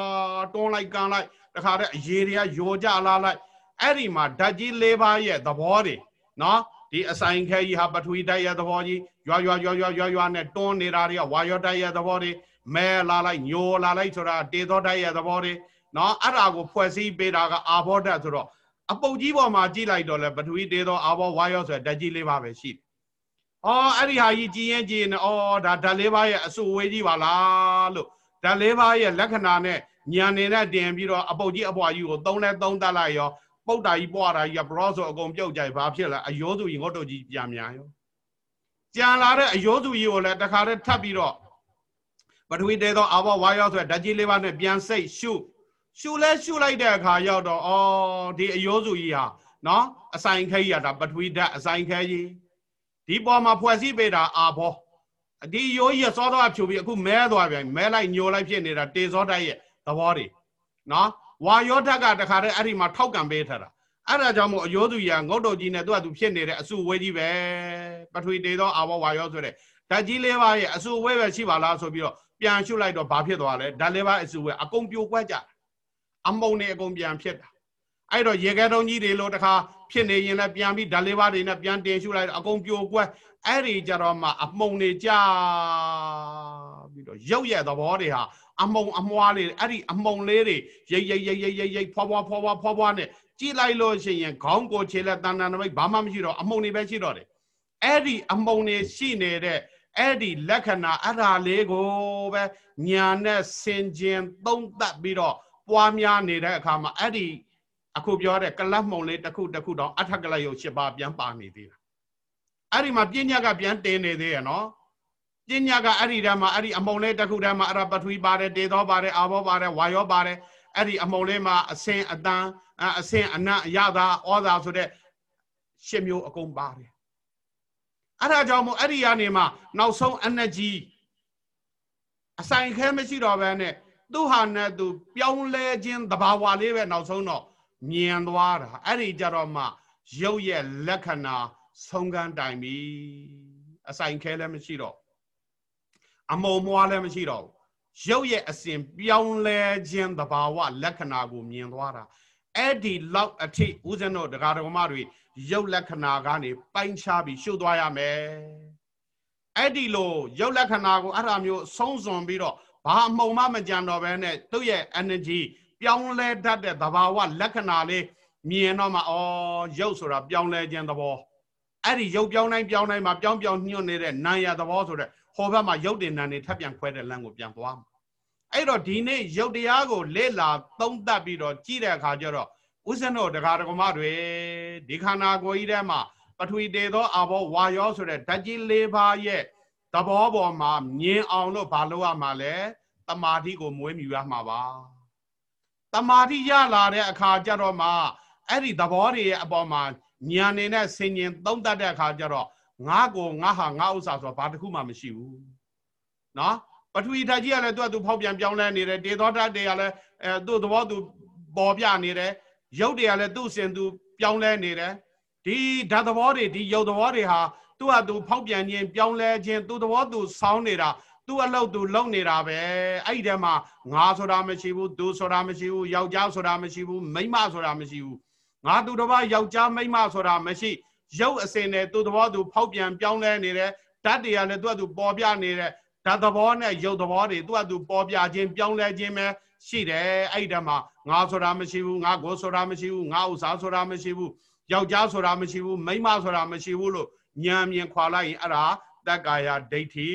Speaker 1: တွန်းလိုက်ကန်လိုက်တခါတဲ့အရေတွေကယောကြလာလိုက်အဲ့ဒီမှာဓာတ်ကြီး၄ပါးရဲ့သဘောတွေနော်ဒီအဆိုင်ခဲကြီးဟာပထဝီဓာတ်ရဲ့သဘောကြီးရွာရွာရွာရွာရွာရွာနဲ့တွန်းနေတာတွေကဝါယောဓာတ်ရဲ့သဘောတွေမဲလာလိုက်ညိုလာလိုက်ဆိုတာတေသောဓာတ်ရဲ့သဘောတွေနော်အဲ့ဒါကိုဖွဲ့စည်းပေးတာကအာဘောဓာတ်ဆိုတော့အပုတ်ကြီးပေါ်မှာကြည့်လိုက်တော့လဲပထဝီတေသောအာဘောဝါယောဆိုတဲ့ဓာတ်ကြီးလေးပါပဲရှိတယ်။ အော်အဲ့ဒီဟာကြီးကြည်ရင်ကြည်ရင်အော်ဒါဓာတ်လေးပါရဲ့အစုဝေးကြီးပါလားလို့ဓာတ်လေးပါရဲ့လက္ခဏာနဲ့ညံနေတဲ့တင်ပြီးတော့အပုတ်ကြီးအပွားကြီးကိုသုံးလဲသုံးတတ်လိုက်ရောပုတ်တာကြီးပွားတာကြီးကဘရောဆိုအကုန်ပြုတ်ကြိုက်ဘာဖြစ်လဲအယောသူကြီးငေါတို့ကြီးပြန်များရောကြံလာတဲ့အယောသူကြီးကိုလည်းတခါတည်းထပ်ပြီးတော့ပထဝီတေသောအဘောဝါယောဆိုတဲ့ဓာတ်ကြီးလေးပါးနဲ့ပြန်စိတ်ရှုရှုလဲရှုလိုက်တဲ့အခါရောက်တော့ဩဒီအယောစုကြီးဟာနော်အဆိုင်ခဲကြီးကဒါပထဝီဓာတ်အဆိုင်ခဲကြီး ဒီပေါ်မှာဖွဲ့စည်းပေးတာအာဘောဒီရိုးကြီးစောတော့ဖြူပြီးအခုမဲသွားပြန်မဲလိုက်ညိုလိုက်ဖြစ်နေတာတေဇောဓာတ်ရဲ့သဘောတွေနော်ဝါယောဓာတ်ကတခါတည်းအဲ့ဒီမှာထောက်ကန်ပေးထားတာအဲ့ဒါကြောင့်မို့အယောသူကြီးကငုတ်တုတ်ကြီးနဲ့သူကသူဖြစ်နေတဲ့အစုဝဲကြီးပဲပထဝီတေသောအာဘောဝါယောဆိုတဲ့ဓာတ်ကြီးလေးပါးရဲ့အစုဝဲပဲရှိပါလားဆိုပြီးတော့ပြန်ရှုလိုက်တော့ဘာဖြစ်သွားလဲဓာတ်လေးပါးအစုဝဲအကုန်ပြိုကွက်ကြအမုံနေအကုန်ပြန်ဖြစ်တာအဲ့တော့ရေခဲတုံးကြီးတွေလို့တခါ ဖြစ်နေရင်လည်းပြန်ပြီးဓာတ်လေးပါးတွေနဲ့ပြန်တင်ရှုလိုက်အကုန်ပြိုကွက်အဲ့ဒီကြတော့မှအမုံနေကြပြီးတော့ရုပ်ရဲ့သဘောတွေဟာအမုံအမွားလေးအဲ့ဒီအမုံလေးတွေရိတ်ရိတ်ရိတ်ရိတ်ရိတ်ရိတ်ဖွာဖွာဖွာဖွာဖွာဖွာနဲ့ကြည့်လိုက်လို့ရှိရင်ခေါင်းကိုခြေလက်တန်တန်နမိတ်ဘာမှမရှိတော့အမုံတွေပဲရှိတော့တယ်အဲ့ဒီအမုံတွေရှိနေတဲ့အဲ့ဒီလက္ခဏာအဲ့ဒါလေးကိုပဲညာနဲ့ဆင်ခြင်သုံးသပ်ပြီးတော့ပွားများနေတဲ့အခါမှာအဲ့ဒီ အခုပြောတဲ့ကလတ်မှုံလေးတစ်ခုတစ်ခုတော့အထက်ကလတ်ရုပ်၈ပါးပြန်ပါနေသေးတာအဲ့ဒီမှာပညာကပြန်တင်နေသေးရနော်ပညာကအဲ့ဒီတည်းမှာအဲ့ဒီအမုံလေးတစ်ခုတည်းမှာအဲ့ဒါပထဝီပါတယ်တေသောပါတယ်အာဘောပါတယ်ဝါယောပါတယ်အဲ့ဒီအမုံလေးမှာအစင်အတန်အစင်အနတ်အရသာဩသာဆိုတဲ့ရှစ်မျိုးအကုန်ပါတယ်အဲ့ဒါကြောင့်မို့အဲ့ဒီကနေမှနောက်ဆုံး energy အဆိုင်ခဲမရှိတော့ဘဲနဲ့သူ့ဟာနဲ့သူပြောင်းလဲခြင်းသဘာဝလေးပဲနောက်ဆုံးတော့ မြင်သွားတာအဲ့ဒီကြတော့မှရုပ်ရဲ့လက္ခဏာဆုံးကန်းတိုင်ပြီအဆိုင်ခဲလည်းမရှိတော့အမုံမွားလည်းမရှိတော့ဘူးရုပ်ရဲ့အစဉ်ပြောင်းလဲခြင်းသဘာဝလက္ခဏာကိုမြင်သွားတာအဲ့ဒီလောက်အထိဦးဇင်းတို့တရားတော်မတွေရုပ်လက္ခဏာကနေပိုင်းခြားပြီးရှုသွားရမယ်အဲ့ဒီလိုရုပ်လက္ခဏာကိုအဲ့ဒါမျိုးဆုံးစွန်ပြီးတော့ဘာအမှုံမမကြံတော့ဘဲနဲ့သူ့ရဲ့ energy ပြောင်းလဲတတ်တဲ့သဘာဝလက္ခဏာလေးမြင်တော့မှဩရုပ်ဆိုတာပြောင်းလဲခြင်းသဘောအဲ့ဒီရုပ်ပြောင်းတိုင်းပြောင်းတိုင်းမှာပြောင်းပြောင်းညွတ်နေတဲ့နာယသဘောဆိုတဲ့ဟောဘက်မှာရုပ်တင်နာနေထပ်ပြန်ခွဲတဲ့လမ်းကိုပြန်သွားမှာအဲ့တော့ဒီနေ့ရုပ်တရားကိုလေ့လာသုံးသပ်ပြီးတော့ကြည့်တဲ့အခါကျတော့ဥစ္စနောတရားတော်မတွေဒီခန္ဓာကိုယ်ကြီးထဲမှာပထဝီတေသောအဘောဝါယောဆိုတဲ့ဓာတ်ကြီး၄ပါးရဲ့သဘောပေါ်မှာမြင်အောင်လို့ဘာလို့ရမှာလဲတမာတိကိုမွေးမြူရမှာပါ တမာတိရလာတဲ့အခါကျတော့မှအဲ့ဒီသဘောတွေရဲ့အပေါ်မှာညာနေနဲ့ဆင်ញင်သုံးတတ်တဲ့အခါကျတော့ငါကိုငါဟာငါဥစ္စာဆိုတော့ဘာတစ်ခုမှမရှိဘူးနော်ပထဝီဓာတ်ကြီးကလည်းသူ့အတူဖောက်ပြန်ပြောင်းလဲနေတယ်တေသောဓာတ်တွေကလည်းအဲသူ့သဘောသူပေါ်ပြနေတယ်ရုပ်တွေကလည်းသူ့စင်သူပြောင်းလဲနေတယ်ဒီဓာတ်သဘောတွေဒီရုပ်သဘောတွေဟာသူ့အတူဖောက်ပြန်ခြင်းပြောင်းလဲခြင်းသူ့သဘောသူစောင်းနေတာ သူ့အလုပ်သူလုပ်နေတာပဲအဲ့ဒီထဲမှာငါဆိုတာမရှိဘူးသူဆိုတာမရှိဘူးယောက်ျားဆိုတာမရှိဘူးမိန်းမဆိုတာမရှိဘူးငါသူတစ်ပါးယောက်ျားမိန်းမဆိုတာမရှိရုပ်အစင်နဲ့သူ့သဘောသူဖောက်ပြန်ပြောင်းလဲနေတယ်ဓာတ်တွေကလည်းသူ့အတူပေါ်ပြနေတဲ့ဓာတ်သဘောနဲ့ရုပ်သဘောတွေသူ့အတူပေါ်ပြခြင်းပြောင်းလဲခြင်းပဲရှိတယ်အဲ့ဒီထဲမှာငါဆိုတာမရှိဘူးငါကိုဆိုတာမရှိဘူးငါဥစားဆိုတာမရှိဘူးယောက်ျားဆိုတာမရှိဘူးမိန်းမဆိုတာမရှိဘူးလို့ဉာဏ်မြင်ခွာလိုက်ရင်အဲ့ဒါတက္ကာယဒိဋ္ဌိ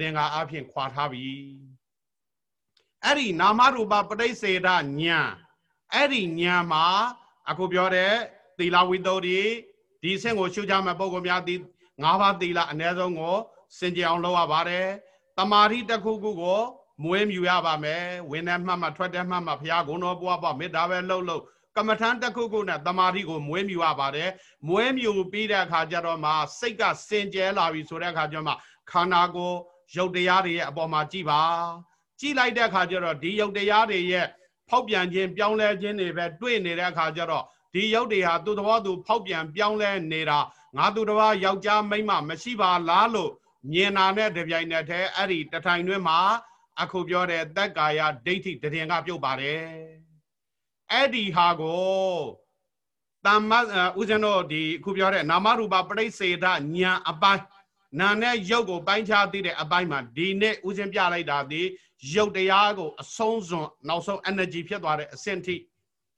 Speaker 1: တည်ငါအဖြစ်ခွာထားပြီအဲ့ဒီနာမရူပပဋိစေဒဉာဏ်အဲ့ဒီဉာဏ်မှာအခုပြောတဲ့သီလဝိတ္တုဒီဒီဆင့်ကိုရှုကြမဲ့ပုံကောင်များဒီ၅ပါးသီလအ ਨੇ ဆုံးကိုစင်ကြအောင်လုပ်ရပါတယ်တမာတိတစ်ခုခုကိုမွေးမြူရပါမယ်ဝင်တဲ့မှတ်မှထွက်တဲ့မှတ်မှဘုရားဂုဏ်တော်ပွားပွားမေတ္တာပဲလှုပ်လှုပ်ကမ္မထန်တစ်ခုခုနဲ့တမာတိကိုမွေးမြူရပါတယ်မွေးမြူပြီးတဲ့အခါကျတော့မှစိတ်ကစင်ကြဲလာပြီဆိုတဲ့အခါကျမှခန္ဓာကိုယ် ရုပ်တရားတွေရဲ့အပေါ်မှာကြည်ပါကြည်လိုက်တဲ့အခါကျတော့ဒီရုပ်တရားတွေရဲ့ဖောက်ပြန်ခြင်းပြောင်းလဲခြင်းတွေပဲတွေ့နေတဲ့အခါကျတော့ဒီရုပ်တွေဟာသူ့သဘောသူဖောက်ပြန်ပြောင်းလဲနေတာငါသူတစ်ပါးယောက်ျားမိန်းမမရှိပါလားလို့မြင်တာနဲ့တပြိုင်နက်တည်းအဲ့ဒီတထိုင်တွင်းမှာအခုပြောတဲ့သက်ကာယဒိဋ္ဌိတည်ငါပြုတ်ပါတယ်အဲ့ဒီဟာကိုတမ္မဥဇဏတို့ဒီအခုပြောတဲ့နာမရူပပရိစေဒညာအပိုင်း နာနဲ့ရုပ်ကိုပိုင်းခြားသိတဲ့အပိုင်းမှာဒီနေ့ဥစဉ်ပြလိုက်တာဒီရုပ်တရားကိုအဆုံးစွန်နောက်ဆုံး energy ဖြစ်သွားတဲ့အဆင့်ထိ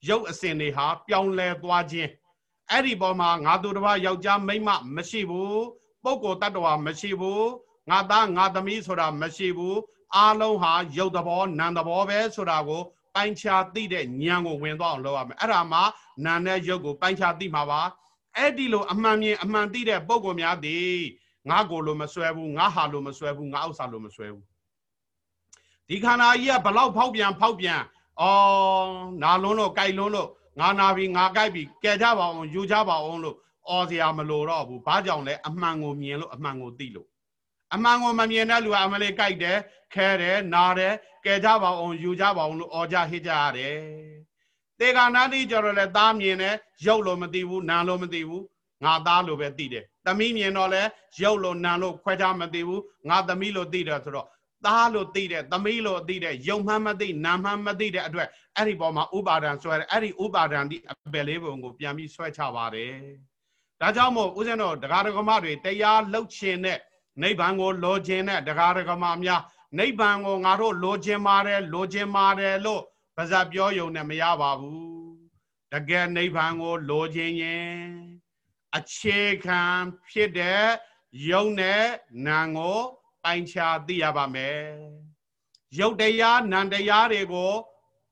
Speaker 1: ရုပ်အစဉ်တွေဟာပြောင်းလဲသွားခြင်းအဲ့ဒီပေါ်မှာငါတို့တစ်ပါးယောက်ျားမိန်းမမရှိဘူးပုဂ္ဂိုလ်တ attva မရှိဘူးငါသားငါသမီးဆိုတာမရှိဘူးအားလုံးဟာရုပ်သဘောနာမ်သဘောပဲဆိုတာကိုပိုင်းခြားသိတဲ့ဉာဏ်ကိုဝင်သွားအောင်လုပ်ရမယ်အဲ့ဒါမှနာနဲ့ရုပ်ကိုပိုင်းခြားသိမှာပါအဲ့ဒီလိုအမှန်မြင်အမှန်သိတဲ့ပုံကောများသည် ငါကိုလိုမဆွဲဘူးငါဟာလိုမဆွဲဘူးငါဥစ္စာလိုမဆွဲဘူးဒီခန္ဓာကြီးကဘလောက်ဖောက်ပြန်ဖောက်ပြန်အော်နာလုံးလို့ကြိုက်လုံးလို့ငါနာပြီငါကြိုက်ပြီကဲကြပါအောင်ယူကြပါအောင်လို့အော်စရာမလိုတော့ဘူးဘာကြောင့်လဲအမှန်ကိုမြင်လို့အမှန်ကိုသိလို့အမှန်ကိုမမြင်တဲ့လူကအမလေးကြိုက်တယ်ခဲတယ်နာတယ်ကဲကြပါအောင်ယူကြပါအောင်လို့အော်ကြဟစ်ကြရတယ်တေဂာနာတိကြတော့လဲသားမြင်တယ်ရုပ်လို့မသိဘူးနာလို့မသိဘူးငါသားလို့ပဲသိတယ် သမီးမြင်တော့လဲရုပ်လို့နာလို့ခွဲခြားမသိဘူးငါသမီးလို့သိတယ်ဆိုတော့သားလို့သိတဲ့သမီးလို့သိတဲ့ယုံမှန်းမသိနာမှန်းမသိတဲ့အတွက်အဲ့ဒီပေါ်မှာဥပါဒံဆွဲတယ်အဲ့ဒီဥပါဒံဒီအပယ်လေးပုံကိုပြန်ပြီးဆွဲချပါတယ်ဒါကြောင့်မို့ဦးဇင်းတို့တရားဓမ္မတွေတရားလှုပ်ခြင်းနဲ့နိဗ္ဗာန်ကိုလိုချင်တဲ့တရားဓမ္မများနိဗ္ဗာန်ကိုငါတို့လိုချင်ပါတယ်လိုချင်ပါတယ်လို့ပါဇက်ပြောယုံနဲ့မရပါဘူးတကယ်နိဗ္ဗာန်ကိုလိုချင်ရင် အခြေခံဖြစ်တဲ့ယုံနဲ့နာကိုပိုင်းခြားသိရပါမယ်ယုတ်တရားနံတရားတွေကို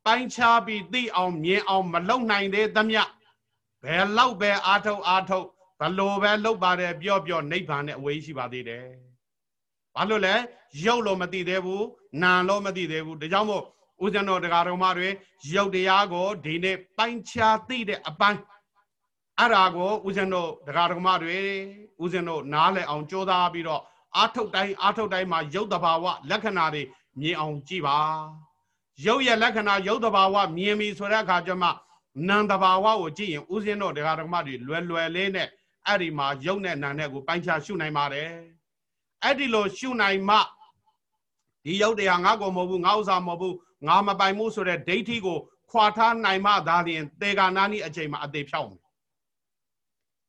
Speaker 1: ပိုင်းခြားပြီးသိအောင်မြင်အောင်မလုံနိုင်သေးသမျှဘယ်လောက်ပဲအာထုတ်အာထုတ်ဘလို့ပဲလုပ်ပါတယ်ပြောပြောနိဗ္ဗာန်နဲ့အဝေးရှိပါသေးတယ်ဘာလို့လဲရုပ်လို့မသိသေးဘူးနာလို့မသိသေးဘူးဒါကြောင့်မို့ဦးဇင်းတော်တရားတော်မတွေရုပ်တရားကိုဒီနေ့ပိုင်းခြားသိတဲ့အပိုင်း အဲ့ဒါကိုဦးဇင်းတို့တရားတော်မတွေဦးဇင်းတို့နားလည်အောင်ကြိုးစားပြီးတော့အာထုတ်တိုင်းအာထုတ်တိုင်းမှာရုပ်တဘာဝလက္ခဏာတွေမြင်အောင်ကြည့်ပါရုပ်ရဲ့လက္ခဏာရုပ်တဘာဝမြင်ပြီဆိုတဲ့အခါကျမှနာမ်တဘာဝကိုကြည့်ရင်ဥစဉ်တော့တရားဓမ္မတွေလွယ်လွယ်လေးနဲ့အဲ့ဒီမှာရုပ်နဲ့နာမ်နဲ့ကိုပိုင်းခြားရှုနိုင်ပါတယ်အဲ့ဒီလိုရှုနိုင်မှဒီရုပ်တရားငါကိုမဟုတ်ဘူးငါဥစ္စာမဟုတ်ဘူးငါမပိုင်မှုဆိုတဲ့ဒိဋ္ဌိကိုခွာထားနိုင်မှသာလျှင်သေဂာနာနိအချိန်မှာအသေးဖြောက်မယ်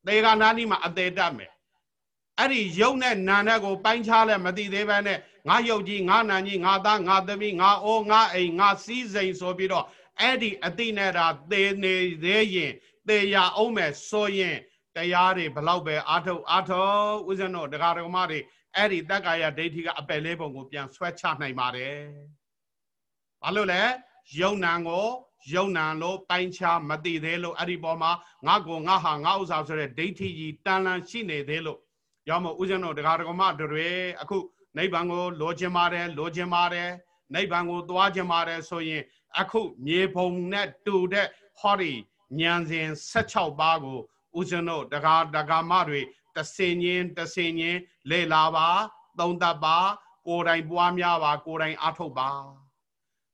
Speaker 1: သေဂာနာနိမှာအသေးတတ်မယ်အဲ့ဒီယုံနဲ့နာနဲ့ကိုပိုင်းခြားလဲမသိသေးပဲနဲ့ငါယုတ်ကြီးငါနာကြီးငါသားငါသမီးငါအိုးငါအိမ်ငါစည်းစိမ်ဆိုပြီးတော့အဲ့ဒီအတိနဲ့တာသေနေသေးရင်သေရအောင်မယ်ဆိုရင်တရားတွေဘလောက်ပဲအာထုတ်အာထုတ်ဥစဉ်တော့တရားဓမ္မတွေအဲ့ဒီတက္ကာယဒိဋ္ဌိကအပယ်လေးပုံကိုပြန်ဆွဲချနိုင်ပါတယ်ဘာလို့လဲယုံနံကို ယုံနံလို့ပိုင်းခြားမသိသေးလို့အဲ့ဒီပေါ်မှာငါကိုငါဟာငါဥစ္စာဆိုတဲ့ဒိဋ္ဌိကြီးတန်လန်ရှိနေသေးလို့ရောက်မို့ဥစဉ်တော့တရားဓမ္မတွေအခုနိဗ္ဗာန်ကိုလိုချင်ပါတယ်လိုချင်ပါတယ်နိဗ္ဗာန်ကိုသွားချင်ပါတယ်ဆိုရင် အခုမြေပုံနဲ့တူတဲ့ဟောဒီဉာဏ်စဉ်16ပါးကိုဦးဇင်းတို့တကာတကာမတွေတစင်ချင်းတစင်ချင်းလေလာပါ သုံးသပ်ပါ ကိုယ်တိုင်ပွားများပါကိုယ်တိုင်အားထုတ်ပါ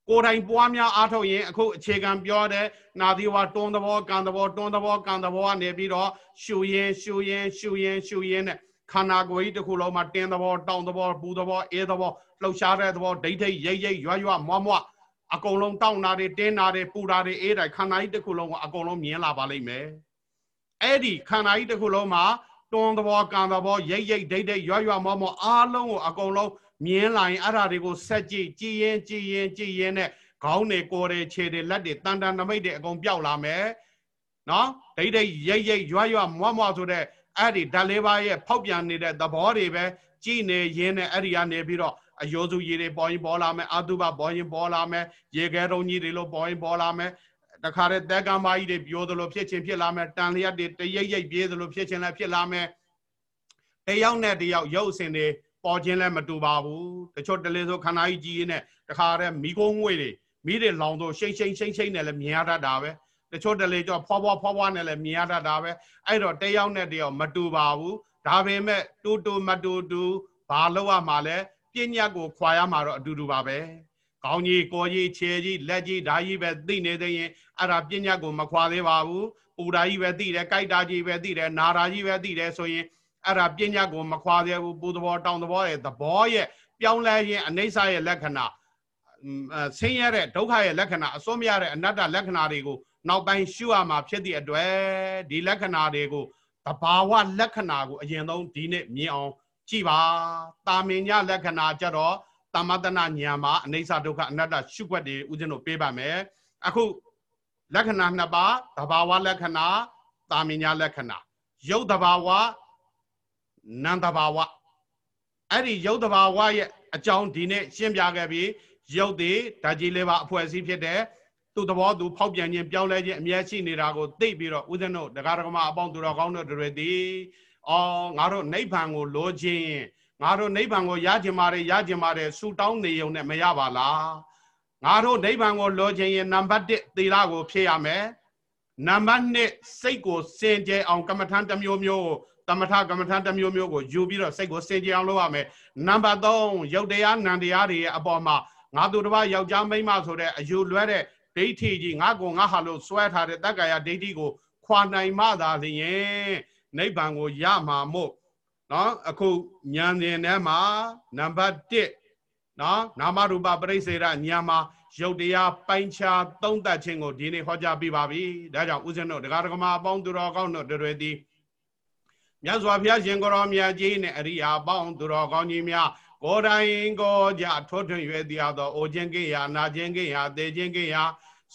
Speaker 1: ကိုယ်တိုင်ပွားများအားထုတ်ရင်အခုအခြေခံပြောတဲ့နာသီဝါတွန်းသဘောကံသဘောတွန်းသဘောကံသဘောကနေပြီးတော့ရှူရင်ရှူရင်ရှူရင်ရှူရင်နဲ့ခန္ဓာကိုယ်ကြီးတစ်ခုလုံးမှာတင်းသဘောတောင်းသဘောပူသဘောအေးသဘောလှုပ်ရှားတဲ့သဘောဒိဋ္ဌိရိတ်ရိတ်ရွရွမွားမွားအကုန်လုံးတောင်းတာတွေတင်းတာတွေပူတာတွေအေးတာခန္ဓာကြီးတစ်ခုလုံးကအကုန်လုံးမြင်လာပါလိမ့်မယ်အဲ့ဒီခန္ဓာကြီးတစ်ခုလုံးမှာတွန်းသဘောကံသဘောရိတ်ရိတ်ဒိတ်ဒိတ်ရွရွမောမောအားလုံးကိုအကုန်လုံး မြင်လာရင်အဲ့ဓာတွေကိုဆက်ကြည့်ကြည်ရင်ကြည်ရင်ကြည်ရင်နဲ့ခေါင်းတွေကိုယ်တွေခြေတွေလက်တွေတန်တန်နမိတ်တွေအကုန်ပြောက်လာမယ်နော်ဒိတ်ဒိတ်ရိတ်ရိတ်ရွရွမွားမွားဆိုတဲ့အဲ့ဒီဓာတ်လေးပါးရဲ့ဖောက်ပြန်နေတဲ့သဘောတွေပဲကြည်နေရင်းနဲ့အဲ့ဒီကနေပြီးတော့အယောစုရေတွေပေါ်ရင်ပေါ်လာမယ်အတုပပေါ်ရင်ပေါ်လာမယ်ရေခဲတုံးကြီးတွေလို့ပေါ်ရင်ပေါ်လာမယ်တခါတည်းတက်ကံမကြီးတွေပြောသလိုဖြစ်ချင်းဖြစ်လာမယ်တန်လျက်တွေတရိပ်ရိပ်ပြေးသလိုဖြစ်ချင်းလည်းဖြစ်လာမယ်တယောက်နဲ့တယောက်ရုပ်အစဉ်တွေ ပေါ်ခြင်းလည်းမတူပါဘူးတချို့တလေဆိုခန္ဓာကြီးကြီးနေတခါတည်းမိကုံးငွေတွေမိတွေလောင်တော့ရှိမ့်ရှိမ့်ရှိမ့်ရှိမ့်နဲ့လည်းမြင်ရတတ်တာပဲတချို့တလေကြောဖွားဖွားဖွားဖွားနဲ့လည်းမြင်ရတတ်တာပဲအဲ့တော့တယောက်နဲ့တယောက်မတူပါဘူးဒါပေမဲ့တူတူမတူတူဘာလို့ရမှာလဲပညာကိုခွာရမှာတော့အတူတူပါပဲကောင်းကြီးကိုကြီးခြေကြီးလက်ကြီးဓာကြီးပဲသိနေသေးရင်အဲ့ဒါပညာကိုမခွာသေးပါဘူးပူဓာကြီးပဲသိတယ်ကြိုက်ဓာကြီးပဲသိတယ်နာဓာကြီးပဲသိတယ်ဆိုရင် အဲ့ဒါပညာကိုမခွာသေးဘူးပူသဘောတောင်းသဘောရဲ့သဘောရဲ့ပြောင်းလဲခြင်းအနိစ္စရဲ့လက္ခဏာဆင်းရဲတဲ့ဒုက္ခရဲ့လက္ခဏာအစွန်းမရတဲ့အနတ္တလက္ခဏာတွေကိုနောက်ပိုင်းရှုရမှာဖြစ်သည့်အတွက်ဒီလက္ခဏာတွေကိုတဘာဝလက္ခဏာကိုအရင်ဆုံးဒီနေ့မြင်အောင်ကြည့်ပါတာမင်ညလက္ခဏာကြတော့တမတနာညာမှာအနိစ္စဒုက္ခအနတ္တရှုွက်တွေဥစဉ်တို့ပေးပါမယ်အခုလက္ခဏာနှစ်ပါးတဘာဝလက္ခဏာတာမင်ညလက္ခဏာရုပ်တဘာဝ နံတဘာဝအဲ့ဒီရုပ်တဘာဝရဲ့အကြောင်းဒီနေ့ရှင်းပြခဲ့ပြီးရုပ်တွေဓာကြီးလေးပါအဖွဲ့အစည်းဖြစ်တဲ့သူ့သဘောသူဖောက်ပြန်ခြင်းပြောင်းလဲခြင်းအမြဲရှိနေတာကိုသိပြီးတော့ဦးဇင်းတို့ဒကာဒကမအပေါင်းသူတော်ကောင်းတို့တွေသည်အော်ငါတို့နိဗ္ဗာန်ကိုလိုချင်ငါတို့နိဗ္ဗာန်ကိုရကျင်ပါတယ်ရကျင်ပါတယ်ဆူတောင်းနေုံနဲ့မရပါလားငါတို့နိဗ္ဗာန်ကိုလိုချင်ရင်နံပါတ်1သီလကိုဖြည့်ရမယ်နံပါတ်2စိတ်ကိုစင်ကြယ်အောင် ကမ္မထံတစ်မျိုးမျိုး တမထကမ္မထံတစ်မျိုးမျိုးကိုယူပြီးတော့စိတ်ကိုစင်ကြယ်အောင်လုပ်ရမယ်နံပါတ်3ရုပ်တရားနံတရားတွေရဲ့အပေါ်မှာငါတို့တစ်ပါးယောက်ျားမိန်းမဆိုတဲ့အယူလွဲတဲ့ဒိဋ္ဌိကြီးငါကောငါဟာလို့စွဲထားတဲ့တက္ကရာဒိဋ္ဌိကိုခွာနိုင်မှသာလျင်နိဗ္ဗာန်ကိုရမှာမို့နော်အခုဉာဏ်ရှင်ထဲမှာနံပါတ်1နော်နာမရူပပရိစ္ဆေရဉာဏ်မှာရုပ်တရားပိုင်းခြားသုံးသပ်ခြင်းကိုဒီနေ့ဟောကြားပြပါပြီဒါကြောင့်ဦးဇင်းတို့ဒကာဒကမအပေါင်းသူတော်ကောင်းတို့တွေသည် မြတ်စွာဘုရားရှင်ကိုရောမြတ်ကြီးနဲ့အရိယာပေါင်းသူတော်ကောင်းကြီးများကိုယ်တိုင်ကိုကြထွတ်ထွတ်ရွယ်တရားသောအိုခြင်းကိယာနာခြင်းကိယာသေခြင်းကိယာ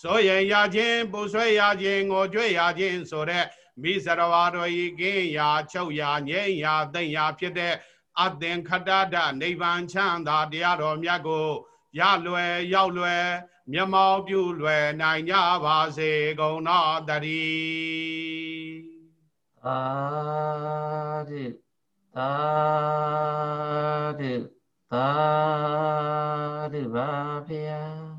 Speaker 1: ဆိုရင်ရခြင်းပူဆွဲရခြင်းငိုကြွေရခြင်းဆိုတဲ့မိစရဝါတို့ဤကင်းရာချုပ်ရာငြိမ်းရာသိမ့်ရာဖြစ်တဲ့အသင်္ခတဒနိဗ္ဗာန်ချမ်းသာတရားတော်မြတ်ကိုရလွယ်ရောက်လွယ်မျက်မှောက်ပြုလွယ်နိုင်ကြပါစေကုန်တော်တည်း
Speaker 2: အာတိသာဓုသာဓုပါဗျာ